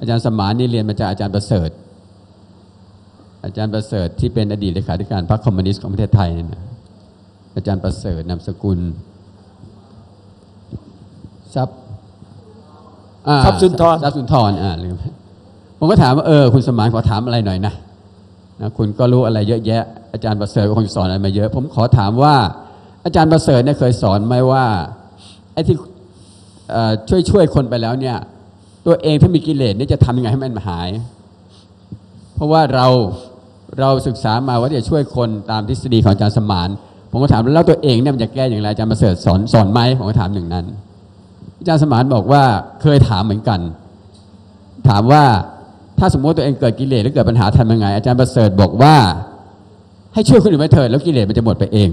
อาจารย์สมานนี่เรียนมาจากอาจารย์ประเสริฐ อาจารย์ประเสริฐที่เป็นอดีตเลขาธิการพรรคคอมมิวนิสต์ของประเทศไทยเนี่ยนะอาจารย์ประเสริฐนามสกุลทรัพย์อ่าทรัพย์สุนทรทรัพย์สุนทรอ่าลืมผมก็ถามว่าเออคุณสมานขอถามอะไรหน่อยนะ นะคุณก็รู้อะไรเยอะแยะ อาจารย์ประเสริฐก็คงสอนอะไรมาเยอะ ผมขอถามว่า อาจารย์ประเสริฐเนี่ยเคยสอนไหมว่าไอ้ที่ช่วยช่วยคนไปแล้วเนี่ย ตัวเองถ้ามีกิเลสเนี่ยจะทำยังไงให้มันหาย เพราะว่าเราเราศึกษามาว่าจะช่วยคนตามทฤษฎีของอาจารย์สมาน ผมก็ถามแล้วตัวเองเนี่ยมันจะแก้อย่างไรอาจารย์ประเสริฐสอนสอนไหมผมก็ถามหนึ่งนั้น อาจารย์สมานบอกว่าเคยถามเหมือนกัน ถามว่า ถ้าสมมติว่าตัวเองเกิดกิเลสหรือเกิดปัญหาทำยังไง อาจารย์ประเสริฐบอกว่า ให้ช่วยคนอื่นไปเถิดแล้วกิเลสมันจะหมดไปเอง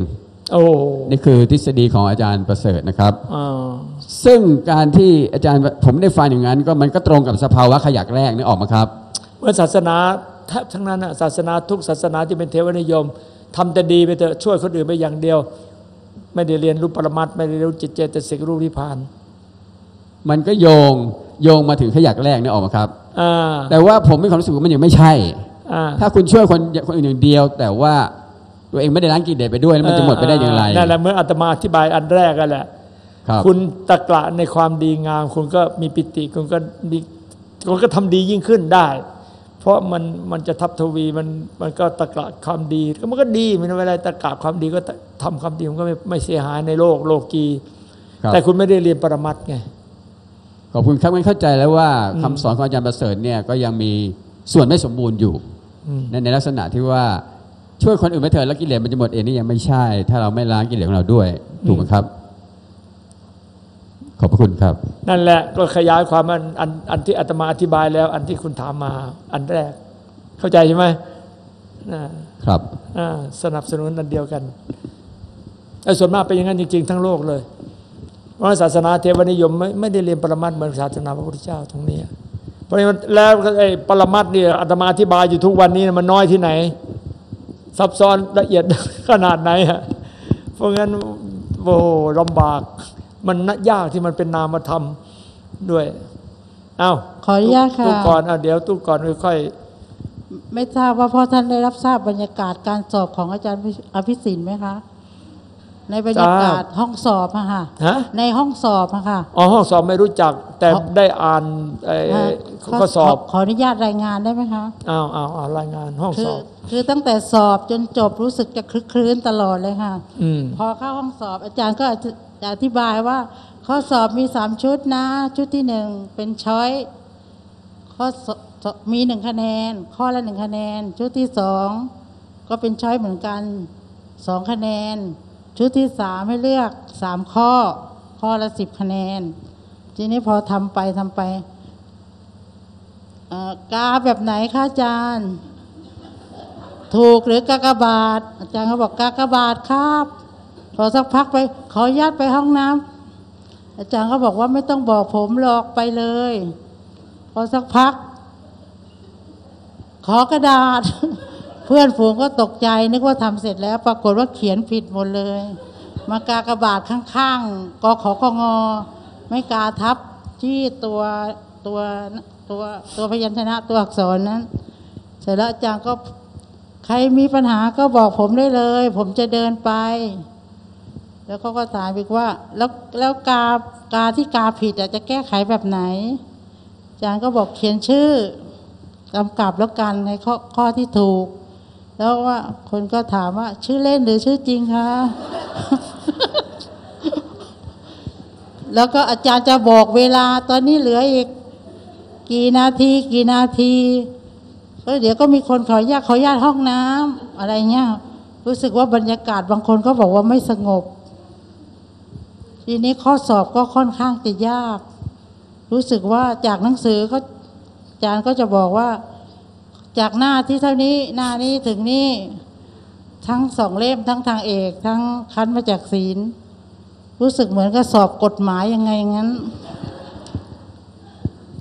โอ้นี่คือทฤษฎีของอาจารย์ประเสริฐนะครับอ่าซึ่งการที่อาจารย์ผมได้ฟังอย่างนั้น ก็มันก็ตรงกับสภาวะขยักแรกนึกออกไหมาครับเมื่อศาสนาแทบทั้งนั้นน่ะศาสนาทุกศาสนาที่เป็นเทวนิยมทำแต่ดีไปเถอะช่วยคนอื่นไปอย่างเดียว ไม่ได้เรียนรู้ปรมัตถ์ไม่ได้รู้จิตเจตสิกรู้นิพพาน มันก็โยง โยงมาถึงขยักแรกนึกออกไหมาครับ อ่า แต่ว่าผมมีความรู้สึกว่ามันยังไม่ใช่ อ่า ถ้าคุณช่วยคนคนอื่นอย่างเดียว แต่ว่าตัวเองไม่ได้ล้างกิเลสไปด้วยแล้วมันจะหมดไปได้อย่างไรนั่นแหละเมื่ออาตมาอธิบายอันแรกกันแหละครับคุณตะกละในความดีงาม คุณก็มีปิติคุณก็มีคุณก็ทำดียิ่งขึ้นได้ เพราะมันมันจะทับทวีมันมันก็ตะกละความดีก็มันก็ดีมันเวลาตะกละความดีก็ทำความดีมันก็ไม่ไม่เสียหายในโลกโลกีครับแต่คุณไม่ได้เรียนปรมัตถ์ไง ขอบคุณครับงั้นเข้าใจแล้วว่าอืมคำสอนของอาจารย์ประเสริฐเนี่ยก็ยังมีส่วนไม่สมบูรณ์อยู่อืมในในลักษณะที่ว่าช่วยคนอื่นไปเถิดแล้วกิเลสมันจะหมดเองนี่ยังไม่ใช่ ถ้าเราไม่ล้างกิเลสของเราด้วย ถูกไหมครับ ขอบพระคุณครับ นั่นแหละก็ขยายความอันอันอันที่อาตมาอธิบายแล้ว อันที่คุณถามมา อันแรก เข้าใจใช่ไหมอ่าครับอ่าสนับสนุนอันเดียวกันไอ้ส่วนมากเป็นอย่างนั้นจริง ๆ ทั้งโลกเลย เพราะศาสนาเทวนิยมไม่ไม่ได้เรียนปรมัตถ์เหมือนศาสนาพระพุทธเจ้าตรงนี้เพราะฉะนั้นแล้วไอ้ปรมัตถ์เนี่ยอาตมาอธิบายอยู่ทุกวันนี้มันน้อยที่ไหน ซับซ้อนละเอียดขนาดไหนฮะเพราะงั้นโอ้โหลำบาก มันน่ะยากที่มันเป็นนามธรรมด้วยเอ้าขออนุญาตค่ะตู้ก่อนอะเดี๋ยวตู้ก่อนค่อยไม่ทราบว่าพ่อท่านได้รับทราบบรรยากาศการสอบของอาจารย์อภิสิทธิ์ไหมคะ ในบรรยากาศห้องสอบอะค่ะๆฮะในห้องสอบอะค่ะอ๋อห้องสอบไม่รู้จัก แต่ขอได้อ่านไอ้ฮะข้อสอบขขออนุญาตรายงานได้ไหมคะอ้าวอ้าวอ้าวรายงานห้องคืสออบ คือตั้งแต่สอบจนจบรู้สึกจะคลึกคลื้นตลอดเลยค่ะอืมพอเข้าห้องสอบอาจารย์ก็จะอธิบายว่า ข้อสอบมีสามชุดนะ ชุดที่หนึ่งเป็นช้อยข้อสสมีหนึ่งคะแนน ข้อละหนึ่งคะแนน ชุดที่สองก็เป็นช้อยเหมือนกันสองคะแนน ชุดที่สามให้เลือกสามข้อ ข้อละสิบคะแนน ทีนี้พอทำไปทำไปกาแบบไหนคะอาจารย์ ถูกหรือกากบาท อาจารย์ก็บอกกากบาทครับ พอสักพักไป ขอญาตไปห้องน้ำอาจารย์ก็บอกว่าไม่ต้องบอกผมหรอกไปเลย พอสักพัก ขอกระดาษ เพื่อนฝูงก็ตกใจนึกว่าทำเสร็จแล้ว ปรากฏว่าเขียนผิดหมดเลยมากากระบาทข้างๆกขอคงอ ไม่กาทับที่ตัวตัวตัวตัวพยัญชนะตัวอักษรนั้น เสร็จแล้วอาจารย์ก็ใครมีปัญหาก็บอกผมได้เลย ผมจะเดินไป แล้วเขาก็ถามอีกว่า แล้วแล้วกากาที่กาผิดอะจะแก้ไขแบบไหนอาจารย์ก็บอกเขียนชื่อกำกับแล้วกันในข้อข้อที่ถูก แล้วว่าคนก็ถามว่า ชื่อเล่นหรือชื่อจริงคะแล้วก็อาจารย์จะบอกเวลาตอนนี้เหลืออีก กี่นาทีกี่นาทีเออเดี๋ยวก็มีคนขอญาตขอญาตห้องน้ำอะไรเงี้ยรู้สึกว่าบรรยากาศบางคนก็บอกว่าไม่สงบ ทีนี้ข้อสอบก็ค่อนข้างจะยาก รู้สึกว่าจากหนังสือเขาอาจารย์ก็จะบอกว่า จากหน้าที่เท่านี้หน้านี้ถึงนี่ทั้งสองเล่มทั้งทางเอก ทั้งคันมาจากศีล รู้สึกเหมือนกับสอบกฎหมายยังไงงั้น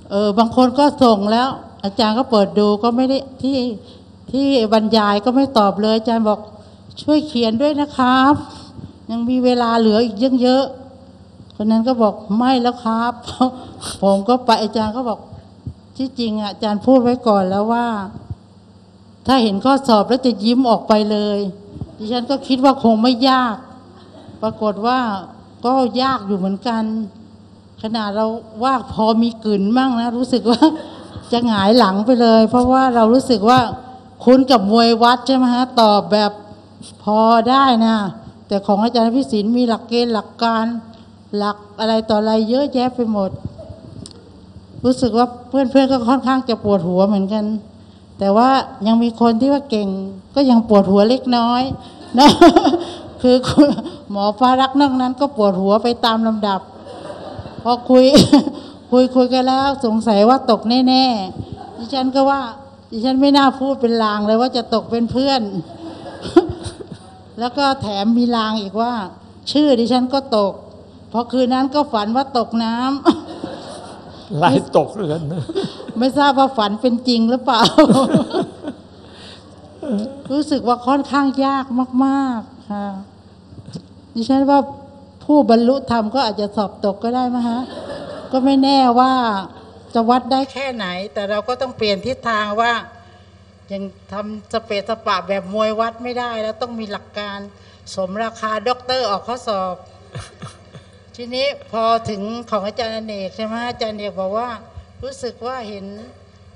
เออบางคนก็ส่งแล้ว อาจารย์ก็เปิดดูก็ไม่ได้ที่ที่บรรยายก็ไม่ตอบเลย อาจารย์บอกช่วยเขียนด้วยนะครับ ยังมีเวลาเหลืออีกเยอะๆคนนั้นก็บอกไม่แล้วครับ ผมก็ไปอาจารย์ก็บอก ที่จริงอะอาจารย์พูดไว้ก่อนแล้วว่า ถ้าเห็นข้อสอบแล้วจะยิ้มออกไปเลย ดิฉันก็คิดว่าคงไม่ยาก ปรากฏว่าก็ยากอยู่เหมือนกัน ขนาดเราว่าพอมีกลืนมั่งนะ รู้สึกว่าจะหงายหลังไปเลย เพราะว่าเรารู้สึกว่าคุ้นกับมวยวัดใช่ไหมฮะตอบแบบพอได้นะแต่ของอาจารย์พิสิทธิ์มีหลักเกณฑ์หลักการ หลักอะไรต่ออะไรเยอะแยะไปหมด รู้สึกว่าเพื่อนๆก็ค่อนข้างจะปวดหัวเหมือนกัน แต่ว่ายังมีคนที่ว่าเก่ง ก็ยังปวดหัวเล็กน้อยนะคือหมอฟ้ารักนอกนั้น ก็ปวดหัวไปตามลำดับ พอคุย คุยคุยกันแล้ว สงสัยว่าตกแน่ๆดิฉันก็ว่าดิฉันไม่น่าพูดเป็นลางเลยว่าจะตกเป็นเพื่อน แล้วก็แถมมีลางอีกว่า ชื่อดิฉันก็ตกพอคืนนั้นก็ฝันว่าตกน้ำ ไหลตกเลยนะไม่ทราบว่าฝันเป็นจริงหรือเปล่า รู้สึกว่าค่อนข้างยากมาก ๆ ค่ะดิฉันว่าผู้บรรลุธรรมก็อาจจะสอบตกก็ได้มั้งฮะ ก็ไม่แน่ว่าจะวัดได้แค่ไหน แต่เราก็ต้องเปลี่ยนทิศทางว่า ยังทำสะเปะสะปะแบบมวยวัดไม่ได้ แล้วต้องมีหลักการสมราคาด็อกเตอร์ออกข้อสอบ ทีนี้พอถึงของอาจารย์อเนกใช่ไหมอาจารย์อเนกบอกว่า รู้สึกว่าเห็น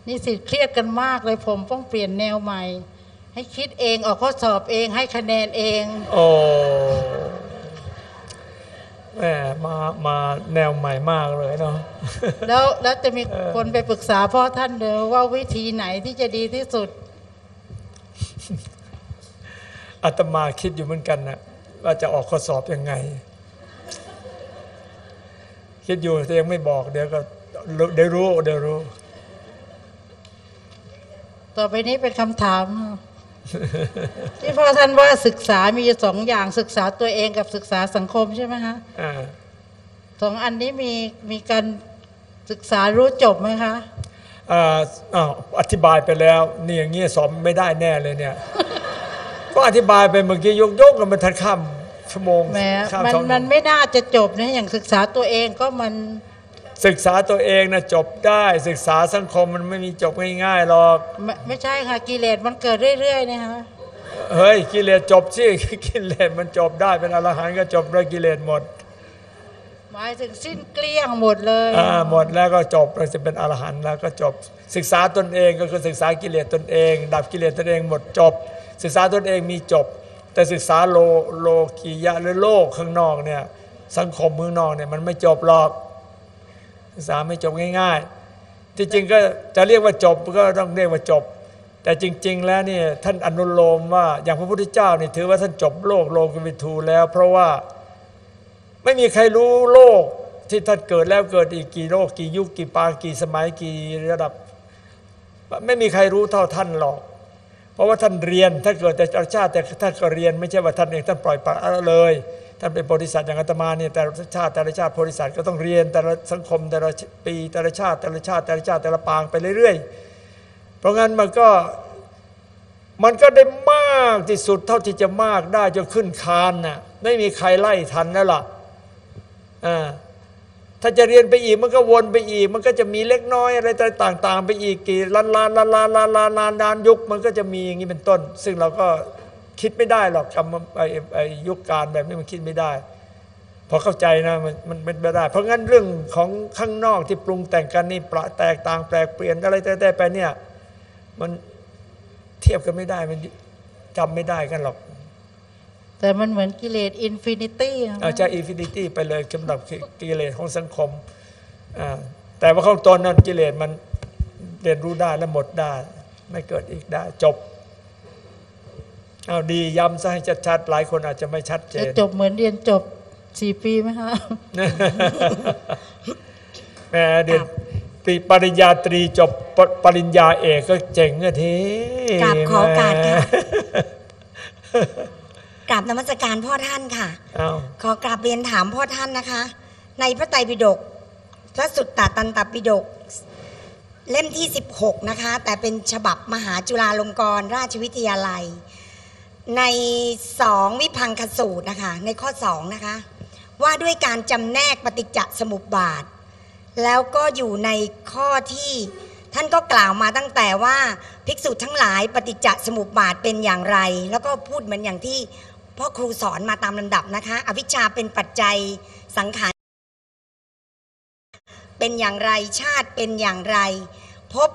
นิสิตเครียดกันมากเลยผมต้องเปลี่ยนแนวใหม่ ให้คิดเองออกข้อสอบเองให้คะแนนเอง โอ้แหมมามาแนวใหม่มากเลยเนาะแล้วแล้วจะมีเออคนไปปรึกษาพ่อท่านเดียวว่าวิธีไหนที่จะดีที่สุดอาตมาคิดอยู่เหมือนกันนะว่าจะออกข้อสอบยังไง คิดอยู่แต่ยังไม่บอกเดี๋ยวก็รู้เดี๋ยวรู้เดี๋ยวรู้ ต่อไปนี้เป็นคำถาม ที่พ่อท่านว่าศึกษามีอยู่สองอย่างศึกษาตัวเองกับศึกษาสังคมใช่ไหมคะอ่าสองอันนี้มีมีการศึกษารู้จบไหมคะอ่าอ้าวอธิบายไปแล้วนี่อย่างเงี้ยสอบไม่ได้แน่เลยเนี่ย ก็อธิบายไปเมื่อกี้ยกยกกันมันทันข้าม ชั่วโมงแหมข้ามมันสองมันไม่น่าจะจบนะอย่างศึกษาตัวเองก็มันศึกษาตัวเองนะจบได้ศึกษาสังคมมันไม่มีจบง่ายๆหรอก ไม่ไม่ใช่ค่ะกิเลสมันเกิดเรื่อยๆนะคะ เฮ้ยกิเลสจบสิ กิเลสมันจบได้เป็นอรหันต์ก็จบด้วยกิเลสหมดหมายถึงสิ้นเกลี้ยงหมดเลยอ่าหมดแล้วก็จบเราจะเป็นอรหันต์แล้วก็จบ ศึกษาตนเองก็คือศึกษากิเลสตนเอง ดับกิเลสตนเองหมดจบ ศึกษาตนเองมีจบ แต่ศึกษาโลโลกียะหรือโลกข้างนอกเนี่ยสังคมเมืองนอกเนี่ยมันไม่จบหรอกศึกษาไม่จบง่าย ๆ ที่จริงก็จะเรียกว่าจบก็ต้องเรียกว่าจบ แต่จริง ๆ แล้วเนี่ยท่านอนุโลมว่าอย่างพระพุทธเจ้านี่ถือว่าท่านจบโลกโลกวิทูแล้ว เพราะว่าไม่มีใครรู้โลกที่ท่านเกิดแล้วเกิดอีกกี่โลกกี่ยุคกี่ปางกี่สมัยกี่ระดับ ไม่มีใครรู้เท่าท่านหรอก เพราะว่าท่านเรียนถ้าเกิดแต่ชาติแต่ท่านก็เรียน ไม่ใช่ว่าท่านเองท่านปล่อยปละละเลย ท่านเป็นโพธิสัตว์อย่างอาตมาเนี่ยแต่ละชาติแต่ละชาติโพธิสัตว์ก็ต้องเรียนแต่ละสังคมแต่ละปีแต่ละชาติแต่ละชาติแต่ละชาติแต่ละปางไปเรื่อยๆ เพราะงั้นมันก็มันก็ได้มากที่สุดเท่าที่จะมากได้จนขึ้นคานน่ะไม่มีใครไล่ทันแล้วล่ะอ่า ถ้าจะเรียนไปอีกมันก็วนไปอีก มันก็จะมีเล็กน้อยอะไรต่าง ๆ ไปอีกกี่ล้านล้านล้านล้านล้านล้านล้านล้านยุคมันก็จะมีอย่างนี้เป็นต้น ซึ่งเราก็คิดไม่ได้หรอกกรรมไอ้ไอ้ยุคการแบบนี้มันคิดไม่ได้พอเข้าใจนะมันมันเป็นไม่ได้ เพราะงั้นเรื่องของข้างนอกที่ปรุงแต่งกันนี่ประแตกต่างแปลกเปลี่ยนอะไรแต่ๆไปเนี่ยมันเทียบกันไม่ได้มันจำไม่ได้กันหรอก แต่มันเหมือนกิเลส infinity อาจจะ infinity ไปเลยสำหรับกิเลสของสังคมอ่าแต่ว่าของตนนั้นกิเลสมันเรียนรู้ได้และหมดได้ ไม่เกิดอีกได้จบเอาดีย้ำซะให้ชัดๆหลายคนอาจจะไม่ชัดเจจะนจจบเหมือนเรียนจบสี่ปีไหมคะแหมเรียนปริปริญญาตรีจบปปริญญาเอกก็เจ๋งอะทีกราบขอโอกาสค่ะแหม กราบนมัสการพ่อท่านค่ะ เอาขอกราบเรียนถามพ่อท่านนะคะ ในพระไตรปิฎกพระสุตตตันตปิฎกเล่มที่ 16 นะคะ แต่เป็นฉบับมหาจุฬาลงกรณราชวิทยาลัย ในสองวิพังคสูตรนะคะ ในข้อสองนะคะ ว่าด้วยการจำแนกปฏิจจสมุปบาท แล้วก็อยู่ในข้อที่ท่านก็กล่าวมาตั้งแต่ว่า ภิกษุทั้งหลายปฏิจจสมุปบาทเป็นอย่างไร แล้วก็พูดเหมือนอย่างที่ พ่อครูสอนมาตามลำดับนะคะ อวิชชาเป็นปัจจัยสังขารเป็นอย่างไรชาติเป็นอย่างไรพบ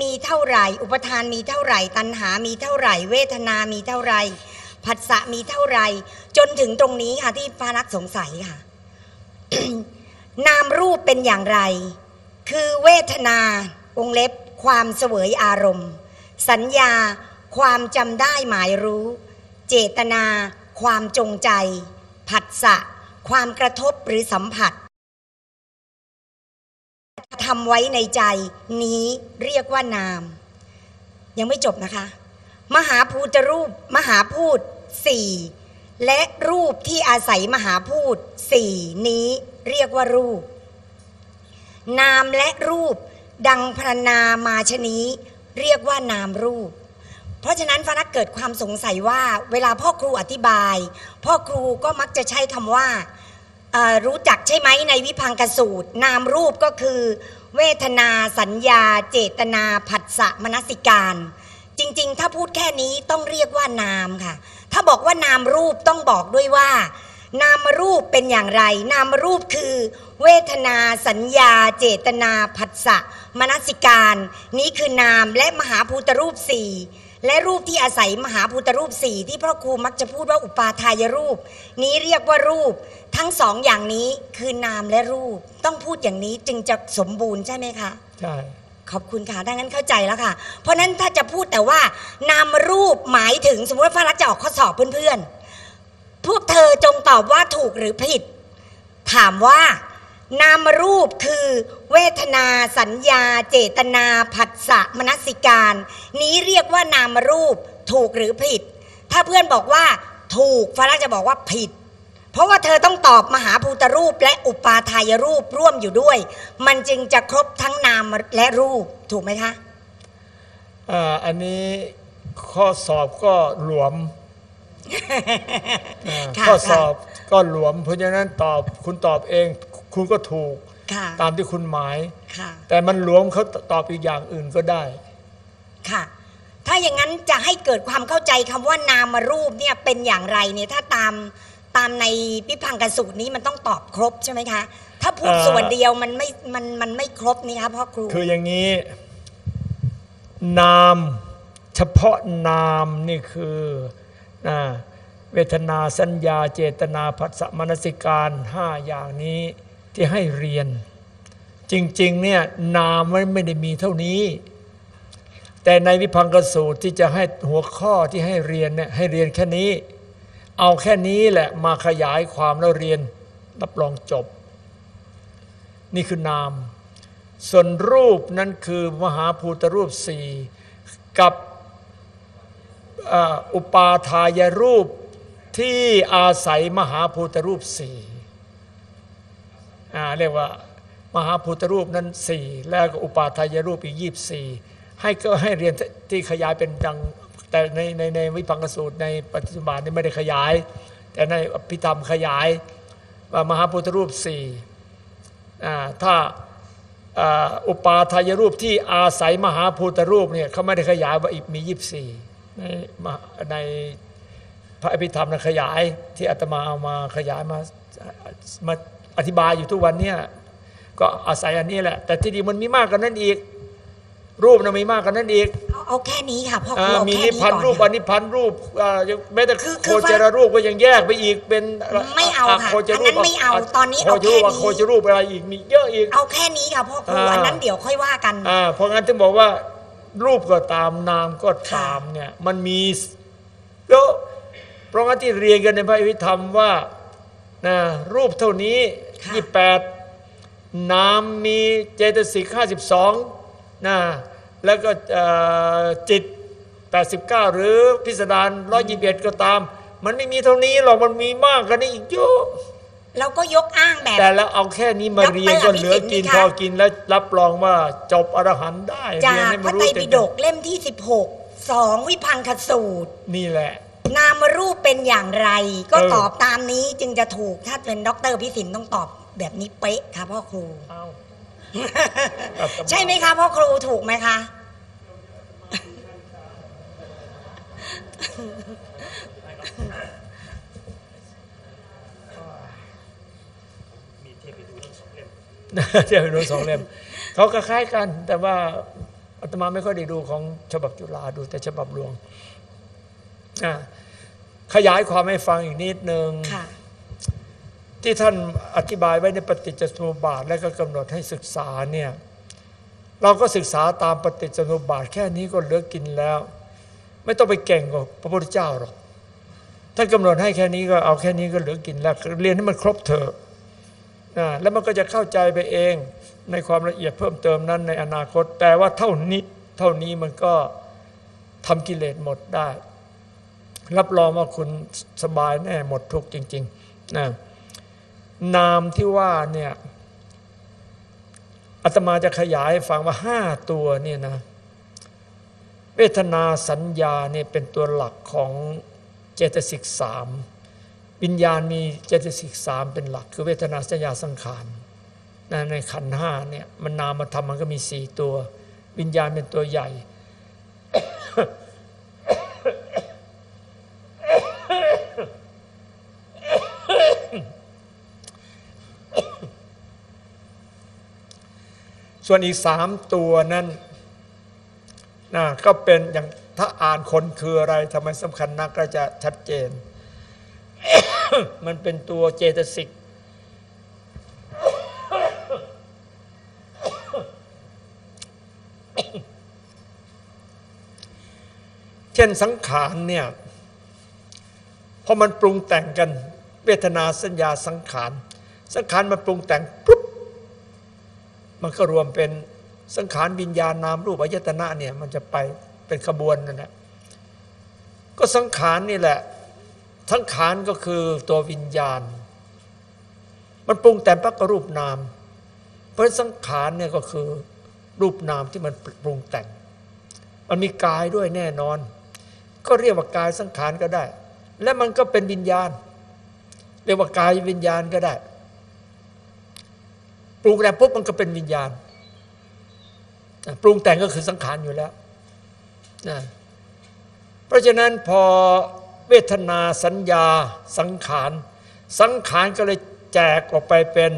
มีเท่าไหร่ อุปทานมีเท่าไหร่ ตัณหามีเท่าไหร่ เวทนามีเท่าไหร่ผัสสะมีเท่าไหร่ จนถึงตรงนี้ค่ะที่พระนักสงสัยค่ะ นามรูปเป็นอย่างไร คือเวทนาวงเล็บ ความเสวยอารมณ์ สัญญา ความจำได้หมายรู้ เจตนา ความจงใจ ผัสสะ ความกระทบหรือสัมผัสทำไว้ในใจนี้เรียกว่านาม ยังไม่จบนะคะ มหาภูตรูปมหาพูดสี่และรูปที่อาศัยมหาพูดสี่นี้เรียกว่ารูป นามและรูป ดังพรรณนามาชนี้ เรียกว่านามรูป เพราะฉะนั้นฟ้านักเกิดความสงสัยว่าเวลาพ่อครูอธิบาย พ่อครูก็มักจะใช้คำว่ารู้จักใช่ไหมในวิพังกสูตร นามรูปก็คือ เวทนาสัญญา เจตนาผัสสะมนสิการ จริงๆ ถ้าพูดแค่นี้ต้องเรียกว่านามค่ะ ถ้าบอกว่านามรูปต้องบอกด้วยว่า นามรูปเป็นอย่างไร นามรูปคือ เวทนาสัญญา เจตนาผัสสะมนสิการ นี้คือนามและมหาภูตรูปสี่ และรูปที่อาศัยมหาภูตรูปสี่ที่พระครูมักจะพูดว่าอุปาทายรูป นี้เรียกว่ารูป ทั้งสองอย่างนี้คือนามและรูป ต้องพูดอย่างนี้จึงจะสมบูรณ์ใช่ไหมคะใช่ขอบคุณค่ะดังนั้นเข้าใจแล้วค่ะ เพราะฉะนั้นถ้าจะพูดแต่ว่านามรูปหมายถึงสมมติว่าฟ้ารักจะออกข้อสอบเพื่อนๆพวกเธอจงตอบว่าถูกหรือผิด ถามว่า นามรูปคือเวทนาสัญญา เจตนาผัสสะมนสิการ นี้เรียกว่านามรูปถูกหรือผิด ถ้าเพื่อนบอกว่า ถูกฟ้ารักจะบอกว่าผิด เพราะว่าเธอต้องตอบมหาภูตรูปและอุปาทายรูปร่วมอยู่ด้วย มันจึงจะครบทั้งนามและรูปถูกไหมคะอ่าอันนี้ข้อสอบก็หลวมอ่าค่ะข้อสอบก็หลวม เพราะฉะนั้นตอบคุณตอบเอง คุณก็ถูกค่ะตามที่คุณหมาย ค่ะ แต่มันหลวมเขาตอบอีกอย่างอื่นก็ได้ ค่ะ ถ้าอย่างนั้นจะให้เกิดความเข้าใจคำว่านามรูปเนี่ยเป็นอย่างไรเนี่ยถ้าตามตามในพิพังกสูตรนี้มันต้องตอบครบใช่ไหมคะ ถ้าพูดเอ่อ ส่วนเดียวมันไม่มันมันไม่ครบนี่คะพ่อครูคืออย่างนี้ นามเฉพาะนามนี่คืออ่าเวทนาสัญญาเจตนาผัสสะมนสิการห้าอย่างนี้ ที่ให้เรียน จริง ๆ เนี่ยนามไม่ได้มีเท่านี้ แต่ในวิพังกสูตรที่จะให้หัวข้อที่ให้เรียนเนี่ยให้เรียนแค่นี้ เอาแค่นี้แหละมาขยายความแล้วเรียนรับรองจบ นี่คือนาม ส่วนรูปนั้นคือมหาภูตรูปสี่กับอุปาทายรูปที่อาศัยมหาภูตรูปสี่ เรียกว่ามหาภูตรูปนั้นสี่แล้วก็อุปาทายรูปอีกยี่สี่ให้ก็ให้เรียนที่ขยายเป็นดังแต่ในในในวิพังกสูตรในปัจจุบันนี่ไม่ได้ขยาย แต่ในอภิธรรมขยายว่ามหาพุทธรูปสี่ถ้าอุปาทายรูปที่อาศัยมหาพุทธรูปเนี่ยเขาไม่ได้ขยายว่าอีกมียี่สี่ในในพระอภิธรรมนะขยายที่อาตมาเอามาขยายมามา อธิบายอยู่ทุกวันเนี่ยก็อาศัยอันนี้แหละ แต่ที่ดีมันมีมากกว่านั้นอีก รูปนะมีมากกว่านั้นอีก เอาเอาแค่นี้ค่ะพ่อครูอ่าเอามีแค่นิพนี้พันก่อนธ์รูปอนิพพันธ์รูปอ่าแม้แต่คือโคคือจรรูปก็ยังแยกไปอีกเป็นไม่เอาค่ะโคจรูปอันนั้นไม่เอาตอนนี้โคเอาจรูปแค่นี้ โคจรูปอะไรอีกมีเยอะอีก เอาแค่นี้ค่ะพ่อครูอ่า อันนั้นเดี๋ยวค่อยว่ากัน อ่าเพราะงั้นถึงบอกว่า รูปก็ตามนามก็ตามค่ะเนี่ยมันมีเยอะเพราะงั้นที่เรียนกันในพระอภิธรรมว่านะรูปเท่านี้ ยี่แปดนามมีเจตสิกห้าสิบสองนะแล้วก็เอ่อจิต 89 หรือพิสดาร121 ก็ตาม มันไม่มีเท่านี้หรอกมันมีมากกว่านี้อีกเยอะเราก็ยกอ้างแบบ แต่แล้วเอาแค่นี้มาเรียนก็เหลือกินดรอภิสิทธิ์นี่พคะอกินแล้วรับรองว่าจบอรหันต์ได้จาเรียนกให้พมันระรู้ไตรเต็ปิมฎกเล่มที่ 16สองวิพังคสูตร นี่แหละ นามรูปเป็นอย่างไร ก็เออตอบตามนี้จึงจะถูกถ้าเป็นด็อกเตอร์พิสิทธิ์ต้องตอบแบบนี้เป๊ะค่ะพ่อครู เอาใช่ไหมคะพ่อครูถูกไหมคะเดี๋ยวไปดูสองเล่มเขาคล้ายๆกัน แต่ว่าอาตมาไม่ค่อยได้ดูของฉบับจุฬาดูแต่ฉบับหลวงอะ ขยายความให้ฟังอีกนิดนึงค่ะที่ท่านอธิบายไว้ในปฏิจจสมุปบาทและก็กำหนดให้ศึกษาเนี่ยเราก็ศึกษาตามปฏิจจสมุปบาทแค่นี้ก็เหลือกินแล้ว ไม่ต้องไปเก่งกว่าพระพุทธเจ้าหรอกท่านกำหนดให้แค่นี้ก็เอาแค่นี้ก็เหลือกินแล้ว เรียนให้มันครบเถอะอ่าแล้วมันก็จะเข้าใจไปเองในความละเอียดเพิ่มเติมนั้นในอนาคต แต่ว่าเท่านี้เท่านี้มันก็ทำกิเลสหมดได้ รับรองว่าคุณสบายแน่หมดทุกข์จริงๆนะนามที่ว่าเนี่ยอาตมาจะขยายฟังว่าห้าตัวเนี่ยนะเวทนาสัญญาเนี่ยเป็นตัวหลักของเจตสิกสามวิญญาณมีเจตสิกสามเป็นหลัก คือเวทนาสัญญาสังขารนะในขันห้าเนี่ยมันนามธรรมมันก็มีสี่ตัว วิญญาณเป็นตัวใหญ่ ส่วนอีกสามตัวนั้นนะก็เป็นอย่างถ้าอ่านคนคืออะไรทำไมสำคัญนักก็จะชัดเจน มันเป็นตัวเจตสิกเช่นสังขารเนี่ยพอมันปรุงแต่งกันเวทนาสัญญาสังขาร สังขารมันปรุงแต่งปุ๊บ มันก็รวมเป็นสังขารวิญญาณนามรูปอายตนะเนี่ยมันจะไปเป็นขบวนนั่นแหละก็สังขารนี่แหละสังขารก็คือตัววิญญาณ มันปรุงแต่งปั๊บก็รูปนาม เพราะสังขารเนี่ยก็คือรูปนามที่มันปรุงแต่ง มันมีกายด้วยแน่นอน ก็เรียกว่ากายสังขารก็ได้ และมันก็เป็นวิญญาณ เรียกว่ากายวิญญาณก็ได้ ปรุงแต่งปุ๊บมันก็เป็นวิญญาณปรุงแต่งก็คือสังขารอยู่แล้วนะเพราะฉะนั้นพอเวทนาสัญญาสังขารสังขารก็เลยแจกออกไปเป็น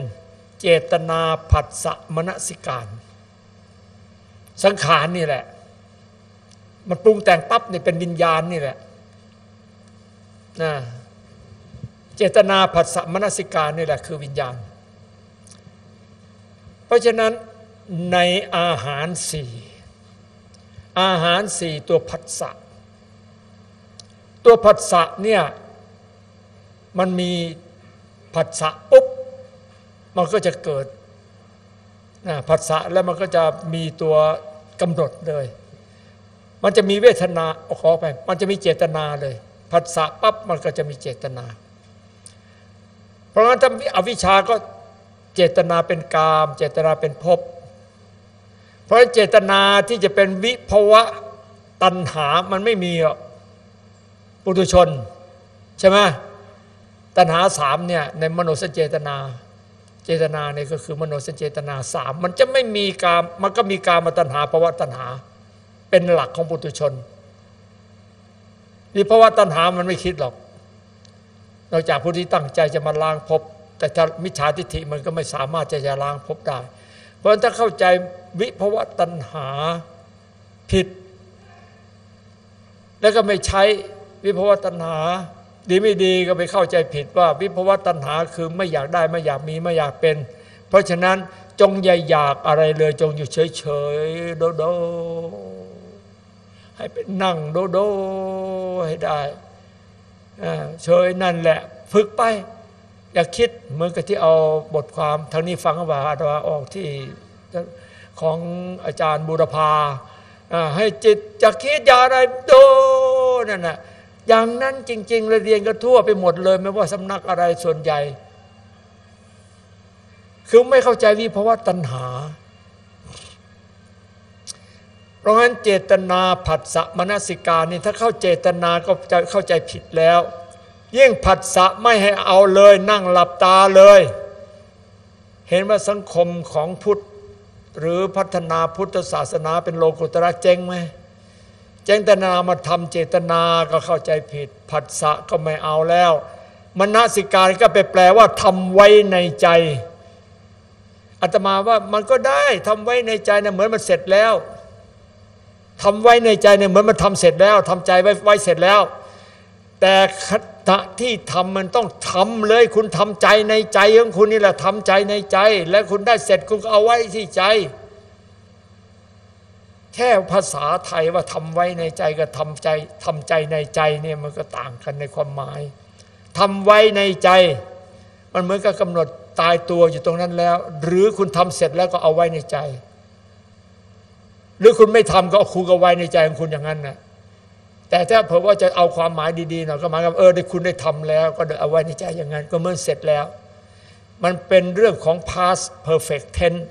เจตนาผัสสะมนสิการ สังขารนี่แหละ มันปรุงแต่งปั๊บเนี่ยเป็นวิญญาณนี่แหละนะเจตนาผัสสะมนสิการนี่แหละคือวิญญาณ ราะฉะนั้นในอาหารสี่อาหารสี่ตัวผัสสะตัวผัสสะเนี่ยมันมีผัสสะปุ๊บมันก็จะเกิดนะผัสสะแล้วมันก็จะมีตัวกำหนดเลย มันจะมีเวทนาขอไป มันจะมีเจตนาเลยผัสสะปั๊บมันก็จะมีเจตนา เพราะงั้นถ้าอวิชชาก็ เจตนาเป็นกาม เจตนาเป็นภพเพราะเจตนาที่จะเป็นวิภวะตัณหามันไม่มีปุถุชน ใช่ไหมตัณหาสามเนี่ยในมโนสเจตนา เจตนาเนี่ยก็คือมโนสเจตนาสามมันจะไม่มีกามมันก็มีกามตัณหาภาวะตัณหา เป็นหลักของปุถุชนนี่เพราะว่าตัณหามันไม่คิดหรอกนอกจากผู้ที่ตั้งใจจะมาล้างภพ แต่ถ้ามิจฉาทิฏฐิมันก็ไม่สามารถจะจะล้างภพได้ เพราะฉะนั้นถ้าเข้าใจวิภวะตัณหาผิด แล้วก็ไม่ใช้วิภวะตัณหา ดีไม่ดีก็ไปเข้าใจผิดว่าวิภวะตัณหาคือไม่อยากได้ไม่อยากมีไม่อยากเป็น เพราะฉะนั้นจงอย่าอยากอะไรเลยจงอยู่เฉยเฉยโดโดให้เป็นนั่งโดโดให้ได้เฉยนั่นแหละ ฝึกไป อย่าคิดเหมือนกับที่เอาบทความทางนี้ฟังว่าอาตมาออกที่ของอาจารย์บูรพาให้จิตจะคิดอย่าอะไรโดนั่นนะอย่างนั้นจริงๆเลยเรียนกันทั่วไปหมดเลย ไม่ว่าสำนักอะไรส่วนใหญ่ คือไม่เข้าใจวิภาวะตัณหา เพราะฉะนั้นเจตนาผัสสะมนสิการนี่ถ้าเข้าเจตนาก็จะเข้าใจผิดแล้ว ยิ่งผัสสะไม่ให้เอาเลยนั่งหลับตาเลย เห็นว่าสังคมของพุทธ หรือพัฒนาพุทธศาสนาเป็นโลกุตระเจ๊งไหมเจตนามาทำเจตนาก็เข้าใจผิด ผัสสะก็ไม่เอาแล้วมนสิการก็ไปแปลว่าทำไว้ในใจอาตมาว่ามันก็ได้ทำไว้ในใจเนี่ยเหมือนมันเสร็จแล้วทำไว้ในใจเนี่ยเหมือนมันทำเสร็จแล้วทำใจไว้ไว้เสร็จแล้ว แต่ขณะที่ทำมันต้องทำเลย คุณทำใจในใจของคุณนี่แหละทำใจในใจ และคุณได้เสร็จคุณก็เอาไว้ที่ใจ แค่ภาษาไทยว่าทำไว้ในใจกับทำใจทำใจในใจเนี่ยมันก็ต่างกันในความหมายทำไว้ในใจ มันเหมือนกับกำหนดตายตัวอยู่ตรงนั้นแล้ว หรือคุณทำเสร็จแล้วก็เอาไว้ในใจ หรือคุณไม่ทำก็คุณก็ไว้ในใจของคุณอย่างนั้นนะ แต่ถ้าเผื่อว่าจะเอาความหมายดีๆหน่อยก็หมายกับเออได้คุณได้ทำแล้ว ก็เอาไว้ในใจอย่างนั้นก็เมื่อเสร็จแล้ว มันเป็นเรื่องของ past perfect tense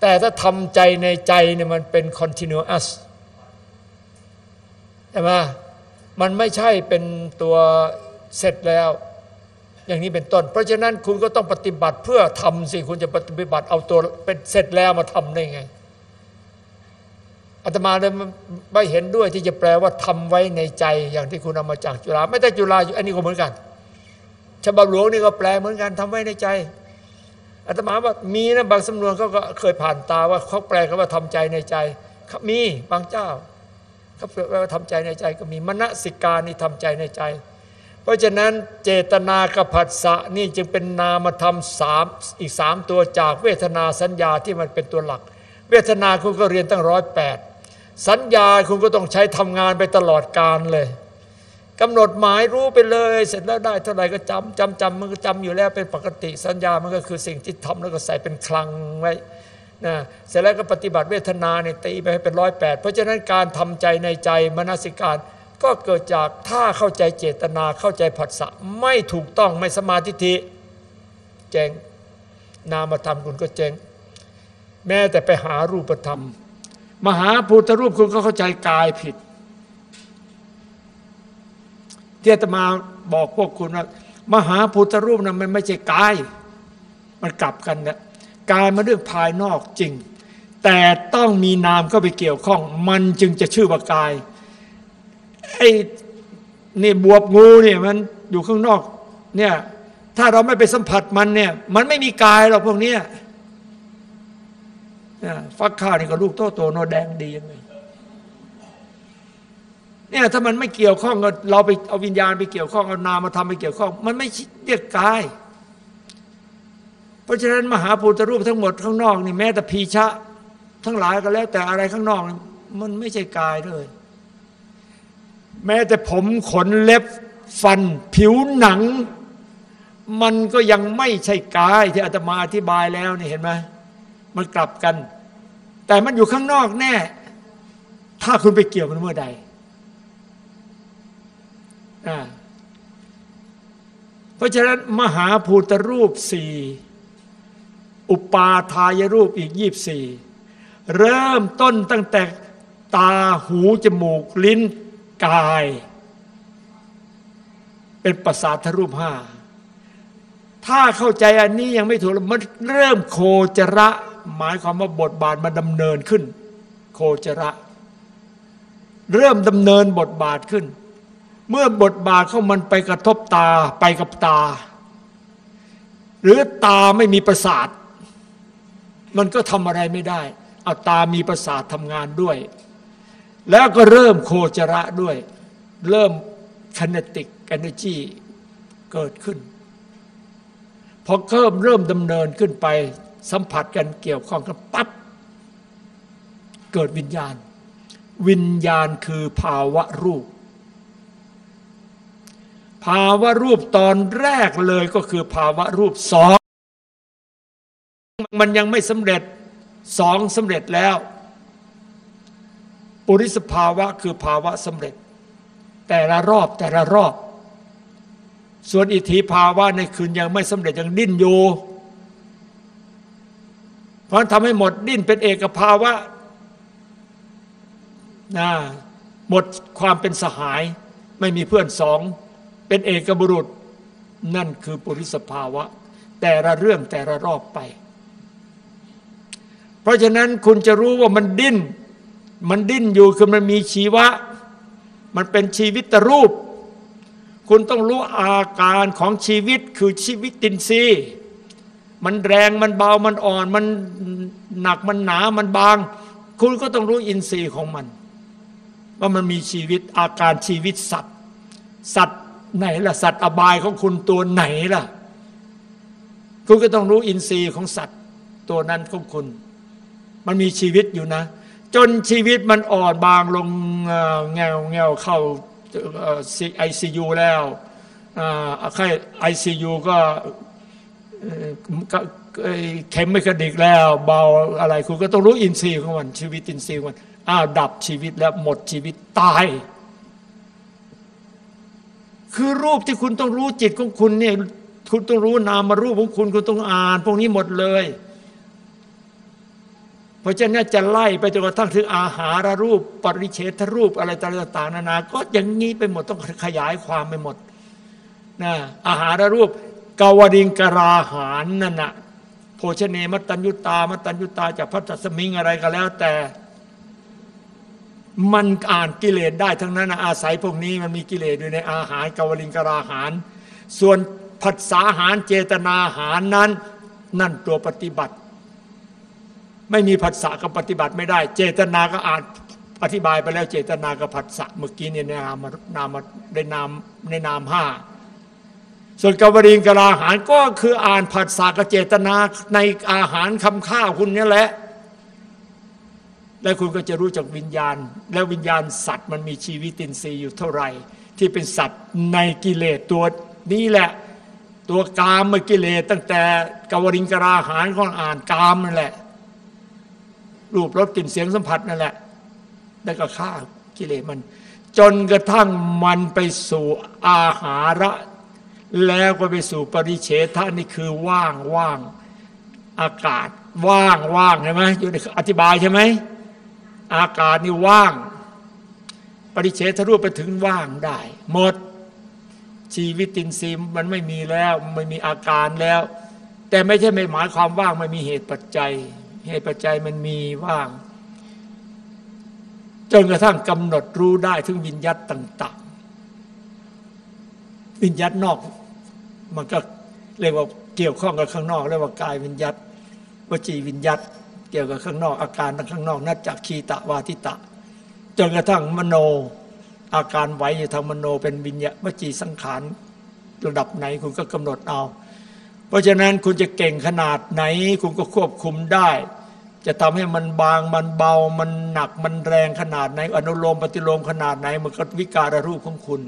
แต่ถ้าทำใจในใจเนี่ยมันเป็น continuous ใช่ไหมมันไม่ใช่เป็นตัวเสร็จแล้ว อย่างนี้เป็นต้น เพราะฉะนั้นคุณก็ต้องปฏิบัติเพื่อทำสิ คุณจะปฏิบัติเอาตัวเป็นเสร็จแล้วมาทำได้ไง อาตมาเลยไม่เห็นด้วยที่จะแปลว่าทำไว้ในใจอย่างที่คุณเอามาจากจุฬาไม่แต่จุฬาอันนี้ก็เหมือนกันฉบับหลวงนี่ก็แปลเหมือนกันทำไว้ในใจอาตมาว่ามีนะบางสำนวนเขาก็เคยผ่านตาว่าเขาแปลคำว่าทำใจในใจมีบางเจ้าเขาแปลว่าทำใจในใจก็มีมณสิกานี่ทำใจในใจ เพราะฉะนั้นเจตนากับผัสสะนี่จึงเป็นนามธรรมสามอีกสามตัวจากเวทนาสัญญาที่มันเป็นตัวหลัก เวทนาคุณก็เรียนตั้งร้อยแปด สัญญาคุณก็ต้องใช้ทำงานไปตลอดการเลยกำหนดหมายรู้ไปเลย เสร็จแล้วได้เท่าไหร่ก็จำจำจำมันก็จำอยู่แล้วเป็นปกติสัญญามันก็คือสิ่งที่ทำแล้วก็ใส่เป็นคลังไว้นะเสร็จแล้วก็ปฏิบัติเวทนาเนี่ยตีไปให้เป็นร้อยแปดเพราะฉะนั้นการทำใจในใจมนสิการก็เกิดจากถ้าเข้าใจเจตนาเข้าใจผัสสะไม่ถูกต้องไม่สมาธิิเจงนามธรรมคุณก็เจงแม้แต่ไปหารูปธรรม มหาภูตรูปคุณก็เข้าใจกายผิดที่อาตมาบอกพวกคุณว่ามหาพุทธรูปนั้นมันไม่ใช่กาย มันกลับกันนะกายมาเรื่องภายนอกจริง แต่ต้องมีนามเข้าไปเกี่ยวข้อง มันจึงจะชื่อว่ากายไอ้นี่บวบงูเนี่ยมันอยู่ข้างนอกเนี่ยถ้าเราไม่ไปสัมผัสมันเนี่ย มันไม่มีกายหรอกพวกเนี้ย ฟักข้าวนี่ก็ลูกโตโตโนแดงดียังไงเนี่ยถ้ามันไม่เกี่ยวข้องกับเราไปเอาวิญญาณไปเกี่ยวข้องเอานามมาทำไปเกี่ยวข้อง มันไม่เรียกกาย เพราะฉะนั้นมหาภูตรูปทั้งหมดข้างนอกนี่แม้แต่พีชะ ทั้งหลายก็แล้ว แต่อะไรข้างนอก มันไม่ใช่กายเลย แม้แต่ผมขนเล็บฟัน ผิวหนัง มันก็ยังไม่ใช่กายที่อาตมาอธิบายแล้วนี่เห็นไหมมันกลับกัน แต่มันอยู่ข้างนอกแน่ ถ้าคุณไปเกี่ยวมันเมื่อใดอเพราะฉะนั้นมหาภูตรูปสี่อุปาทายรูปอีกยี่บสี่เริ่มต้นตั้งแต่ตาหูจมูกลิ้นกาย เป็นประสาทรูปห้าถ้าเข้าใจอันนี้ยังไม่ถูกมันเริ่มโคจระ หมายความว่าบทบาทมันดำเนินขึ้น โคจระ เริ่มดำเนินบทบาทขึ้น เมื่อบทบาทเข้ามันไปกระทบตาไปกับตา หรือตาไม่มีประสาท มันก็ทำอะไรไม่ได้ เอาตามีประสาททำงานด้วย แล้วก็เริ่มโคจระด้วย เริ่มค n e t i c energy เกิดขึ้นพอเริ่มเริ่มดำเนินขึ้นไป สัมผัสกันเกี่ยวข้องกันปั๊บเกิดวิญญาณ วิญญาณคือภาวะรูป ภาวะรูปตอนแรกเลยก็คือภาวะรูปสองมันยังไม่สำเร็จสองสำเร็จแล้ว ปุริสภาวะคือภาวะสำเร็จ แต่ละรอบแต่ละรอบ ส่วนอิทธิภาวะในคืนยังไม่สำเร็จยังดิ้นอยู่ ราะทำให้หมดดิ้นเป็นเอกภาวะนะหมดความเป็นสหาย ไม่มีเพื่อนสองเป็นเอกบุรุษ นั่นคือปุริสภาวะ แต่ละเรื่องแต่ละรอบไป เพราะฉะนั้นคุณจะรู้ว่ามันดิ้น มันดิ้นอยู่คือมันมีชีวะ มันเป็นชีวิตรูป คุณต้องรู้อาการของชีวิตคือชีวิตตินทรีย์ มันแรงมันเบามันอ่อน มันหนักมันหนามันบาง คุณก็ต้องรู้อินทรีย์ของมัน ว่ามันมีชีวิตอาการชีวิตสัตว์ สัตว์ไหนล่ะสัตว์อบายของคุณตัวไหนล่ะ คุณก็ต้องรู้อินทรีย์ของสัตว์ ตัวนั้นของคุณ มันมีชีวิตอยู่นะ จนชีวิตมันอ่อนบางลงเอ่อแงวแงวเข้าไอซียูแล้วไข้ไอซียูก็ เข็มไม่กระดิกแล้ว เบาอะไรคุณก็ต้องรู้อินทรีย์ของมัน ชีวิตอินทรีย์ของมันอ้าวดับชีวิตแล้วหมดชีวิตตาย คือรูปที่คุณต้องรู้จิตของคุณเนี่ยคุณต้องรู้นามารูปของคุณคุณต้องอ่าน พวกนี้หมดเลย เพราะฉะนั้นจะไล่ไปจนกระทั่งถึงอาหารรูป ปริเฉทรูปอะไรต่างๆนานา ก็อย่างนี้ไปหมดต้องขยายความไปหมดนะอาหารรูป กาวดิงกราหารนั่นนะโภชเนมตัญยุตามตัญยุตาจากพัฒสมิงอะไรก็แล้วแต่ มันอ่านกิเลสได้ทั้งนั้นนะอาศัยพวกนี้มันมีกิเลสอยู่ในอาหารกาวลิงกราหารส่วนผัสสาหารเจตนาหารนั้น นั่นตัวปฏิบัติ ไม่มีผัสสะก็ปฏิบัติไม่ได้ เจตนาก็อ่านอธิบายไปแล้วเจตนากับผัสสะเมื่อกี้เนี่ยในนามนามในนามในนามห้า ส่วนกวริงกราหารก็คืออ่านผัสสะกับเจตนาในอาหารคำข้าวคุณนี่แหละ แล้วคุณก็จะรู้จักวิญญาณ แล้ววิญญาณสัตว์มันมีชีวิตินทรีย์อยู่เท่าไหร่ ที่เป็นสัตว์ในกิเลสตัวนี้แหละ ตัวกามมกิเลสตั้งแต่กวริงกราหารก็อ่านกามนั่นแหละ รูปรสกลิ่นเสียงสัมผัสนั่นแหละ แล้วก็ฆ่ากิเลสมัน จนกระทั่งมันไปสู่อาหาระ แล้วก็ไปสู่ปริเฉทะนี่คือว่างว่างอากาศว่างว่างใช่ไหมอยู่ในอธิบายใช่ไหมอากาศนี่ว่าง ปริเฉทรูปไปถึงว่างได้ หมดชีวิตินทรีย์มันไม่มีแล้วไม่มีอาการแล้ว แต่ไม่ใช่ไม่หมายความว่างไม่มีเหตุปัจจัย เหตุปัจจัยมันมีว่าง จนกระทั่งกำหนดรู้ได้ถึงวิญญาตต่าง ๆ วิญญาตนอก มันก็เรียกว่าเกี่ยวข้องกับข้างนอกเรียกว่ากายวิญญาตวจีวิญญาตเกี่ยวกับข้างนอกอาการทางข้างนอกนัจจคีตะวาทิตะ จนกระทั่งมโน อาการไหวอยู่ทางมโนเป็นวิญญาวจีสังขารระดับไหนคุณก็กำหนดเอา เพราะฉะนั้นคุณจะเก่งขนาดไหน คุณก็ควบคุมได้ จะทำให้มันบางมันเบามันหนักมันแรงขนาดไหน อนุโลมปฏิโลมขนาดไหนมันก็วิการรูปของคุณ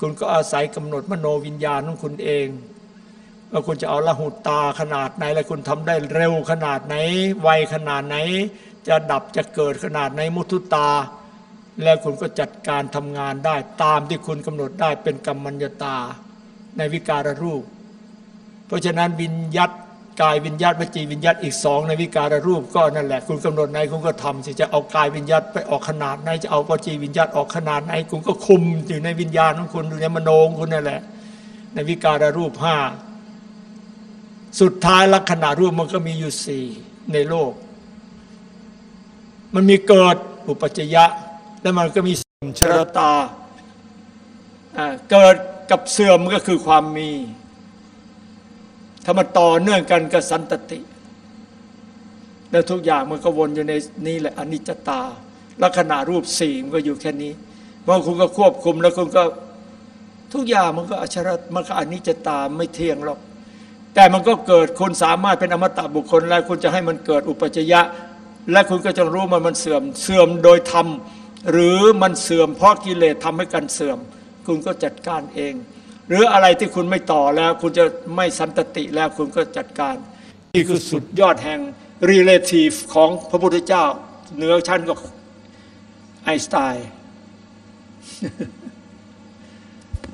คุณก็อาศัยกำหนดมโนวิญญาณของคุณเองว่าคุณจะเอาละหุตาขนาดไหน และคุณทำได้เร็วขนาดไหน ไวขนาดไหน จะดับจะเกิดขนาดไหนมุทุตา แล้วคุณก็จัดการทำงานได้ตามที่คุณกำหนดได้เป็นกรรมัญญาตา ในวิการรูป เพราะฉะนั้นวิญญัต กายวิญญัตวจีวิญญัตอีกสองในวิการรูปก็นั่นแหละ คุณกำหนดไหนคุณก็ทำสิจะเอากายวิญญัตไปออกขนาดไหนจะเอาวจีวิญญัตออกขนาดไหนคุณก็คุมอยู่ในวิญญาณของคุณอยู่ในมโนของคุณนั่นแหละ ในวิการรูปห้าสุดท้ายลักษณะรูปมันก็มีอยู่สี่ในโลก มันมีเกิดอุปัจจยะ แล้วมันก็มีเสื่อมชรตาอ่าเกิดกับเสื่อมมันก็คือความมี ถ้ามันต่อเนื่องกันกับสันตติ แล้วทุกอย่างมันก็วนอยู่ในนี่แหละอนิจจตาลักษณะรูปสี่มันก็อยู่แค่นี้เมื่อคุณก็ควบคุมแล้วคุณก็ทุกอย่างมันก็อชรมันก็อนิจจตาไม่เที่ยงหรอก แต่มันก็เกิดคุณสามารถเป็นอมตะบุคคล แล้วคุณจะให้มันเกิดอุปจยะ และคุณก็จะรู้มันมันเสื่อมเสื่อมโดยธรรมหรือมันเสื่อมเพราะกิเลสทำให้กันเสื่อม คุณก็จัดการเอง หรืออะไรที่คุณไม่ต่อแล้ว คุณจะไม่สันตติแล้วคุณก็จัดการนี่คือสุดยอดแห่ง relative ของพระพุทธเจ้าเหนือชั้นก็ไอน์สไตน์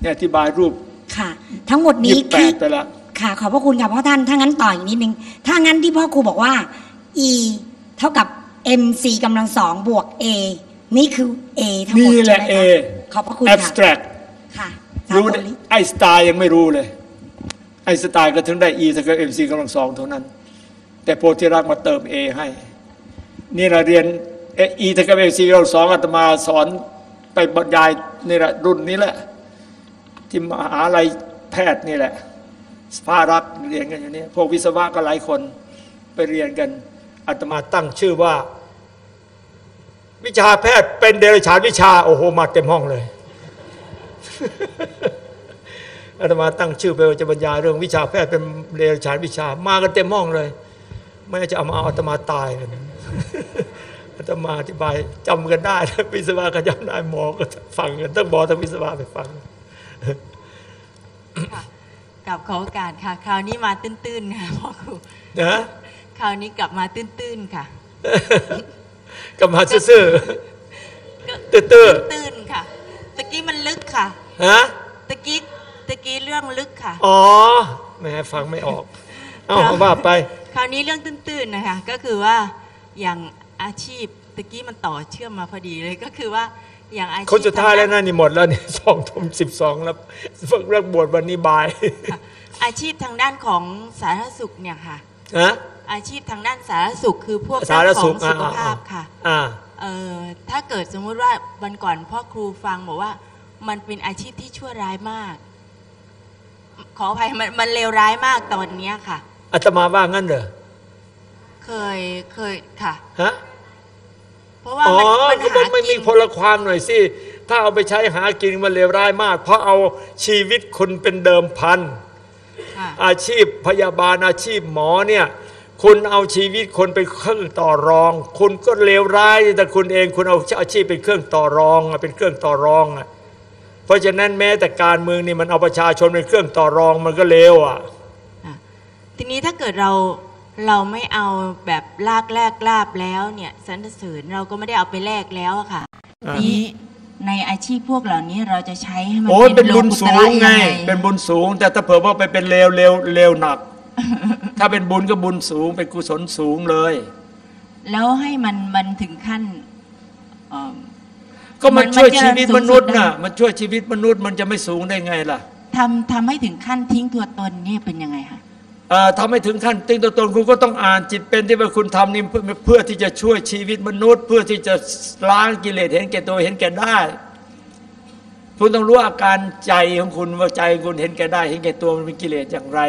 เนี่ยอธิบายรูปค่ะ ทั้งหมดนี้ยี่แปคือดไปแล้วค่ะ ขอบพระคุณค่ะพ่อท่าน ถ้างั้นต่ออีกนิดนึง ถ้างั้นที่พ่อครูบอกว่า e เท่ากับ mc กำลังสองบวก a นี่คือ a ทั้งหมดนี่แหละ ใช่ A ไมคะขอบพระคุณค่ะ abstract ค่ะสาม รู้ตัวได้นี้ไอน์สไตน์ยังไม่รู้เลย ไอน์สไตน์ก็ถึงได้ E เท่ากับ MC กำลังสองเท่านั้น แต่โพธิรักษ์มาเติม A ให้ นี่เราเรียน E เท่ากับ MC กำลังสองอาตมาสอนไปบรรยายนี่แหละรุ่นนี้แหละ ที่มหาลัยแพทย์นี่แหละภารักษ์เรียนกันอยู่นี่พวกวิศวะก็หลายคนไปเรียนกันอาตมาตั้งชื่อว่า วิชาแพทย์เป็นเดรัจฉานวิชา โอ้โหมาเต็มห้องเลย อาตมาตั้งชื่อไปว่าจะบรรยายเรื่องวิชาแพทย์เป็นเดรัจฉานวิชา มากันเต็มห้องเลย ไม่งั้นจะเอามาเอาอาตมาตายกันอาตมาอธิบายจำกันได้วิศวะก็จำได้หมอก็ฟังกันทั้งหมอทั้งวิศวะไปฟังค่ะกับขอโอกาสค่ะ คราวนี้มาตื้นๆค่ะพ่อครูนะคราวนี้กลับมาตื้นๆค่ะกลับมาซื่อก็ๆตื้อตื้นๆค่ะตะกี้มันลึกค่ะๆ ฮะตะกี้ตะกี้เรื่องลึกค่ะ อ๋อแหม่ฟังไม่ออกเอ้าว่าไป คราวนี้เรื่องตื้นๆนะคะก็คือว่าอย่างอาชีพตะกี้มันต่อเชื่อมมาพอดีเลยก็คือว่าอย่างอาชีพคนสุดท้ายแล้วทงนะนี่หมดแล้วนี่สองทุ่มสิบสองแล้วฝึกเรื่องบวชวันนี้บายค่ะอาชีพทางด้านของสาธารณสุขเนี่ยค่ะฮะอาชีพทางด้านสาธารณสุขคือพวกสาธารณด้านขสุอขงสุขอ่าภาพค่ะอ่าเอ่อถ้าเกิดสมมุติว่าวันก่อนพ่อครูฟังบอกว่า มันเป็นอาชีพที่ชั่วร้ายมาก ขออภัยมันมันเลวร้ายมากตอนเนี้ยค่ะ อาตมาว่างั้นเหรอเคยเคยค่ะ ฮะเพราะว่าอ๋อมันมันก็ต้อหางไม่กิมีนพลความหน่อยสิถ้าเอาไปใช้หากินมันเลวร้ายมาก เพราะเอาชีวิตคนเป็นเดิมพัน ค่ะ อาชีพพยาบาลอาชีพหมอเนี่ย คุณเอาชีวิตคนเป็นเครื่องต่อรอง คุณก็เลวร้ายแต่คุณเองคุณเอาอาชีพเป็นเครื่องต่อรองอะเป็นเครื่องต่อรองอะเพ ราะฉะนั้นแม้แต่การเมืองนี่มันเอาประชาชนเป็นเครื่องต่อรองมันก็เลวอะทีนี้ถ้าเกิดเราเราไม่เอาแบบลากแลกลาบแล้วเนี่ยสรรเสริญเราก็ไม่ได้เอาไปแลกแล้วอะค่ะอ่านี้ในอาชีพพวกเหล่านี้เราจะใช้ให้มันโอ้ยเป็นโลบุญกุสูตระงไงยัเป็นบุญสูง แต่ถ้าเผื่อว่าไปเป็นเลวเลวเลวหนัก ถ้าเป็นบุญก็บุญสูง เป็นกุศลสูงเลย แล้วให้มันมันถึงขั้นเอิ่ม ก็มันมันช่วยมันจะชีวิตสูงสุดมนุษย์น่ะได้มันช่วยชีวิตมนุษย์มันจะไม่สูงได้ไงล่ะทำทำให้ถึงขั้นทิ้งตัวตนนี่เป็นยังไงคะเอ่อทำให้ถึงขั้นติ้งตัวตนคุณก็ต้องอ่านจิตเป็นที่ว่าคุณทำนี่เพื่อเพื่อที่จะช่วยชีวิตมนุษย์ เพื่อที่จะล้างกิเลสเห็นแก่ตัวเห็นแก่ได้ คุณต้องรู้อาการใจของคุณว่าใจคุณเห็นแก่ได้ เห็นแก่ตัวมันเป็นกิเลสอย่างไร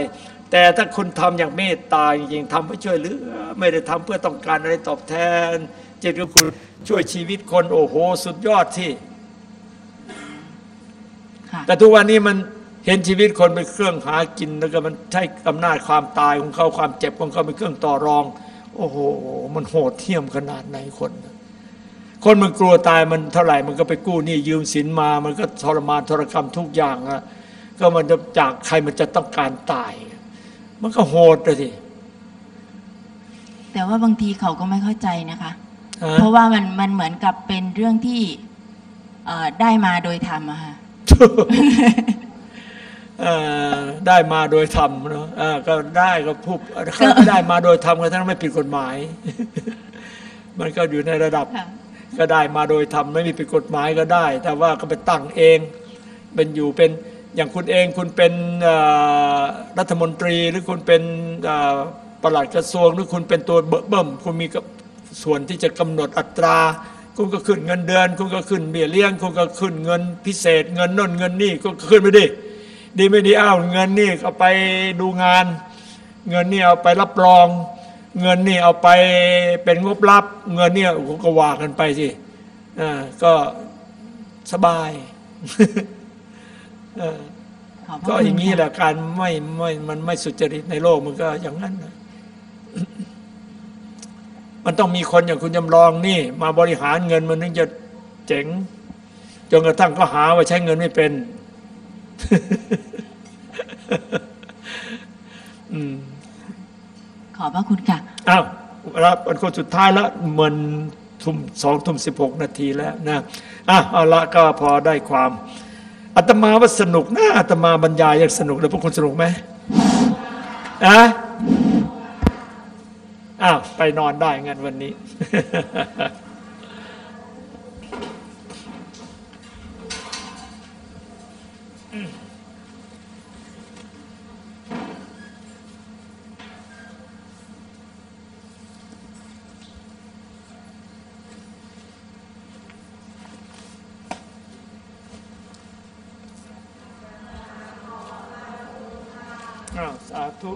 แต่ถ้าคุณทำอย่างเมตตาจริงๆทำเพื่อช่วยเหลือไม่ได้ทำเพื่อต้องการอะไรตอบแทน จิตของคุณช่วยชีวิตคนโอ้โห สุดยอดที่ค่ะแต่ทุกวันนี้มันเห็นชีวิตคนเป็นเครื่องหากินแล้วก็มันใช้อำนาจความตายของเขาความเจ็บของเขาเป็นเครื่องต่อรอง โอ้โห มันโหดเหี้ยมขนาดไหนคน คนมันกลัวตายมันเท่าไหร่มันก็ไปกู้หนี้ยืมสินมา มันก็ทรมานทรกรรมทุกอย่างอะก็มันจะจากใครมันจะต้องการตาย มันก็โหดเลยทีแต่ว่าบางทีเขาก็ไม่เข้าใจนะคะฮะ เพราะว่ามันมันเหมือนกับเป็นเรื่องที่เอ่อได้มาโดยธรรมอะค่ะเอ่อได้มาโดยธรรมเนาะอ่าก็ได้ก็พูดเขาไม่ได้มาโดยธรรมก็ทั้งไม่ผิดกฎหมาย มันก็อยู่ในระดับค่ะก็ได้มาโดยธรรมไม่มีผิดกฎหมายก็ได้ แต่ว่าก็ไปตั้งเอง เป็นอยู่เป็นอย่างคุณเองคุณเป็นเอ่อรัฐมนตรีหรือคุณเป็นเอ่อปลัดกระทรวงหรือคุณเป็นตัวเบิ่มคุณมีกับ ส่วนที่จะกำหนดอัตรา คุณก็ขึ้นเงินเดือน คุณก็ขึ้นเบี้ยเลี้ยง คุณก็ขึ้นเงินพิเศษ เงินน่นเงินนี่ก็ขึ้นไปดิดีไม่ดีอ้าวเงินนี่เอาไปดูงาน เงินนี่เอาไปรับรอง เงินนี่เอาไปเป็นงบลับ เงินเนี่ยโอ้โหก็ว่ากันไปสิอ่าก็สบายเออขอบพระก็คุณอย่างนี้ค่ะแหละการไม่ไม่มันไม่สุจริตในโลกมันก็อย่างนั้นนะ มันต้องมีคนอย่างคุณจำลองนี่ มาบริหารเงินมันถึงจะเจ๋งจนกระทั่งก็หาว่าใช้เงินไม่เป็นอืมขอบพระคุณค่ะ อ้าวรับเป็นคนสุดท้ายแล้วเหมือนทุ่มสองทุ่มสิบหกนาทีแล้วนะอะเอาละก็พอได้ความอาตมาว่าสนุกนะอาตมาบรรยายยังสนุกเลยพวกคุณสนุกไหมอะ อ้าวไปนอนได้งั้นวันนี้อ้าวสาธุ